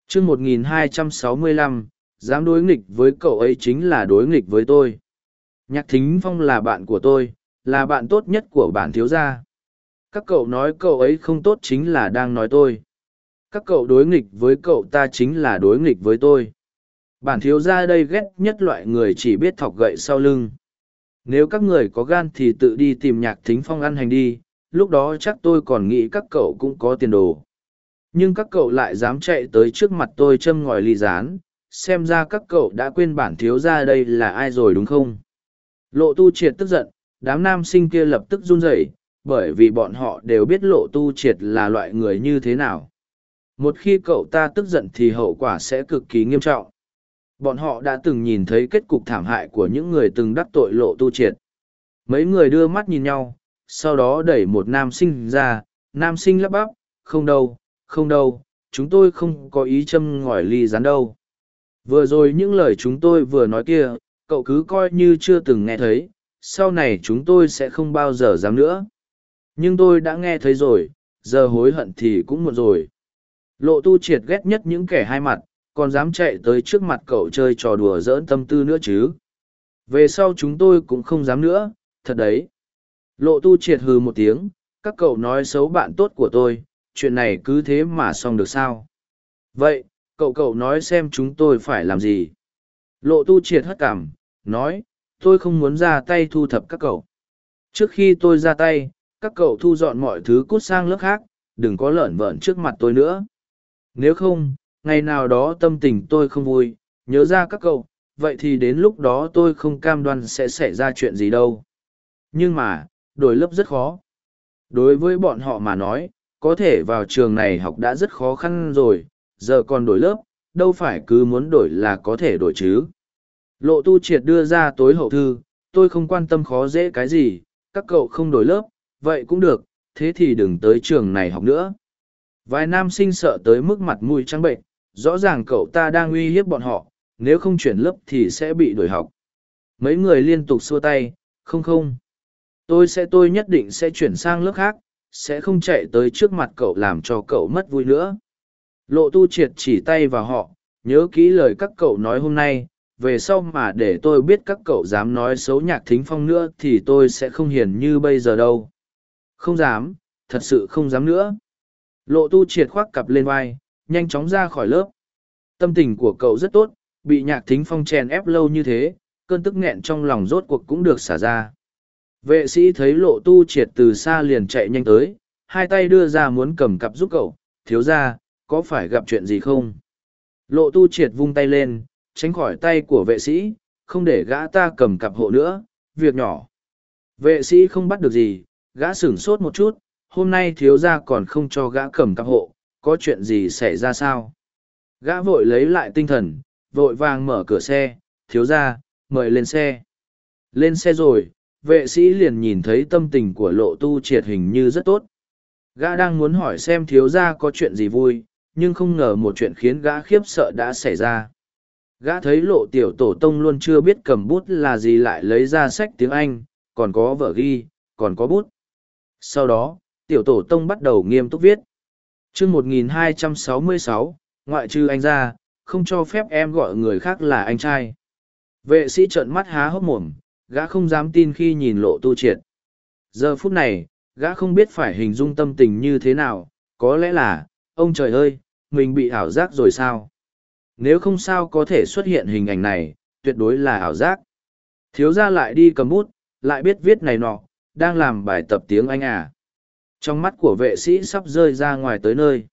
chương 1265, dám đối nghịch với cậu ấy chính là đối nghịch với tôi. Nhạc thính phong là bạn của tôi, là bạn tốt nhất của bản thiếu gia. Các cậu nói cậu ấy không tốt chính là đang nói tôi. Các cậu đối nghịch với cậu ta chính là đối nghịch với tôi. Bản thiếu gia đây ghét nhất loại người chỉ biết thọc gậy sau lưng. Nếu các người có gan thì tự đi tìm nhạc thính phong ăn hành đi, lúc đó chắc tôi còn nghĩ các cậu cũng có tiền đồ. Nhưng các cậu lại dám chạy tới trước mặt tôi châm ngòi ly dán xem ra các cậu đã quên bản thiếu gia đây là ai rồi đúng không? Lộ tu triệt tức giận, đám nam sinh kia lập tức run rẩy, bởi vì bọn họ đều biết lộ tu triệt là loại người như thế nào. Một khi cậu ta tức giận thì hậu quả sẽ cực kỳ nghiêm trọng. Bọn họ đã từng nhìn thấy kết cục thảm hại của những người từng đắc tội lộ tu triệt. Mấy người đưa mắt nhìn nhau, sau đó đẩy một nam sinh ra, nam sinh lắp bắp, không đâu, không đâu, chúng tôi không có ý châm ngòi ly rán đâu. Vừa rồi những lời chúng tôi vừa nói kia, cậu cứ coi như chưa từng nghe thấy, sau này chúng tôi sẽ không bao giờ dám nữa. Nhưng tôi đã nghe thấy rồi, giờ hối hận thì cũng muộn rồi. Lộ tu triệt ghét nhất những kẻ hai mặt, còn dám chạy tới trước mặt cậu chơi trò đùa giỡn tâm tư nữa chứ. Về sau chúng tôi cũng không dám nữa, thật đấy. Lộ tu triệt hừ một tiếng, các cậu nói xấu bạn tốt của tôi, chuyện này cứ thế mà xong được sao. Vậy, cậu cậu nói xem chúng tôi phải làm gì. Lộ tu triệt hất cảm, nói, tôi không muốn ra tay thu thập các cậu. Trước khi tôi ra tay, các cậu thu dọn mọi thứ cút sang lớp khác, đừng có lợn vợn trước mặt tôi nữa. Nếu không, ngày nào đó tâm tình tôi không vui, nhớ ra các cậu, vậy thì đến lúc đó tôi không cam đoan sẽ xảy ra chuyện gì đâu. Nhưng mà, đổi lớp rất khó. Đối với bọn họ mà nói, có thể vào trường này học đã rất khó khăn rồi, giờ còn đổi lớp, đâu phải cứ muốn đổi là có thể đổi chứ. Lộ tu triệt đưa ra tối hậu thư, tôi không quan tâm khó dễ cái gì, các cậu không đổi lớp, vậy cũng được, thế thì đừng tới trường này học nữa. Vài nam sinh sợ tới mức mặt mũi trắng bệnh, rõ ràng cậu ta đang uy hiếp bọn họ, nếu không chuyển lớp thì sẽ bị đổi học. Mấy người liên tục xua tay, không không. Tôi sẽ tôi nhất định sẽ chuyển sang lớp khác, sẽ không chạy tới trước mặt cậu làm cho cậu mất vui nữa. Lộ tu triệt chỉ tay vào họ, nhớ kỹ lời các cậu nói hôm nay, về sau mà để tôi biết các cậu dám nói xấu nhạc thính phong nữa thì tôi sẽ không hiền như bây giờ đâu. Không dám, thật sự không dám nữa. Lộ tu triệt khoác cặp lên vai, nhanh chóng ra khỏi lớp. Tâm tình của cậu rất tốt, bị nhạc thính phong chèn ép lâu như thế, cơn tức nghẹn trong lòng rốt cuộc cũng được xả ra. Vệ sĩ thấy lộ tu triệt từ xa liền chạy nhanh tới, hai tay đưa ra muốn cầm cặp giúp cậu, thiếu ra, có phải gặp chuyện gì không? Lộ tu triệt vung tay lên, tránh khỏi tay của vệ sĩ, không để gã ta cầm cặp hộ nữa, việc nhỏ. Vệ sĩ không bắt được gì, gã sửng sốt một chút, hôm nay thiếu ra còn không cho gã cầm cặp hộ, có chuyện gì xảy ra sao? Gã vội lấy lại tinh thần, vội vàng mở cửa xe, thiếu ra, mời lên xe. Lên xe rồi, vệ sĩ liền nhìn thấy tâm tình của lộ tu triệt hình như rất tốt. Gã đang muốn hỏi xem thiếu ra có chuyện gì vui, nhưng không ngờ một chuyện khiến gã khiếp sợ đã xảy ra. Gã thấy lộ tiểu tổ tông luôn chưa biết cầm bút là gì lại lấy ra sách tiếng Anh, còn có vở ghi, còn có bút. Sau đó, tiểu tổ tông bắt đầu nghiêm túc viết. chương 1266, ngoại trừ anh ra, không cho phép em gọi người khác là anh trai. Vệ sĩ trợn mắt há hốc mồm, gã không dám tin khi nhìn lộ tu triệt. Giờ phút này, gã không biết phải hình dung tâm tình như thế nào, có lẽ là, ông trời ơi, mình bị ảo giác rồi sao? Nếu không sao có thể xuất hiện hình ảnh này, tuyệt đối là ảo giác. Thiếu gia lại đi cầm bút, lại biết viết này nọ, đang làm bài tập tiếng Anh à. Trong mắt của vệ sĩ sắp rơi ra ngoài tới nơi.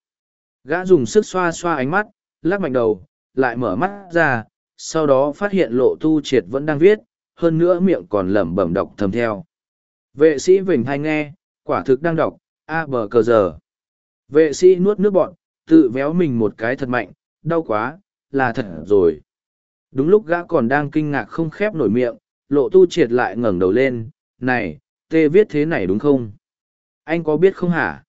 Gã dùng sức xoa xoa ánh mắt, lắc mạnh đầu, lại mở mắt ra, sau đó phát hiện lộ tu triệt vẫn đang viết, hơn nữa miệng còn lẩm bẩm đọc thầm theo. Vệ sĩ Vịnh hay nghe, quả thực đang đọc, a bờ cờ giờ. Vệ sĩ nuốt nước bọn, tự véo mình một cái thật mạnh, đau quá, là thật rồi. Đúng lúc gã còn đang kinh ngạc không khép nổi miệng, lộ tu triệt lại ngẩng đầu lên, này, tê viết thế này đúng không? Anh có biết không hả?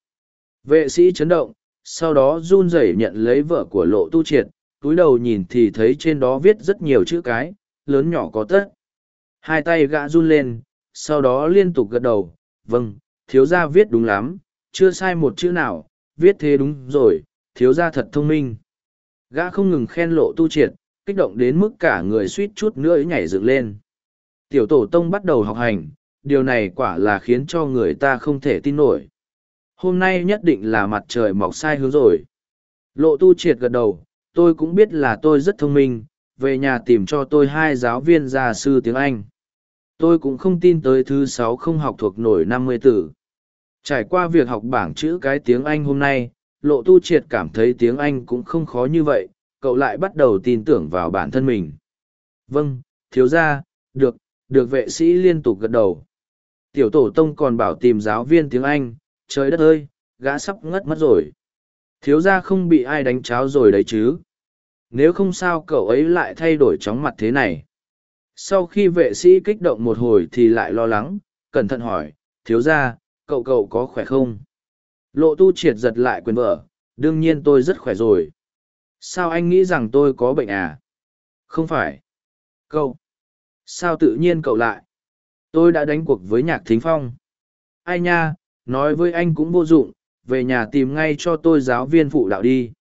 Vệ sĩ chấn động, sau đó run rẩy nhận lấy vợ của lộ tu triệt, túi đầu nhìn thì thấy trên đó viết rất nhiều chữ cái, lớn nhỏ có tất. Hai tay gã run lên, sau đó liên tục gật đầu, vâng, thiếu gia viết đúng lắm, chưa sai một chữ nào, viết thế đúng rồi, thiếu gia thật thông minh. Gã không ngừng khen lộ tu triệt, kích động đến mức cả người suýt chút nữa nhảy dựng lên. Tiểu tổ tông bắt đầu học hành, điều này quả là khiến cho người ta không thể tin nổi. Hôm nay nhất định là mặt trời mọc sai hướng rồi. Lộ tu triệt gật đầu, tôi cũng biết là tôi rất thông minh, về nhà tìm cho tôi hai giáo viên gia sư tiếng Anh. Tôi cũng không tin tới thứ sáu không học thuộc nổi năm mươi từ. Trải qua việc học bảng chữ cái tiếng Anh hôm nay, lộ tu triệt cảm thấy tiếng Anh cũng không khó như vậy, cậu lại bắt đầu tin tưởng vào bản thân mình. Vâng, thiếu ra, được, được vệ sĩ liên tục gật đầu. Tiểu tổ tông còn bảo tìm giáo viên tiếng Anh, trời đất ơi, gã sắp ngất mất rồi. Thiếu ra không bị ai đánh cháo rồi đấy chứ. Nếu không sao cậu ấy lại thay đổi chóng mặt thế này. Sau khi vệ sĩ kích động một hồi thì lại lo lắng, cẩn thận hỏi, thiếu ra, cậu cậu có khỏe không? Lộ tu triệt giật lại quyền vợ, đương nhiên tôi rất khỏe rồi. Sao anh nghĩ rằng tôi có bệnh à? Không phải. Cậu. Sao tự nhiên cậu lại? Tôi đã đánh cuộc với nhạc thính phong. Ai nha, nói với anh cũng vô dụng, về nhà tìm ngay cho tôi giáo viên phụ đạo đi.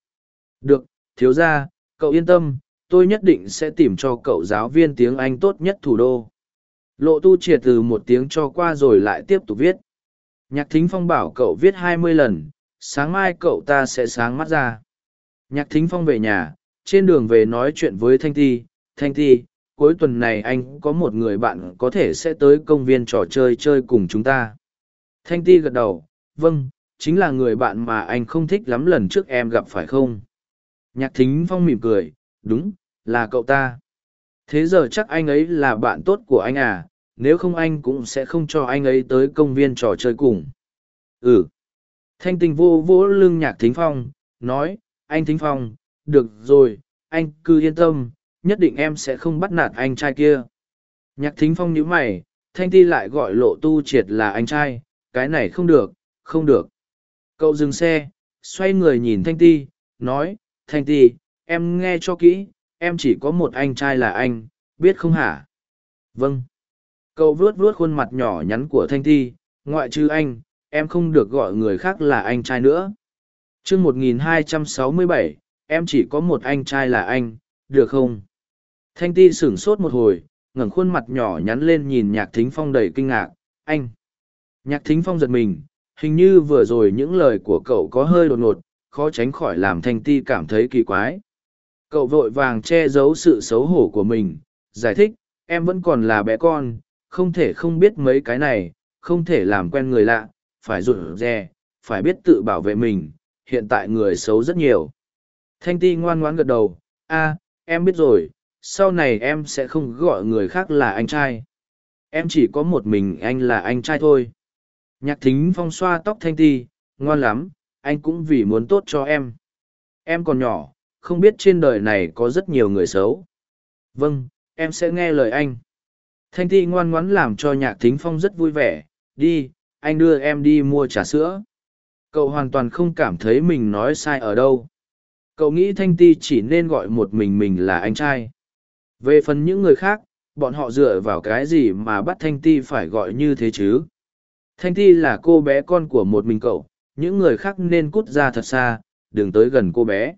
Được, thiếu ra, cậu yên tâm, tôi nhất định sẽ tìm cho cậu giáo viên tiếng Anh tốt nhất thủ đô. Lộ tu triệt từ một tiếng cho qua rồi lại tiếp tục viết. Nhạc thính phong bảo cậu viết hai mươi lần, sáng mai cậu ta sẽ sáng mắt ra. Nhạc thính phong về nhà, trên đường về nói chuyện với Thanh Ti. Thanh Ti, cuối tuần này anh có một người bạn có thể sẽ tới công viên trò chơi chơi cùng chúng ta. Thanh Ti gật đầu, vâng, chính là người bạn mà anh không thích lắm lần trước em gặp phải không? Nhạc thính phong mỉm cười, đúng, là cậu ta. Thế giờ chắc anh ấy là bạn tốt của anh à, nếu không anh cũng sẽ không cho anh ấy tới công viên trò chơi cùng. Ừ. Thanh tình vô vỗ lưng nhạc thính phong, nói, anh thính phong, được rồi, anh cứ yên tâm, nhất định em sẽ không bắt nạt anh trai kia. Nhạc thính phong nhíu mày, thanh ti lại gọi lộ tu triệt là anh trai, cái này không được, không được. Cậu dừng xe, xoay người nhìn thanh ti, nói, thanh ti, em nghe cho kỹ, em chỉ có một anh trai là anh, biết không hả? Vâng. Cậu vuốt vuốt khuôn mặt nhỏ nhắn của thanh thi ngoại trừ anh, em không được gọi người khác là anh trai nữa. chương 1267, em chỉ có một anh trai là anh, được không? Thanh ti sửng sốt một hồi, ngẩng khuôn mặt nhỏ nhắn lên nhìn nhạc thính phong đầy kinh ngạc, anh. Nhạc thính phong giật mình, hình như vừa rồi những lời của cậu có hơi đột ngột, khó tránh khỏi làm thanh ti cảm thấy kỳ quái. Cậu vội vàng che giấu sự xấu hổ của mình, giải thích, em vẫn còn là bé con, không thể không biết mấy cái này, không thể làm quen người lạ, phải rụt rè, phải biết tự bảo vệ mình, hiện tại người xấu rất nhiều. Thanh ti ngoan ngoãn gật đầu, a, em biết rồi, sau này em sẽ không gọi người khác là anh trai. Em chỉ có một mình anh là anh trai thôi. Nhạc thính phong xoa tóc thanh ti, ngoan lắm, anh cũng vì muốn tốt cho em. Em còn nhỏ, không biết trên đời này có rất nhiều người xấu. Vâng, em sẽ nghe lời anh. Thanh Ti ngoan ngoãn làm cho nhạc thính phong rất vui vẻ, đi, anh đưa em đi mua trà sữa. Cậu hoàn toàn không cảm thấy mình nói sai ở đâu. Cậu nghĩ Thanh Ti chỉ nên gọi một mình mình là anh trai. Về phần những người khác, bọn họ dựa vào cái gì mà bắt Thanh Ti phải gọi như thế chứ? Thanh Ti là cô bé con của một mình cậu, những người khác nên cút ra thật xa, đừng tới gần cô bé.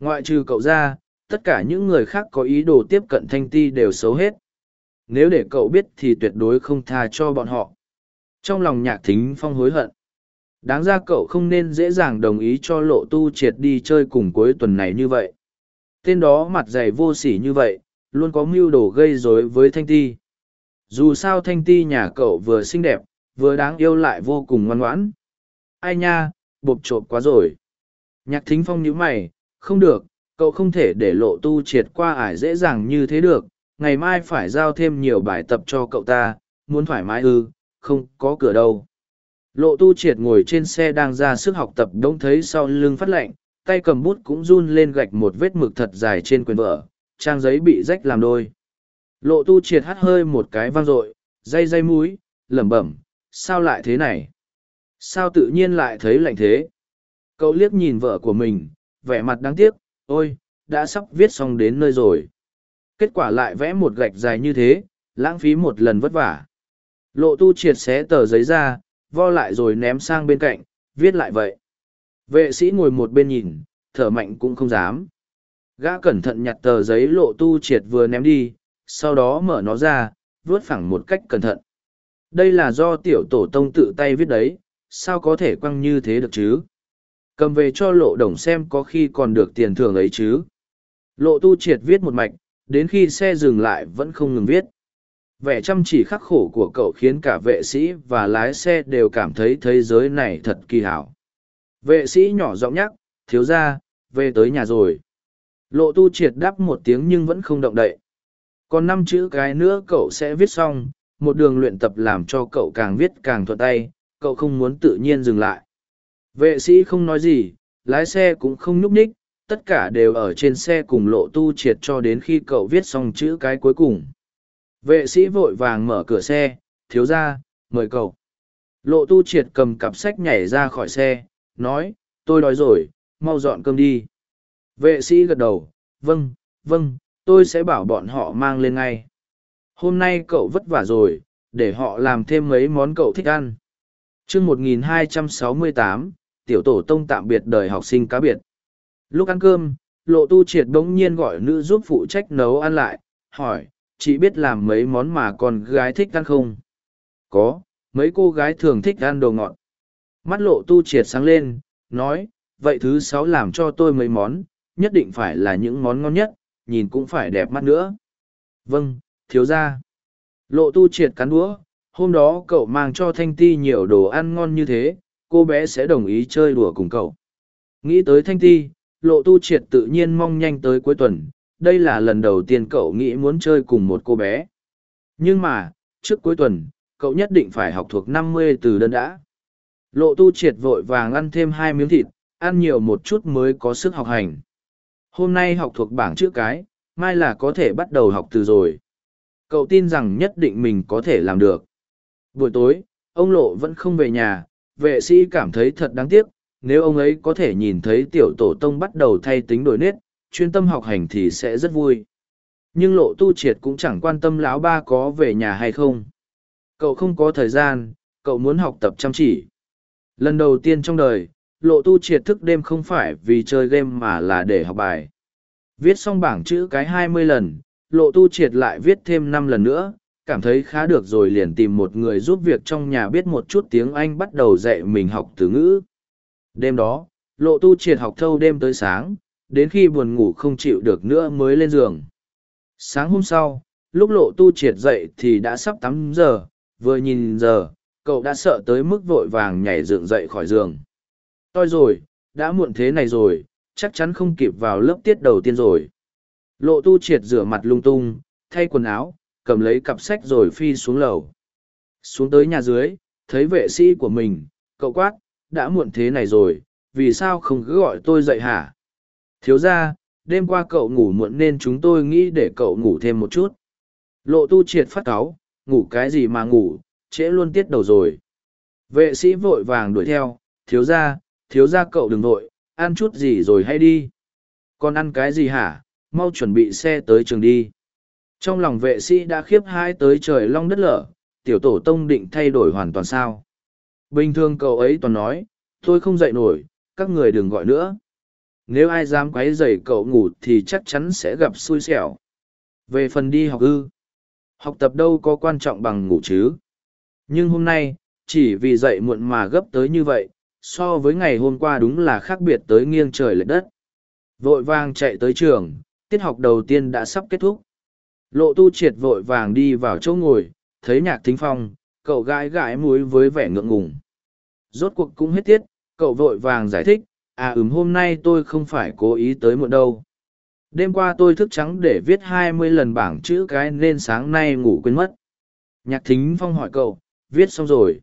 Ngoại trừ cậu ra, tất cả những người khác có ý đồ tiếp cận Thanh Ti đều xấu hết. Nếu để cậu biết thì tuyệt đối không tha cho bọn họ. Trong lòng nhạc thính phong hối hận. Đáng ra cậu không nên dễ dàng đồng ý cho lộ tu triệt đi chơi cùng cuối tuần này như vậy. Tên đó mặt dày vô sỉ như vậy, luôn có mưu đồ gây rối với Thanh Ti. Dù sao Thanh Ti nhà cậu vừa xinh đẹp, vừa đáng yêu lại vô cùng ngoan ngoãn. Ai nha, bộp trộm quá rồi. Nhạc thính phong nhíu mày, không được, cậu không thể để lộ tu triệt qua ải dễ dàng như thế được, ngày mai phải giao thêm nhiều bài tập cho cậu ta, muốn thoải mái ư, không có cửa đâu. Lộ tu triệt ngồi trên xe đang ra sức học tập đông thấy sau lưng phát lạnh, tay cầm bút cũng run lên gạch một vết mực thật dài trên quyền vở, trang giấy bị rách làm đôi. Lộ tu triệt hắt hơi một cái vang dội, dây dây múi, lẩm bẩm, sao lại thế này? Sao tự nhiên lại thấy lạnh thế? Cậu liếc nhìn vợ của mình, vẻ mặt đáng tiếc, ôi, đã sắp viết xong đến nơi rồi. Kết quả lại vẽ một gạch dài như thế, lãng phí một lần vất vả. Lộ tu triệt xé tờ giấy ra, vo lại rồi ném sang bên cạnh, viết lại vậy. Vệ sĩ ngồi một bên nhìn, thở mạnh cũng không dám. Gã cẩn thận nhặt tờ giấy lộ tu triệt vừa ném đi, sau đó mở nó ra, vuốt phẳng một cách cẩn thận. Đây là do tiểu tổ tông tự tay viết đấy, sao có thể quăng như thế được chứ? Cầm về cho lộ đồng xem có khi còn được tiền thưởng ấy chứ. Lộ tu triệt viết một mạch, đến khi xe dừng lại vẫn không ngừng viết. Vẻ chăm chỉ khắc khổ của cậu khiến cả vệ sĩ và lái xe đều cảm thấy thế giới này thật kỳ hảo. Vệ sĩ nhỏ giọng nhắc, thiếu ra, về tới nhà rồi. Lộ tu triệt đáp một tiếng nhưng vẫn không động đậy. Còn năm chữ cái nữa cậu sẽ viết xong, một đường luyện tập làm cho cậu càng viết càng thuận tay, cậu không muốn tự nhiên dừng lại. Vệ sĩ không nói gì, lái xe cũng không nhúc ních tất cả đều ở trên xe cùng lộ tu triệt cho đến khi cậu viết xong chữ cái cuối cùng. Vệ sĩ vội vàng mở cửa xe, thiếu ra, mời cậu. Lộ tu triệt cầm cặp sách nhảy ra khỏi xe, nói, tôi đói rồi, mau dọn cơm đi. Vệ sĩ gật đầu, vâng, vâng, tôi sẽ bảo bọn họ mang lên ngay. Hôm nay cậu vất vả rồi, để họ làm thêm mấy món cậu thích ăn. chương 1268, tiểu tổ tông tạm biệt đời học sinh cá biệt. Lúc ăn cơm, lộ tu triệt bỗng nhiên gọi nữ giúp phụ trách nấu ăn lại, hỏi, chị biết làm mấy món mà con gái thích ăn không? Có, mấy cô gái thường thích ăn đồ ngọt. Mắt lộ tu triệt sáng lên, nói, vậy thứ sáu làm cho tôi mấy món, nhất định phải là những món ngon nhất, nhìn cũng phải đẹp mắt nữa. Vâng, thiếu ra. Lộ tu triệt cắn đũa, hôm đó cậu mang cho Thanh Ti nhiều đồ ăn ngon như thế, cô bé sẽ đồng ý chơi đùa cùng cậu. Nghĩ tới Thanh Ti, lộ tu triệt tự nhiên mong nhanh tới cuối tuần, đây là lần đầu tiên cậu nghĩ muốn chơi cùng một cô bé. Nhưng mà, trước cuối tuần, cậu nhất định phải học thuộc năm mươi từ đơn đã. Lộ tu triệt vội vàng ăn thêm hai miếng thịt, ăn nhiều một chút mới có sức học hành. Hôm nay học thuộc bảng chữ cái, mai là có thể bắt đầu học từ rồi. Cậu tin rằng nhất định mình có thể làm được. Buổi tối, ông Lộ vẫn không về nhà, vệ sĩ cảm thấy thật đáng tiếc, nếu ông ấy có thể nhìn thấy tiểu tổ tông bắt đầu thay tính đổi nết, chuyên tâm học hành thì sẽ rất vui. Nhưng Lộ Tu Triệt cũng chẳng quan tâm lão ba có về nhà hay không. Cậu không có thời gian, cậu muốn học tập chăm chỉ. Lần đầu tiên trong đời, Lộ Tu Triệt thức đêm không phải vì chơi game mà là để học bài. Viết xong bảng chữ cái hai mươi lần, lộ tu triệt lại viết thêm năm lần nữa cảm thấy khá được rồi liền tìm một người giúp việc trong nhà biết một chút tiếng anh bắt đầu dạy mình học từ ngữ đêm đó lộ tu triệt học thâu đêm tới sáng đến khi buồn ngủ không chịu được nữa mới lên giường. Sáng hôm sau lúc lộ tu triệt dậy thì đã sắp tám giờ vừa nhìn giờ cậu đã sợ tới mức vội vàng nhảy dựng dậy khỏi giường. Toi rồi đã muộn thế này rồi chắc chắn không kịp vào lớp tiết đầu tiên rồi. Lộ tu triệt rửa mặt lung tung, thay quần áo, cầm lấy cặp sách rồi phi xuống lầu. Xuống tới nhà dưới, thấy vệ sĩ của mình, cậu quát, đã muộn thế này rồi, vì sao không cứ gọi tôi dậy hả? Thiếu ra, đêm qua cậu ngủ muộn nên chúng tôi nghĩ để cậu ngủ thêm một chút. Lộ tu triệt phát cáu, ngủ cái gì mà ngủ, trễ luôn tiết đầu rồi. Vệ sĩ vội vàng đuổi theo, thiếu ra, thiếu ra cậu đừng vội, ăn chút gì rồi hay đi. Còn ăn cái gì hả, mau chuẩn bị xe tới trường đi. Trong lòng vệ sĩ đã khiếp hãi tới trời long đất lở, tiểu tổ tông định thay đổi hoàn toàn sao. Bình thường cậu ấy toàn nói, tôi không dậy nổi, các người đừng gọi nữa. Nếu ai dám quấy rầy cậu ngủ thì chắc chắn sẽ gặp xui xẻo. Về phần đi học ư. Học tập đâu có quan trọng bằng ngủ chứ. Nhưng hôm nay, chỉ vì dậy muộn mà gấp tới như vậy, so với ngày hôm qua đúng là khác biệt tới nghiêng trời lệch đất. Vội vàng chạy tới trường, tiết học đầu tiên đã sắp kết thúc. Lộ tu triệt vội vàng đi vào chỗ ngồi, thấy nhạc thính phong, cậu gãi gãi muối với vẻ ngượng ngùng. Rốt cuộc cũng hết tiết, cậu vội vàng giải thích, à ừm hôm nay tôi không phải cố ý tới muộn đâu. Đêm qua tôi thức trắng để viết hai mươi lần bảng chữ cái nên sáng nay ngủ quên mất. Nhạc thính phong hỏi cậu, viết xong rồi.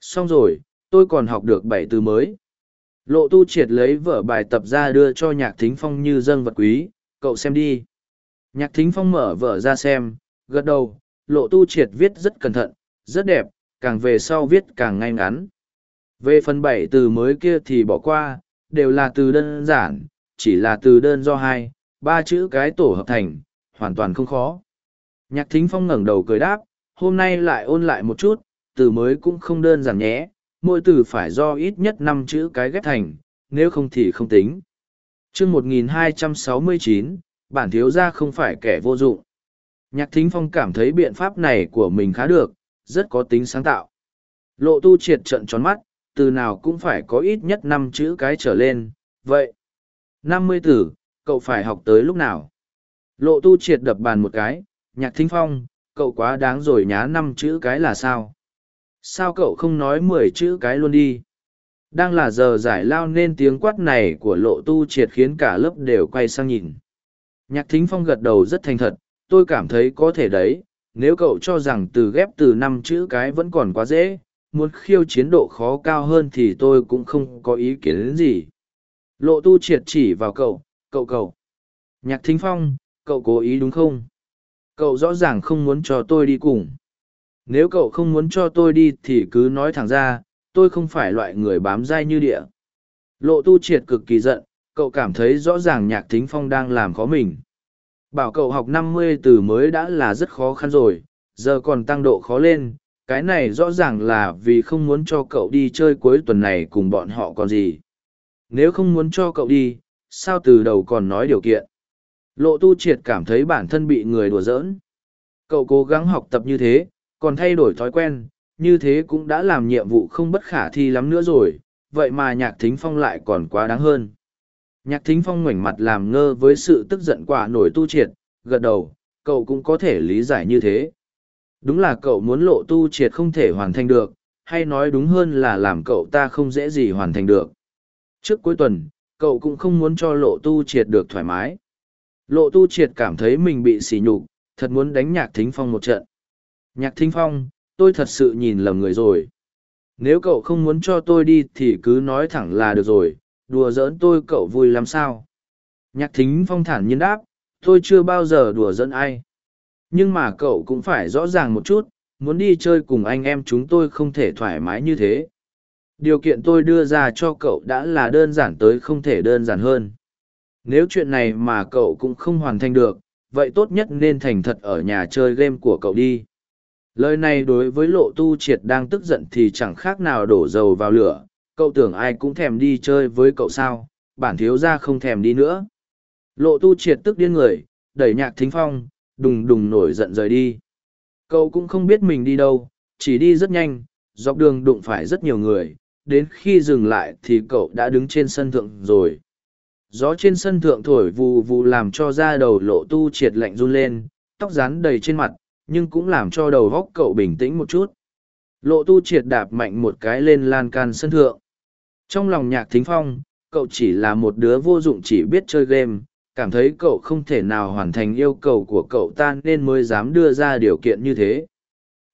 Xong rồi, tôi còn học được bảy từ mới. Lộ tu triệt lấy vở bài tập ra đưa cho nhạc thính phong như dân vật quý, cậu xem đi. Nhạc thính phong mở vở ra xem, gật đầu, lộ tu triệt viết rất cẩn thận, rất đẹp, càng về sau viết càng ngay ngắn. Về phần bảy từ mới kia thì bỏ qua, đều là từ đơn giản, chỉ là từ đơn do hai, ba chữ cái tổ hợp thành, hoàn toàn không khó. Nhạc thính phong ngẩng đầu cười đáp, hôm nay lại ôn lại một chút, từ mới cũng không đơn giản nhé, mỗi từ phải do ít nhất năm chữ cái ghép thành, nếu không thì không tính. chương 1269, bản thiếu gia không phải kẻ vô dụng. Nhạc thính phong cảm thấy biện pháp này của mình khá được, rất có tính sáng tạo. Lộ tu triệt trận tròn mắt, từ nào cũng phải có ít nhất năm chữ cái trở lên, vậy. năm mươi từ, cậu phải học tới lúc nào? Lộ tu triệt đập bàn một cái, nhạc thính phong, cậu quá đáng rồi nhá năm chữ cái là sao? Sao cậu không nói mười chữ cái luôn đi? Đang là giờ giải lao nên tiếng quát này của lộ tu triệt khiến cả lớp đều quay sang nhìn. Nhạc thính phong gật đầu rất thành thật, tôi cảm thấy có thể đấy, nếu cậu cho rằng từ ghép từ năm chữ cái vẫn còn quá dễ, muốn khiêu chiến độ khó cao hơn thì tôi cũng không có ý kiến đến gì. Lộ tu triệt chỉ vào cậu, cậu cậu. Nhạc thính phong, cậu cố ý đúng không? Cậu rõ ràng không muốn cho tôi đi cùng. Nếu cậu không muốn cho tôi đi thì cứ nói thẳng ra, tôi không phải loại người bám dai như địa. Lộ tu triệt cực kỳ giận, cậu cảm thấy rõ ràng nhạc thính phong đang làm khó mình. Bảo cậu học năm mươi từ mới đã là rất khó khăn rồi, giờ còn tăng độ khó lên, cái này rõ ràng là vì không muốn cho cậu đi chơi cuối tuần này cùng bọn họ còn gì. Nếu không muốn cho cậu đi, sao từ đầu còn nói điều kiện? Lộ tu triệt cảm thấy bản thân bị người đùa giỡn. Cậu cố gắng học tập như thế, còn thay đổi thói quen, như thế cũng đã làm nhiệm vụ không bất khả thi lắm nữa rồi, vậy mà nhạc thính phong lại còn quá đáng hơn. Nhạc thính phong ngoảnh mặt làm ngơ với sự tức giận quả nổi tu triệt, gật đầu, cậu cũng có thể lý giải như thế. Đúng là cậu muốn lộ tu triệt không thể hoàn thành được, hay nói đúng hơn là làm cậu ta không dễ gì hoàn thành được. Trước cuối tuần, cậu cũng không muốn cho lộ tu triệt được thoải mái. Lộ tu triệt cảm thấy mình bị sỉ nhục, thật muốn đánh nhạc thính phong một trận. Nhạc thính phong, tôi thật sự nhìn lầm người rồi. Nếu cậu không muốn cho tôi đi thì cứ nói thẳng là được rồi, đùa giỡn tôi cậu vui lắm sao. Nhạc thính phong thản nhiên đáp, tôi chưa bao giờ đùa giỡn ai. Nhưng mà cậu cũng phải rõ ràng một chút, muốn đi chơi cùng anh em chúng tôi không thể thoải mái như thế. Điều kiện tôi đưa ra cho cậu đã là đơn giản tới không thể đơn giản hơn. Nếu chuyện này mà cậu cũng không hoàn thành được, vậy tốt nhất nên thành thật ở nhà chơi game của cậu đi. Lời này đối với lộ tu triệt đang tức giận thì chẳng khác nào đổ dầu vào lửa, cậu tưởng ai cũng thèm đi chơi với cậu sao, bản thiếu ra không thèm đi nữa. Lộ tu triệt tức điên người, đẩy nhạc thính phong, đùng đùng nổi giận rời đi. Cậu cũng không biết mình đi đâu, chỉ đi rất nhanh, dọc đường đụng phải rất nhiều người, đến khi dừng lại thì cậu đã đứng trên sân thượng rồi. Gió trên sân thượng thổi vù vù làm cho da đầu lộ tu triệt lạnh run lên, tóc rán đầy trên mặt, nhưng cũng làm cho đầu góc cậu bình tĩnh một chút. Lộ tu triệt đạp mạnh một cái lên lan can sân thượng. Trong lòng nhạc thính phong, cậu chỉ là một đứa vô dụng chỉ biết chơi game, cảm thấy cậu không thể nào hoàn thành yêu cầu của cậu ta nên mới dám đưa ra điều kiện như thế.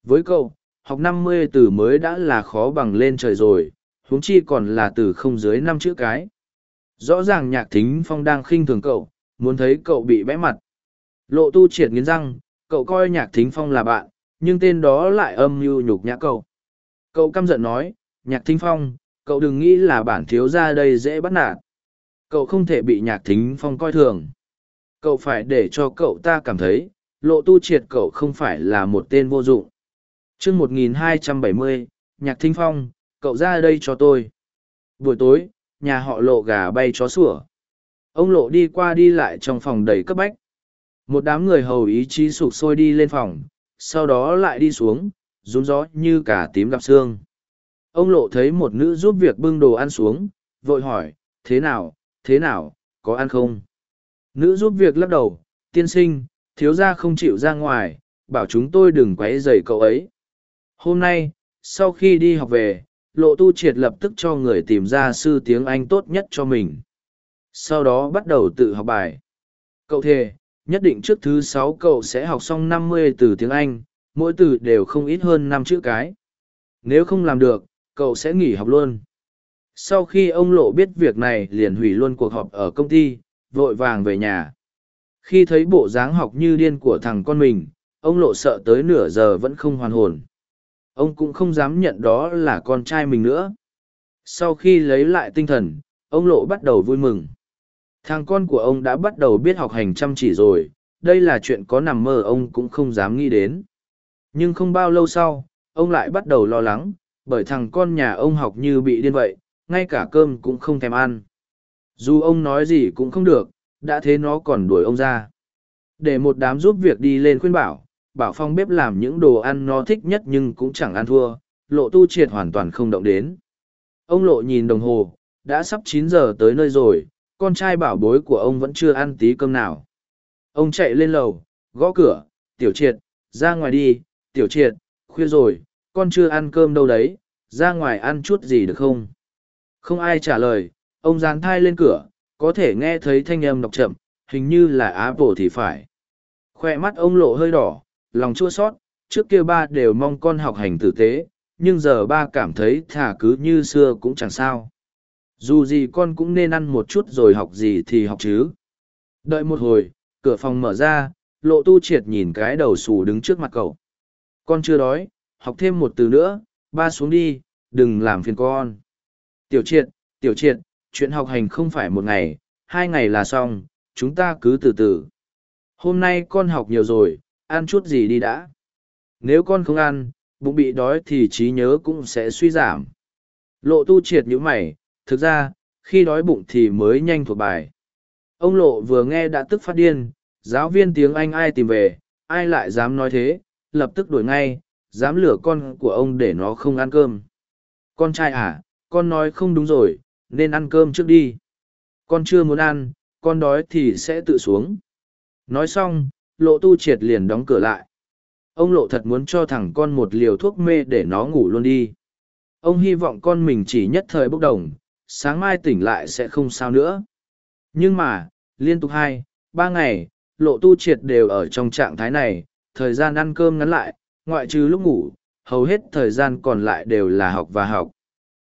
Với cậu, học năm mươi từ mới đã là khó bằng lên trời rồi, huống chi còn là từ không dưới năm chữ cái. Rõ ràng nhạc thính phong đang khinh thường cậu, muốn thấy cậu bị bẽ mặt. Lộ tu triệt nghiến răng, cậu coi nhạc thính phong là bạn, nhưng tên đó lại âm mưu nhục nhã cậu. Cậu căm giận nói, nhạc thính phong, cậu đừng nghĩ là bản thiếu ra đây dễ bắt nạt. Cậu không thể bị nhạc thính phong coi thường. Cậu phải để cho cậu ta cảm thấy, lộ tu triệt cậu không phải là một tên vô dụng. chương 1270, nhạc thính phong, cậu ra đây cho tôi. Buổi tối, nhà họ lộ gà bay chó sủa. Ông lộ đi qua đi lại trong phòng đầy cấp bách. Một đám người hầu ý chí sụp sôi đi lên phòng, sau đó lại đi xuống, rún gió như cả tím gặp xương. Ông lộ thấy một nữ giúp việc bưng đồ ăn xuống, vội hỏi, thế nào, thế nào, có ăn không? Nữ giúp việc lắc đầu, tiên sinh, thiếu gia không chịu ra ngoài, bảo chúng tôi đừng quấy rầy cậu ấy. Hôm nay, sau khi đi học về, lộ tu triệt lập tức cho người tìm ra sư tiếng Anh tốt nhất cho mình. Sau đó bắt đầu tự học bài. Cậu thề, nhất định trước thứ sáu cậu sẽ học xong năm mươi từ tiếng Anh, mỗi từ đều không ít hơn năm chữ cái. Nếu không làm được, cậu sẽ nghỉ học luôn. Sau khi ông Lộ biết việc này liền hủy luôn cuộc họp ở công ty, vội vàng về nhà. Khi thấy bộ dáng học như điên của thằng con mình, ông Lộ sợ tới nửa giờ vẫn không hoàn hồn. Ông cũng không dám nhận đó là con trai mình nữa. Sau khi lấy lại tinh thần, ông Lộ bắt đầu vui mừng. Thằng con của ông đã bắt đầu biết học hành chăm chỉ rồi, đây là chuyện có nằm mơ ông cũng không dám nghĩ đến. Nhưng không bao lâu sau, ông lại bắt đầu lo lắng, bởi thằng con nhà ông học như bị điên vậy, ngay cả cơm cũng không thèm ăn. Dù ông nói gì cũng không được, đã thế nó còn đuổi ông ra. Để một đám giúp việc đi lên khuyên bảo, bảo phong bếp làm những đồ ăn nó thích nhất nhưng cũng chẳng ăn thua, lộ tu triệt hoàn toàn không động đến. Ông lộ nhìn đồng hồ, đã sắp chín giờ tới nơi rồi, con trai bảo bối của ông vẫn chưa ăn tí cơm nào. Ông chạy lên lầu, gõ cửa, tiểu triệt, ra ngoài đi, tiểu triệt, khuya rồi, con chưa ăn cơm đâu đấy, ra ngoài ăn chút gì được không? Không ai trả lời, ông dán thai lên cửa, có thể nghe thấy thanh âm đọc chậm, hình như là á bổ thì phải. Khoe mắt ông lộ hơi đỏ, lòng chua sót, trước kia ba đều mong con học hành tử tế, nhưng giờ ba cảm thấy thả cứ như xưa cũng chẳng sao. Dù gì con cũng nên ăn một chút rồi học gì thì học chứ. Đợi một hồi, cửa phòng mở ra, lộ tu triệt nhìn cái đầu xù đứng trước mặt cậu. Con chưa đói, học thêm một từ nữa, ba xuống đi, đừng làm phiền con. Tiểu triệt, tiểu triệt, chuyện học hành không phải một ngày, hai ngày là xong, chúng ta cứ từ từ. Hôm nay con học nhiều rồi, ăn chút gì đi đã. Nếu con không ăn, bụng bị đói thì trí nhớ cũng sẽ suy giảm. Lộ tu triệt như mày, thực ra, khi đói bụng thì mới nhanh thuộc bài. Ông Lộ vừa nghe đã tức phát điên, giáo viên tiếng Anh ai tìm về, ai lại dám nói thế, lập tức đuổi ngay, dám lửa con của ông để nó không ăn cơm. Con trai à, con nói không đúng rồi, nên ăn cơm trước đi. Con chưa muốn ăn, con đói thì sẽ tự xuống. Nói xong, lộ tu triệt liền đóng cửa lại. Ông lộ thật muốn cho thằng con một liều thuốc mê để nó ngủ luôn đi. Ông hy vọng con mình chỉ nhất thời bốc đồng, sáng mai tỉnh lại sẽ không sao nữa. Nhưng mà, liên tục hai, ba ngày, lộ tu triệt đều ở trong trạng thái này, thời gian ăn cơm ngắn lại, ngoại trừ lúc ngủ, hầu hết thời gian còn lại đều là học và học.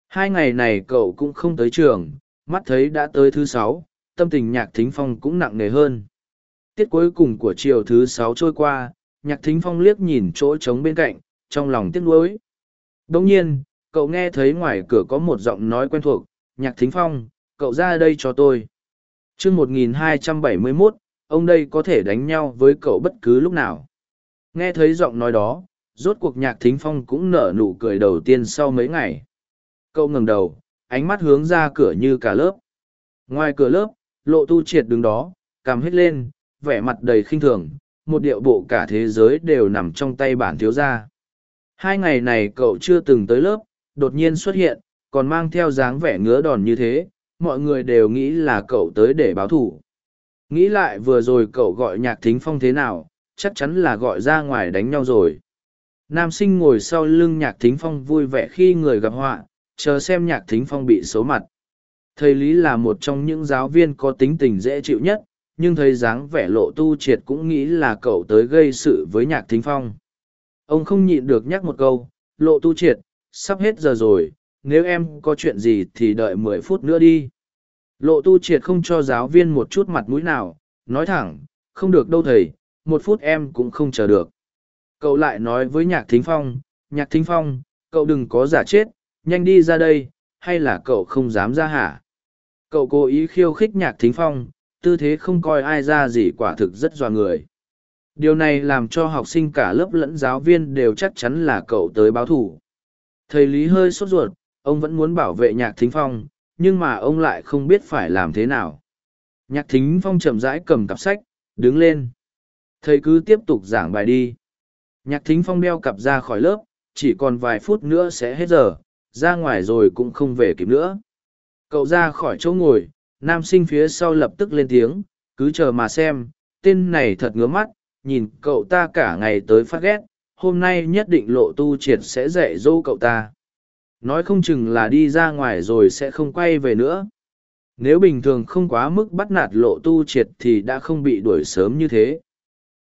Hai ngày này cậu cũng không tới trường, mắt thấy đã tới thứ sáu, tâm tình nhạc thính phong cũng nặng nề hơn. Tiết cuối cùng của chiều thứ sáu trôi qua, nhạc thính phong liếc nhìn chỗ trống bên cạnh, trong lòng tiếc nuối. Đồng nhiên, cậu nghe thấy ngoài cửa có một giọng nói quen thuộc, nhạc thính phong, cậu ra đây cho tôi. chương 1271, ông đây có thể đánh nhau với cậu bất cứ lúc nào. Nghe thấy giọng nói đó, rốt cuộc nhạc thính phong cũng nở nụ cười đầu tiên sau mấy ngày. Cậu ngẩng đầu, ánh mắt hướng ra cửa như cả lớp. Ngoài cửa lớp, lộ tu triệt đứng đó, cằm hết lên, vẻ mặt đầy khinh thường, một điệu bộ cả thế giới đều nằm trong tay bản thiếu gia. Hai ngày này cậu chưa từng tới lớp, đột nhiên xuất hiện, còn mang theo dáng vẻ ngứa đòn như thế, mọi người đều nghĩ là cậu tới để báo thủ. Nghĩ lại vừa rồi cậu gọi nhạc thính phong thế nào, chắc chắn là gọi ra ngoài đánh nhau rồi. Nam sinh ngồi sau lưng nhạc thính phong vui vẻ khi người gặp họa, chờ xem nhạc thính phong bị xấu mặt. Thầy Lý là một trong những giáo viên có tính tình dễ chịu nhất, nhưng thấy dáng vẻ lộ tu triệt cũng nghĩ là cậu tới gây sự với nhạc thính phong. Ông không nhịn được nhắc một câu, lộ tu triệt, sắp hết giờ rồi, nếu em có chuyện gì thì đợi mười phút nữa đi lộ tu triệt không cho giáo viên một chút mặt mũi nào nói thẳng không được đâu thầy một phút em cũng không chờ được. Cậu lại nói với nhạc thính phong, nhạc thính phong, cậu đừng có giả chết, nhanh đi ra đây, hay là cậu không dám ra hả? Cậu cố ý khiêu khích nhạc thính phong, tư thế không coi ai ra gì quả thực rất dọa người. Điều này làm cho học sinh cả lớp lẫn giáo viên đều chắc chắn là cậu tới báo thủ thầy lý hơi sốt ruột, ông vẫn muốn bảo vệ nhạc thính phong, nhưng mà ông lại không biết phải làm thế nào. Nhạc thính phong chậm rãi cầm cặp sách, đứng lên thầy cứ tiếp tục giảng bài đi. Nhạc thính phong đeo cặp ra khỏi lớp, chỉ còn vài phút nữa sẽ hết giờ, ra ngoài rồi cũng không về kịp nữa. Cậu ra khỏi chỗ ngồi, nam sinh phía sau lập tức lên tiếng, cứ chờ mà xem, tên này thật ngứa mắt, nhìn cậu ta cả ngày tới phát ghét, hôm nay nhất định lộ tu triệt sẽ dạy dỗ cậu ta. Nói không chừng là đi ra ngoài rồi sẽ không quay về nữa. Nếu bình thường không quá mức bắt nạt lộ tu triệt thì đã không bị đuổi sớm như thế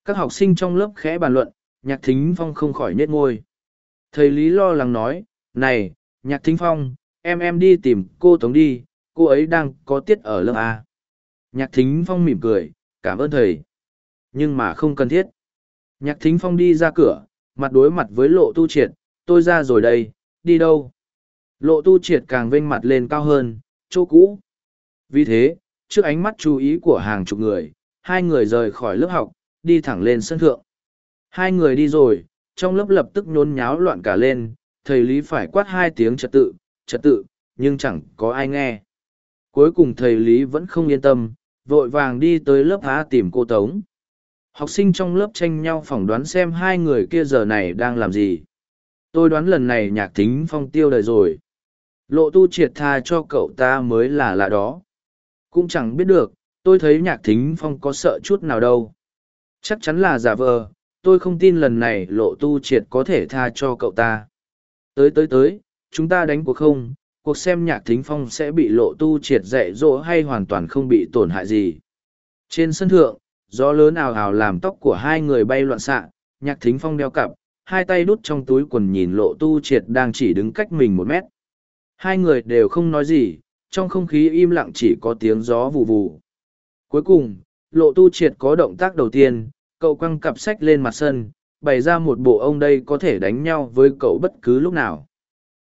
các học sinh trong lớp khẽ bàn luận, nhạc thính phong không khỏi nhét ngôi thầy lý lo lắng nói, này, nhạc thính phong, em em đi tìm cô tống đi, cô ấy đang có tiết ở lớp a. Nhạc thính phong mỉm cười, cảm ơn thầy. Nhưng mà không cần thiết. Nhạc thính phong đi ra cửa, mặt đối mặt với lộ tu triệt, tôi ra rồi đây, đi đâu? Lộ tu triệt càng vênh mặt lên cao hơn, chỗ cũ. Vì thế, trước ánh mắt chú ý của hàng chục người, hai người rời khỏi lớp học đi thẳng lên sân thượng. Hai người đi rồi, trong lớp lập tức nhốn nháo loạn cả lên, thầy lý phải quát hai tiếng trật tự trật tự, nhưng chẳng có ai nghe. Cuối cùng thầy lý vẫn không yên tâm, vội vàng đi tới lớp há tìm cô tống. Học sinh trong lớp tranh nhau phỏng đoán xem hai người kia giờ này đang làm gì. Tôi đoán lần này nhạc thính phong tiêu đời rồi. Lộ tu triệt tha cho cậu ta mới là lạ đó. Cũng chẳng biết được, tôi thấy nhạc thính phong có sợ chút nào đâu chắc chắn là giả vờ, tôi không tin lần này lộ tu triệt có thể tha cho cậu ta. Tới tới tới, chúng ta đánh cuộc không? Cuộc xem nhạc thính phong sẽ bị lộ tu triệt dạy dỗ hay hoàn toàn không bị tổn hại gì? Trên sân thượng, gió lớn ào ào làm tóc của hai người bay loạn xạ, nhạc thính phong đeo cặp, hai tay đút trong túi quần nhìn lộ tu triệt đang chỉ đứng cách mình một mét. Hai người đều không nói gì, trong không khí im lặng chỉ có tiếng gió vù vù. Cuối cùng, lộ tu triệt có động tác đầu tiên cậu quăng cặp sách lên mặt sân, bày ra một bộ ông đây có thể đánh nhau với cậu bất cứ lúc nào.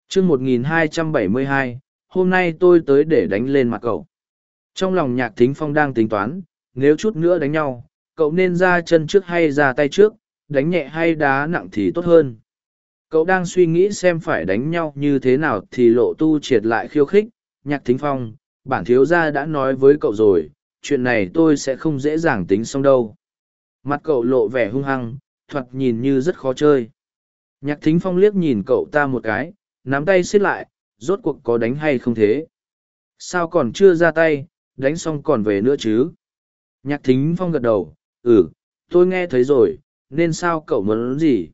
Chương một nghìn hai trăm bảy mươi hai, hôm nay tôi tới để đánh lên mặt cậu. Trong lòng nhạc thính phong đang tính toán, nếu chút nữa đánh nhau, cậu nên ra chân trước hay ra tay trước, đánh nhẹ hay đá nặng thì tốt hơn. Cậu đang suy nghĩ xem phải đánh nhau như thế nào thì lộ tu triệt lại khiêu khích. Nhạc thính phong, bản thiếu gia đã nói với cậu rồi, chuyện này tôi sẽ không dễ dàng tính xong đâu mặt cậu lộ vẻ hung hăng, thoạt nhìn như rất khó chơi. Nhạc thính phong liếc nhìn cậu ta một cái, nắm tay xiết lại, rốt cuộc có đánh hay không thế? Sao còn chưa ra tay, đánh xong còn về nữa chứ? Nhạc thính phong gật đầu ừ tôi nghe thấy rồi, nên sao cậu muốn gì?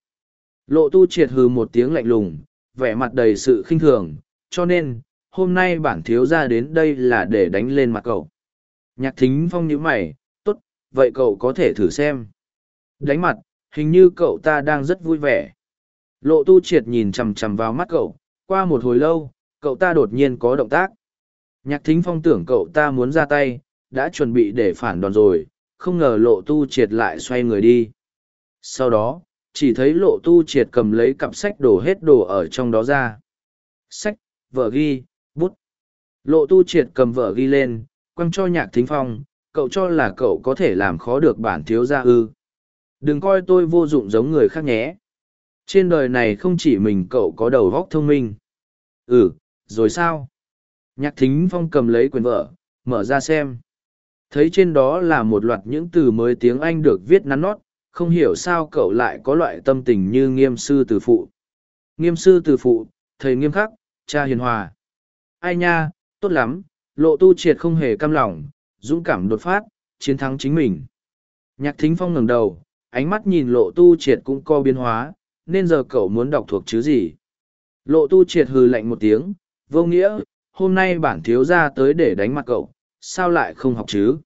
Lộ tu triệt hừ một tiếng lạnh lùng, vẻ mặt đầy sự khinh thường, cho nên, hôm nay bản thiếu ra đến đây là để đánh lên mặt cậu. Nhạc thính phong nhíu mày vậy cậu có thể thử xem. Đánh mặt, hình như cậu ta đang rất vui vẻ. Lộ tu triệt nhìn chằm chằm vào mắt cậu, qua một hồi lâu, cậu ta đột nhiên có động tác. Nhạc thính phong tưởng cậu ta muốn ra tay, đã chuẩn bị để phản đòn rồi, không ngờ lộ tu triệt lại xoay người đi. Sau đó, chỉ thấy lộ tu triệt cầm lấy cặp sách đổ hết đồ ở trong đó ra. Sách vợ ghi, bút. Lộ tu triệt cầm vợ ghi lên, quăng cho nhạc thính phong cậu cho là cậu có thể làm khó được bản thiếu gia ư. Đừng coi tôi vô dụng giống người khác nhé. Trên đời này không chỉ mình cậu có đầu góc thông minh. Ừ rồi sao? Nhạc thính phong cầm lấy quyền vợ mở ra xem. Thấy trên đó là một loạt những từ mới tiếng anh được viết nắn nót, không hiểu sao cậu lại có loại tâm tình như nghiêm sư từ phụ. Nghiêm sư từ phụ, thầy nghiêm khắc, cha hiền hòa. Ai nha, tốt lắm, lộ tu triệt không hề căm lòng dũng cảm đột phát, chiến thắng chính mình. Nhạc thính phong ngẩng đầu, ánh mắt nhìn lộ tu triệt cũng co biến hóa, nên giờ cậu muốn đọc thuộc chứ gì? Lộ tu triệt hừ lạnh một tiếng, vô nghĩa, hôm nay bản thiếu ra tới để đánh mặt cậu, sao lại không học chứ?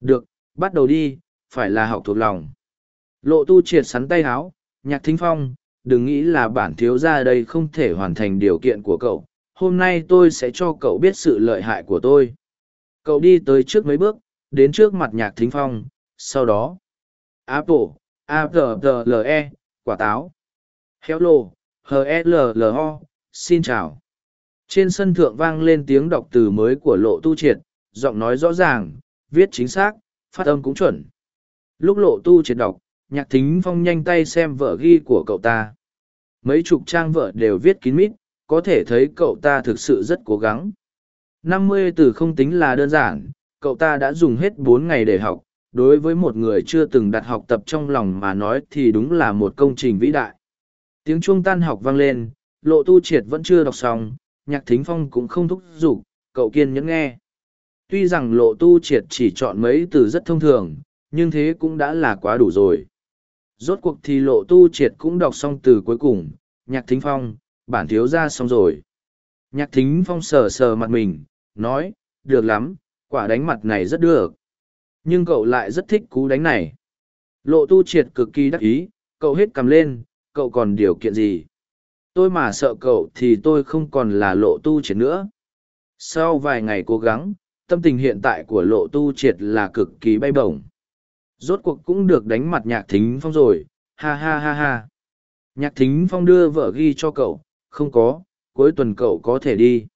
Được, bắt đầu đi, phải là học thuộc lòng. Lộ tu triệt sắn tay háo, nhạc thính phong, đừng nghĩ là bản thiếu ra đây không thể hoàn thành điều kiện của cậu, hôm nay tôi sẽ cho cậu biết sự lợi hại của tôi cậu đi tới trước mấy bước đến trước mặt nhạc thính phong sau đó apple A-P-L-E, quả táo hello h e l l o xin chào. Trên sân thượng vang lên tiếng đọc từ mới của lộ tu triệt giọng nói rõ ràng viết chính xác phát âm cũng chuẩn. Lúc lộ tu triệt đọc nhạc thính phong nhanh tay xem vở ghi của cậu ta. Mấy chục trang vợ đều viết kín mít có thể thấy cậu ta thực sự rất cố gắng năm mươi từ không tính là đơn giản, cậu ta đã dùng hết bốn ngày để học. Đối với một người chưa từng đặt học tập trong lòng mà nói thì đúng là một công trình vĩ đại. Tiếng chuông tan học vang lên, lộ tu triệt vẫn chưa đọc xong, nhạc thính phong cũng không thúc giục, cậu kiên nhẫn nghe. Tuy rằng lộ tu triệt chỉ chọn mấy từ rất thông thường, nhưng thế cũng đã là quá đủ rồi. Rốt cuộc thì lộ tu triệt cũng đọc xong từ cuối cùng, nhạc thính phong, bản thiếu ra xong rồi. Nhạc thính phong sờ sờ mặt mình nói, được lắm, quả đánh mặt này rất được. Nhưng cậu lại rất thích cú đánh này. Lộ tu triệt cực kỳ đắc ý, cậu hết cầm lên, cậu còn điều kiện gì? Tôi mà sợ cậu thì tôi không còn là lộ tu triệt nữa. Sau vài ngày cố gắng, tâm tình hiện tại của lộ tu triệt là cực kỳ bay bổng. Rốt cuộc cũng được đánh mặt nhạc thính phong rồi, ha ha ha ha. Nhạc thính phong đưa vợ ghi cho cậu, không có, cuối tuần cậu có thể đi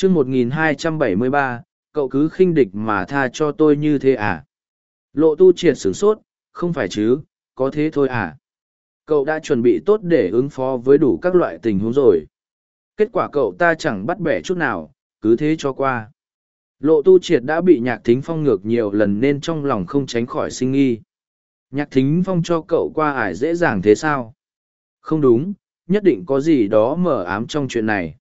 chương một nghìn hai trăm bảy mươi ba, cậu cứ khinh địch mà tha cho tôi như thế à? Lộ tu triệt sửng sốt, không phải chứ, có thế thôi à? Cậu đã chuẩn bị tốt để ứng phó với đủ các loại tình huống rồi. Kết quả cậu ta chẳng bắt bẻ chút nào, cứ thế cho qua. Lộ tu triệt đã bị nhạc thính phong ngược nhiều lần nên trong lòng không tránh khỏi sinh nghi. Nhạc thính phong cho cậu qua ải dễ dàng thế sao? Không đúng, nhất định có gì đó mở ám trong chuyện này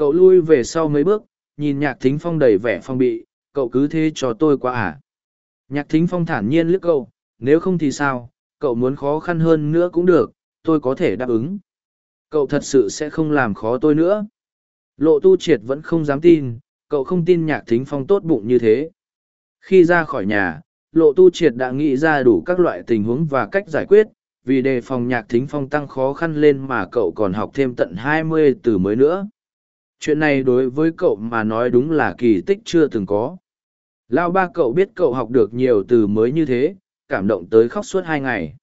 cậu lui về sau mấy bước, nhìn nhạc thính phong đầy vẻ phong bị, cậu cứ thế cho tôi qua à? Nhạc thính phong thản nhiên liếc cậu, nếu không thì sao, cậu muốn khó khăn hơn nữa cũng được, tôi có thể đáp ứng. Cậu thật sự sẽ không làm khó tôi nữa. Lộ tu triệt vẫn không dám tin, cậu không tin nhạc thính phong tốt bụng như thế. Khi ra khỏi nhà, lộ tu triệt đã nghĩ ra đủ các loại tình huống và cách giải quyết, vì đề phòng nhạc thính phong tăng khó khăn lên mà cậu còn học thêm tận hai mươi từ mới nữa chuyện này đối với cậu mà nói đúng là kỳ tích chưa từng có. Lao ba cậu biết cậu học được nhiều từ mới như thế, cảm động tới khóc suốt hai ngày.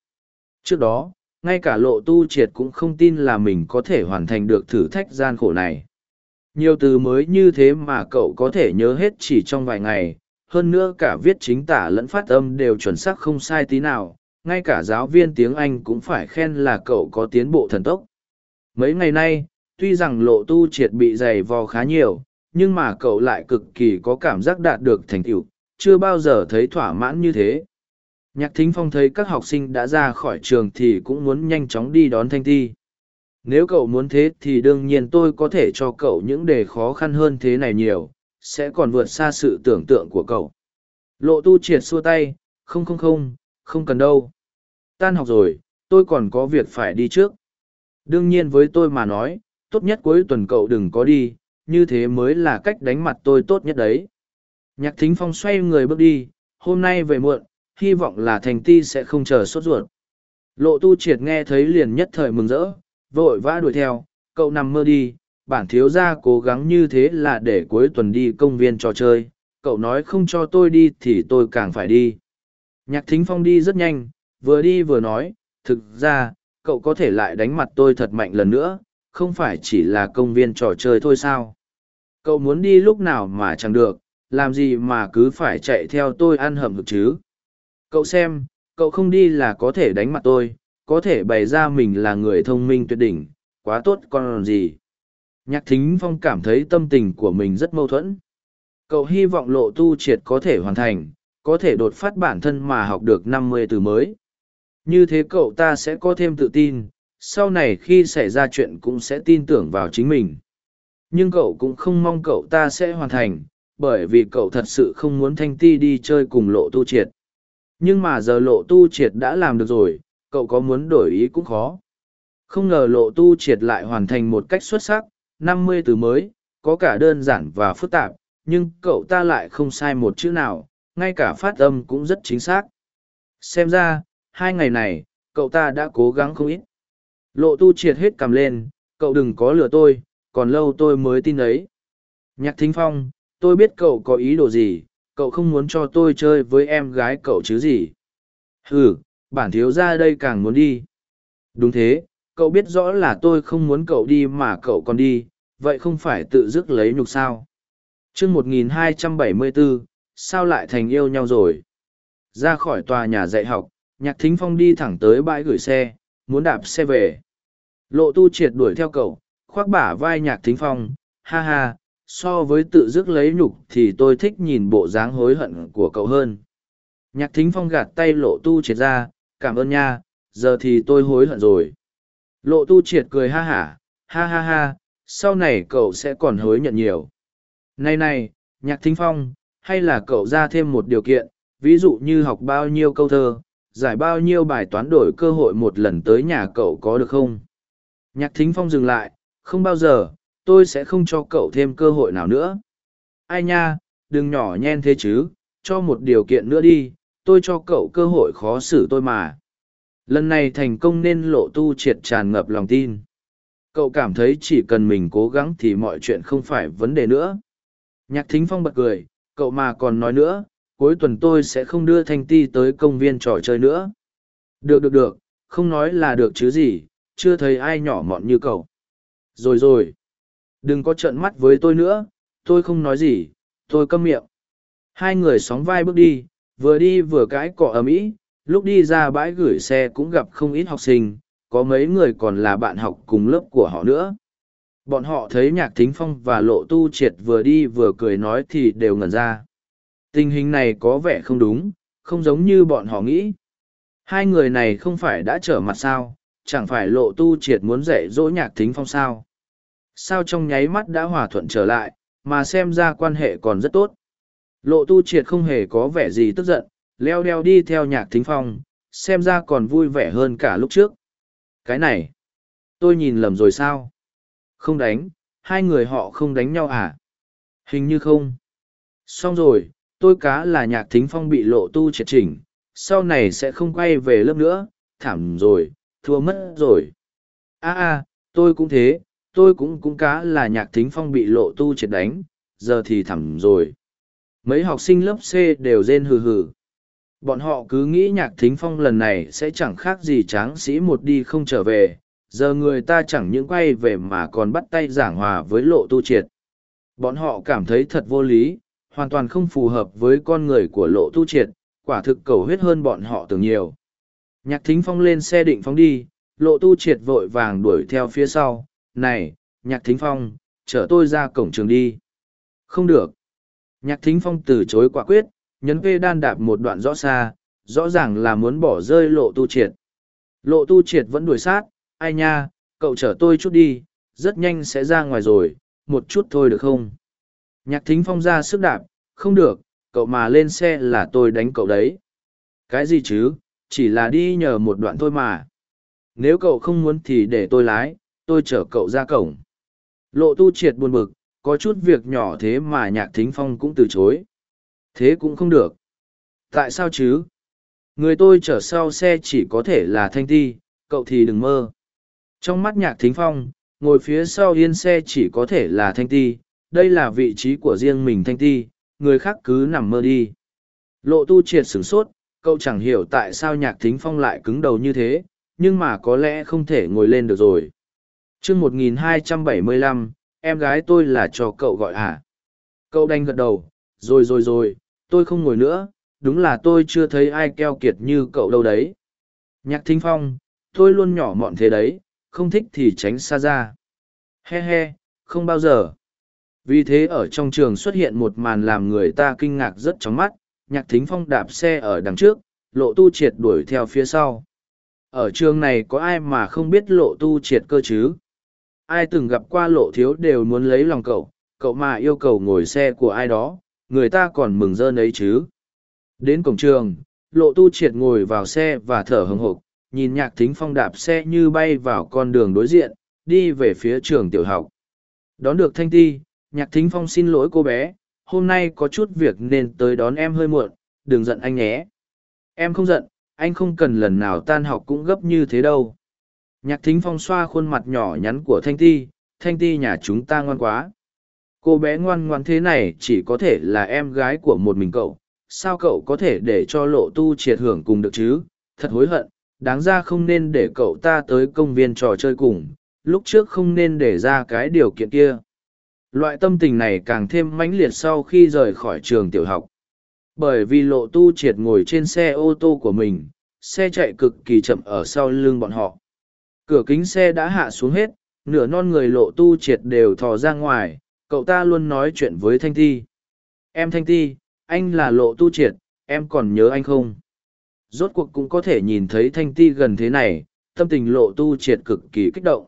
Trước đó, ngay cả lộ tu triệt cũng không tin là mình có thể hoàn thành được thử thách gian khổ này. Nhiều từ mới như thế mà cậu có thể nhớ hết chỉ trong vài ngày, hơn nữa cả viết chính tả lẫn phát âm đều chuẩn xác không sai tí nào, ngay cả giáo viên tiếng anh cũng phải khen là cậu có tiến bộ thần tốc. Mấy ngày nay tuy rằng lộ tu triệt bị dày vò khá nhiều, nhưng mà cậu lại cực kỳ có cảm giác đạt được thành tựu, chưa bao giờ thấy thỏa mãn như thế. Nhạc thính phong thấy các học sinh đã ra khỏi trường thì cũng muốn nhanh chóng đi đón thanh thi nếu cậu muốn thế thì đương nhiên tôi có thể cho cậu những đề khó khăn hơn thế này nhiều, sẽ còn vượt xa sự tưởng tượng của cậu. Lộ tu triệt xua tay, không không không không cần đâu. Tan học rồi, tôi còn có việc phải đi trước. Đương nhiên với tôi mà nói tốt nhất cuối tuần cậu đừng có đi, như thế mới là cách đánh mặt tôi tốt nhất đấy. Nhạc thính phong xoay người bước đi, hôm nay về muộn, hy vọng là thành ti sẽ không chờ sốt ruột. Lộ tu triệt nghe thấy liền nhất thời mừng rỡ, vội vã đuổi theo, cậu nằm mơ đi, bản thiếu gia cố gắng như thế là để cuối tuần đi công viên trò chơi, cậu nói không cho tôi đi thì tôi càng phải đi. Nhạc thính phong đi rất nhanh, vừa đi vừa nói, thực ra, cậu có thể lại đánh mặt tôi thật mạnh lần nữa không phải chỉ là công viên trò chơi thôi sao? Cậu muốn đi lúc nào mà chẳng được, làm gì mà cứ phải chạy theo tôi ăn hầm hực chứ? Cậu xem, cậu không đi là có thể đánh mặt tôi, có thể bày ra mình là người thông minh tuyệt đỉnh, quá tốt còn gì. Nhạc thính phong cảm thấy tâm tình của mình rất mâu thuẫn. Cậu hy vọng lộ tu triệt có thể hoàn thành, có thể đột phát bản thân mà học được năm mươi từ mới. Như thế cậu ta sẽ có thêm tự tin sau này khi xảy ra chuyện cũng sẽ tin tưởng vào chính mình. Nhưng cậu cũng không mong cậu ta sẽ hoàn thành, bởi vì cậu thật sự không muốn thanh ti đi chơi cùng lộ tu triệt. Nhưng mà giờ lộ tu triệt đã làm được rồi, cậu có muốn đổi ý cũng khó. Không ngờ lộ tu triệt lại hoàn thành một cách xuất sắc, năm mươi từ mới, có cả đơn giản và phức tạp, nhưng cậu ta lại không sai một chữ nào, ngay cả phát âm cũng rất chính xác. Xem ra, hai ngày này, cậu ta đã cố gắng không ít lộ tu triệt hết cầm lên, cậu đừng có lừa tôi, còn lâu tôi mới tin ấy. Nhạc thính phong, tôi biết cậu có ý đồ gì, cậu không muốn cho tôi chơi với em gái cậu chứ gì? Ừ bản thiếu ra đây càng muốn đi. Đúng thế, cậu biết rõ là tôi không muốn cậu đi mà cậu còn đi, vậy không phải tự dứt lấy nhục sao? Chương một nghìn hai trăm bảy mươi bốn sao lại thành yêu nhau rồi? Ra khỏi tòa nhà dạy học, nhạc thính phong đi thẳng tới bãi gửi xe, muốn đạp xe về lộ tu triệt đuổi theo cậu, khoác bả vai nhạc thính phong, ha ha, so với tự dứt lấy nhục thì tôi thích nhìn bộ dáng hối hận của cậu hơn. Nhạc thính phong gạt tay lộ tu triệt ra, cảm ơn nha, giờ thì tôi hối hận rồi. Lộ tu triệt cười ha hả, ha ha ha, sau này cậu sẽ còn hối nhận nhiều. Này này nhạc thính phong, hay là cậu ra thêm một điều kiện, ví dụ như học bao nhiêu câu thơ, giải bao nhiêu bài toán đổi cơ hội một lần tới nhà cậu có được không? Nhạc thính phong dừng lại, không bao giờ, tôi sẽ không cho cậu thêm cơ hội nào nữa. Ai nha, đừng nhỏ nhen thế chứ, cho một điều kiện nữa đi, tôi cho cậu cơ hội khó xử tôi mà. Lần này thành công nên lộ tu triệt tràn ngập lòng tin. Cậu cảm thấy chỉ cần mình cố gắng thì mọi chuyện không phải vấn đề nữa. Nhạc thính phong bật cười, cậu mà còn nói nữa, cuối tuần tôi sẽ không đưa thanh ti tới công viên trò chơi nữa. Được được được, không nói là được chứ gì chưa thấy ai nhỏ mọn như cậu. Rồi rồi. Đừng có trợn mắt với tôi nữa, tôi không nói gì, tôi câm miệng. Hai người sóng vai bước đi, vừa đi vừa cãi cọ ầm ĩ, lúc đi ra bãi gửi xe cũng gặp không ít học sinh, có mấy người còn là bạn học cùng lớp của họ nữa. Bọn họ thấy nhạc thính phong và lộ tu triệt vừa đi vừa cười nói thì đều ngẩn ra. Tình hình này có vẻ không đúng, không giống như bọn họ nghĩ. Hai người này không phải đã trở mặt sao? Chẳng phải lộ tu triệt muốn dạy dỗ nhạc thính phong sao? Sao trong nháy mắt đã hòa thuận trở lại, mà xem ra quan hệ còn rất tốt? Lộ tu triệt không hề có vẻ gì tức giận, leo đeo đi theo nhạc thính phong, xem ra còn vui vẻ hơn cả lúc trước. Cái này, tôi nhìn lầm rồi sao? Không đánh, hai người họ không đánh nhau à? Hình như không. Xong rồi, tôi cá là nhạc thính phong bị lộ tu triệt chỉnh, sau này sẽ không quay về lớp nữa. Thảm rồi thua mất rồi. A a, tôi cũng thế, tôi cũng cũng cá là nhạc thính phong bị lộ tu triệt đánh, giờ thì thảm rồi. Mấy học sinh lớp c đều rên hừ hừ. Bọn họ cứ nghĩ nhạc thính phong lần này sẽ chẳng khác gì tráng sĩ một đi không trở về, giờ người ta chẳng những quay về mà còn bắt tay giảng hòa với lộ tu triệt. Bọn họ cảm thấy thật vô lý, hoàn toàn không phù hợp với con người của lộ tu triệt, quả thực cầu huyết hơn bọn họ tưởng nhiều nhạc thính phong lên xe định phóng đi, lộ tu triệt vội vàng đuổi theo phía sau. Này, nhạc thính phong, chở tôi ra cổng trường đi. Không được. Nhạc thính phong từ chối quả quyết, nhấn vê đan đạp một đoạn rõ xa, rõ ràng là muốn bỏ rơi lộ tu triệt. Lộ tu triệt vẫn đuổi sát, ai nha, cậu chở tôi chút đi, rất nhanh sẽ ra ngoài rồi, một chút thôi được không? Nhạc thính phong ra sức đạp, không được, cậu mà lên xe là tôi đánh cậu đấy. Cái gì chứ? Chỉ là đi nhờ một đoạn thôi mà. Nếu cậu không muốn thì để tôi lái, tôi chở cậu ra cổng. Lộ tu triệt buồn bực, có chút việc nhỏ thế mà nhạc thính phong cũng từ chối. Thế cũng không được. Tại sao chứ? Người tôi chở sau xe chỉ có thể là thanh ti, cậu thì đừng mơ. Trong mắt nhạc thính phong, ngồi phía sau yên xe chỉ có thể là thanh ti, đây là vị trí của riêng mình thanh ti, người khác cứ nằm mơ đi. Lộ tu triệt sửng sốt cậu chẳng hiểu tại sao nhạc thính phong lại cứng đầu như thế, nhưng mà có lẽ không thể ngồi lên được rồi. Chương một nghìn hai trăm bảy mươi lăm, em gái tôi là cho cậu gọi à? Cậu đành gật đầu, rồi rồi rồi, tôi không ngồi nữa, đúng là tôi chưa thấy ai keo kiệt như cậu đâu đấy. Nhạc thính phong, tôi luôn nhỏ mọn thế đấy, không thích thì tránh xa ra. He he, không bao giờ. Vì thế ở trong trường xuất hiện một màn làm người ta kinh ngạc rất chóng mắt nhạc thính phong đạp xe ở đằng trước, lộ tu triệt đuổi theo phía sau. Ở trường này có ai mà không biết lộ tu triệt cơ chứ? Ai từng gặp qua lộ thiếu đều muốn lấy lòng cậu cậu mà yêu cầu ngồi xe của ai đó, người ta còn mừng rơn ấy chứ. Đến cổng trường, lộ tu triệt ngồi vào xe và thở hừng hộp nhìn nhạc thính phong đạp xe như bay vào con đường đối diện, đi về phía trường tiểu học. Đón được thanh ti, nhạc thính phong xin lỗi cô bé hôm nay có chút việc nên tới đón em hơi muộn, đừng giận anh nhé. Em không giận, anh không cần lần nào tan học cũng gấp như thế đâu. Nhạc thính phong xoa khuôn mặt nhỏ nhắn của thanh ti thanh ti nhà chúng ta ngoan quá. Cô bé ngoan ngoan thế này chỉ có thể là em gái của một mình cậu, sao cậu có thể để cho lộ tu triệt hưởng cùng được chứ? Thật hối hận, đáng ra không nên để cậu ta tới công viên trò chơi cùng, lúc trước không nên để ra cái điều kiện kia loại tâm tình này càng thêm mãnh liệt sau khi rời khỏi trường tiểu học. Bởi vì lộ tu triệt ngồi trên xe ô tô của mình, xe chạy cực kỳ chậm ở sau lưng bọn họ. Cửa kính xe đã hạ xuống hết, nửa non người lộ tu triệt đều thò ra ngoài, cậu ta luôn nói chuyện với thanh ti. Em thanh ti, anh là lộ tu triệt, em còn nhớ anh không? Rốt cuộc cũng có thể nhìn thấy thanh ti gần thế này, tâm tình lộ tu triệt cực kỳ kích động.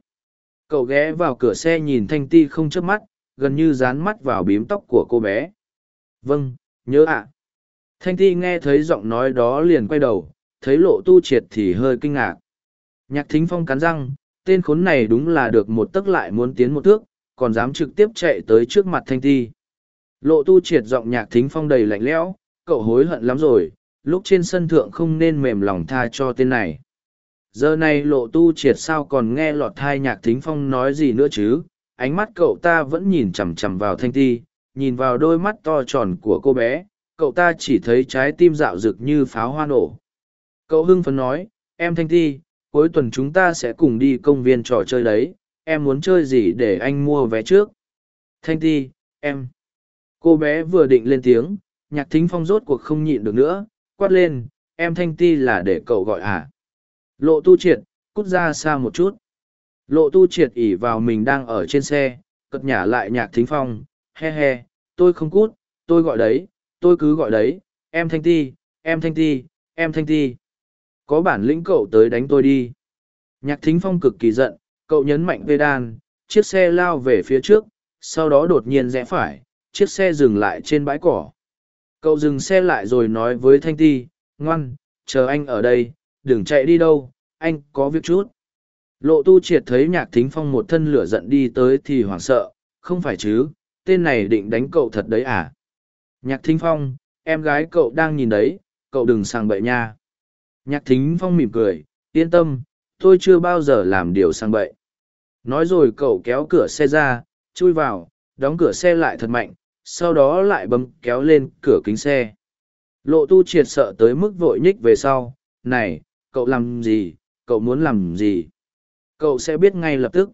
Cậu ghé vào cửa xe nhìn thanh ti không chớp mắt gần như dán mắt vào bím tóc của cô bé. Vâng nhớ ạ. Thanh ti nghe thấy giọng nói đó liền quay đầu, thấy lộ tu triệt thì hơi kinh ngạc. Nhạc thính phong cắn răng, tên khốn này đúng là được một tức lại muốn tiến một thước, còn dám trực tiếp chạy tới trước mặt thanh ti. Lộ tu triệt giọng nhạc thính phong đầy lạnh lẽo, cậu hối hận lắm rồi, lúc trên sân thượng không nên mềm lòng tha cho tên này. Giờ này lộ tu triệt sao còn nghe lọt thai nhạc thính phong nói gì nữa chứ? Ánh mắt cậu ta vẫn nhìn chằm chằm vào thanh ti, nhìn vào đôi mắt to tròn của cô bé, cậu ta chỉ thấy trái tim dạo rực như pháo hoa nổ. Cậu hưng phấn nói, em thanh ti, cuối tuần chúng ta sẽ cùng đi công viên trò chơi đấy, em muốn chơi gì để anh mua vé trước? Thanh ti, em. Cô bé vừa định lên tiếng, nhạc thính phong rốt cuộc không nhịn được nữa, quát lên, em thanh ti là để cậu gọi à? Lộ tu triệt, cút ra xa một chút lộ tu triệt ỉ vào mình đang ở trên xe, cật nhả lại nhạc thính phong, he he, tôi không cút, tôi gọi đấy, tôi cứ gọi đấy, em thanh ti, em thanh ti, em thanh ti. Có bản lĩnh cậu tới đánh tôi đi. Nhạc thính phong cực kỳ giận, cậu nhấn mạnh vê đan, chiếc xe lao về phía trước, sau đó đột nhiên rẽ phải, chiếc xe dừng lại trên bãi cỏ. Cậu dừng xe lại rồi nói với thanh ti, ngoan, chờ anh ở đây, đừng chạy đi đâu, anh có việc chút lộ tu triệt thấy nhạc thính phong một thân lửa giận đi tới thì hoảng sợ, không phải chứ, tên này định đánh cậu thật đấy à? Nhạc thính phong, em gái cậu đang nhìn đấy, cậu đừng sang bậy nha. Nhạc thính phong mỉm cười, yên tâm, tôi chưa bao giờ làm điều sang bậy. Nói rồi cậu kéo cửa xe ra, chui vào, đóng cửa xe lại thật mạnh, sau đó lại bấm kéo lên cửa kính xe. Lộ tu triệt sợ tới mức vội nhích về sau, này, cậu làm gì? Cậu muốn làm gì? Cậu sẽ biết ngay lập tức.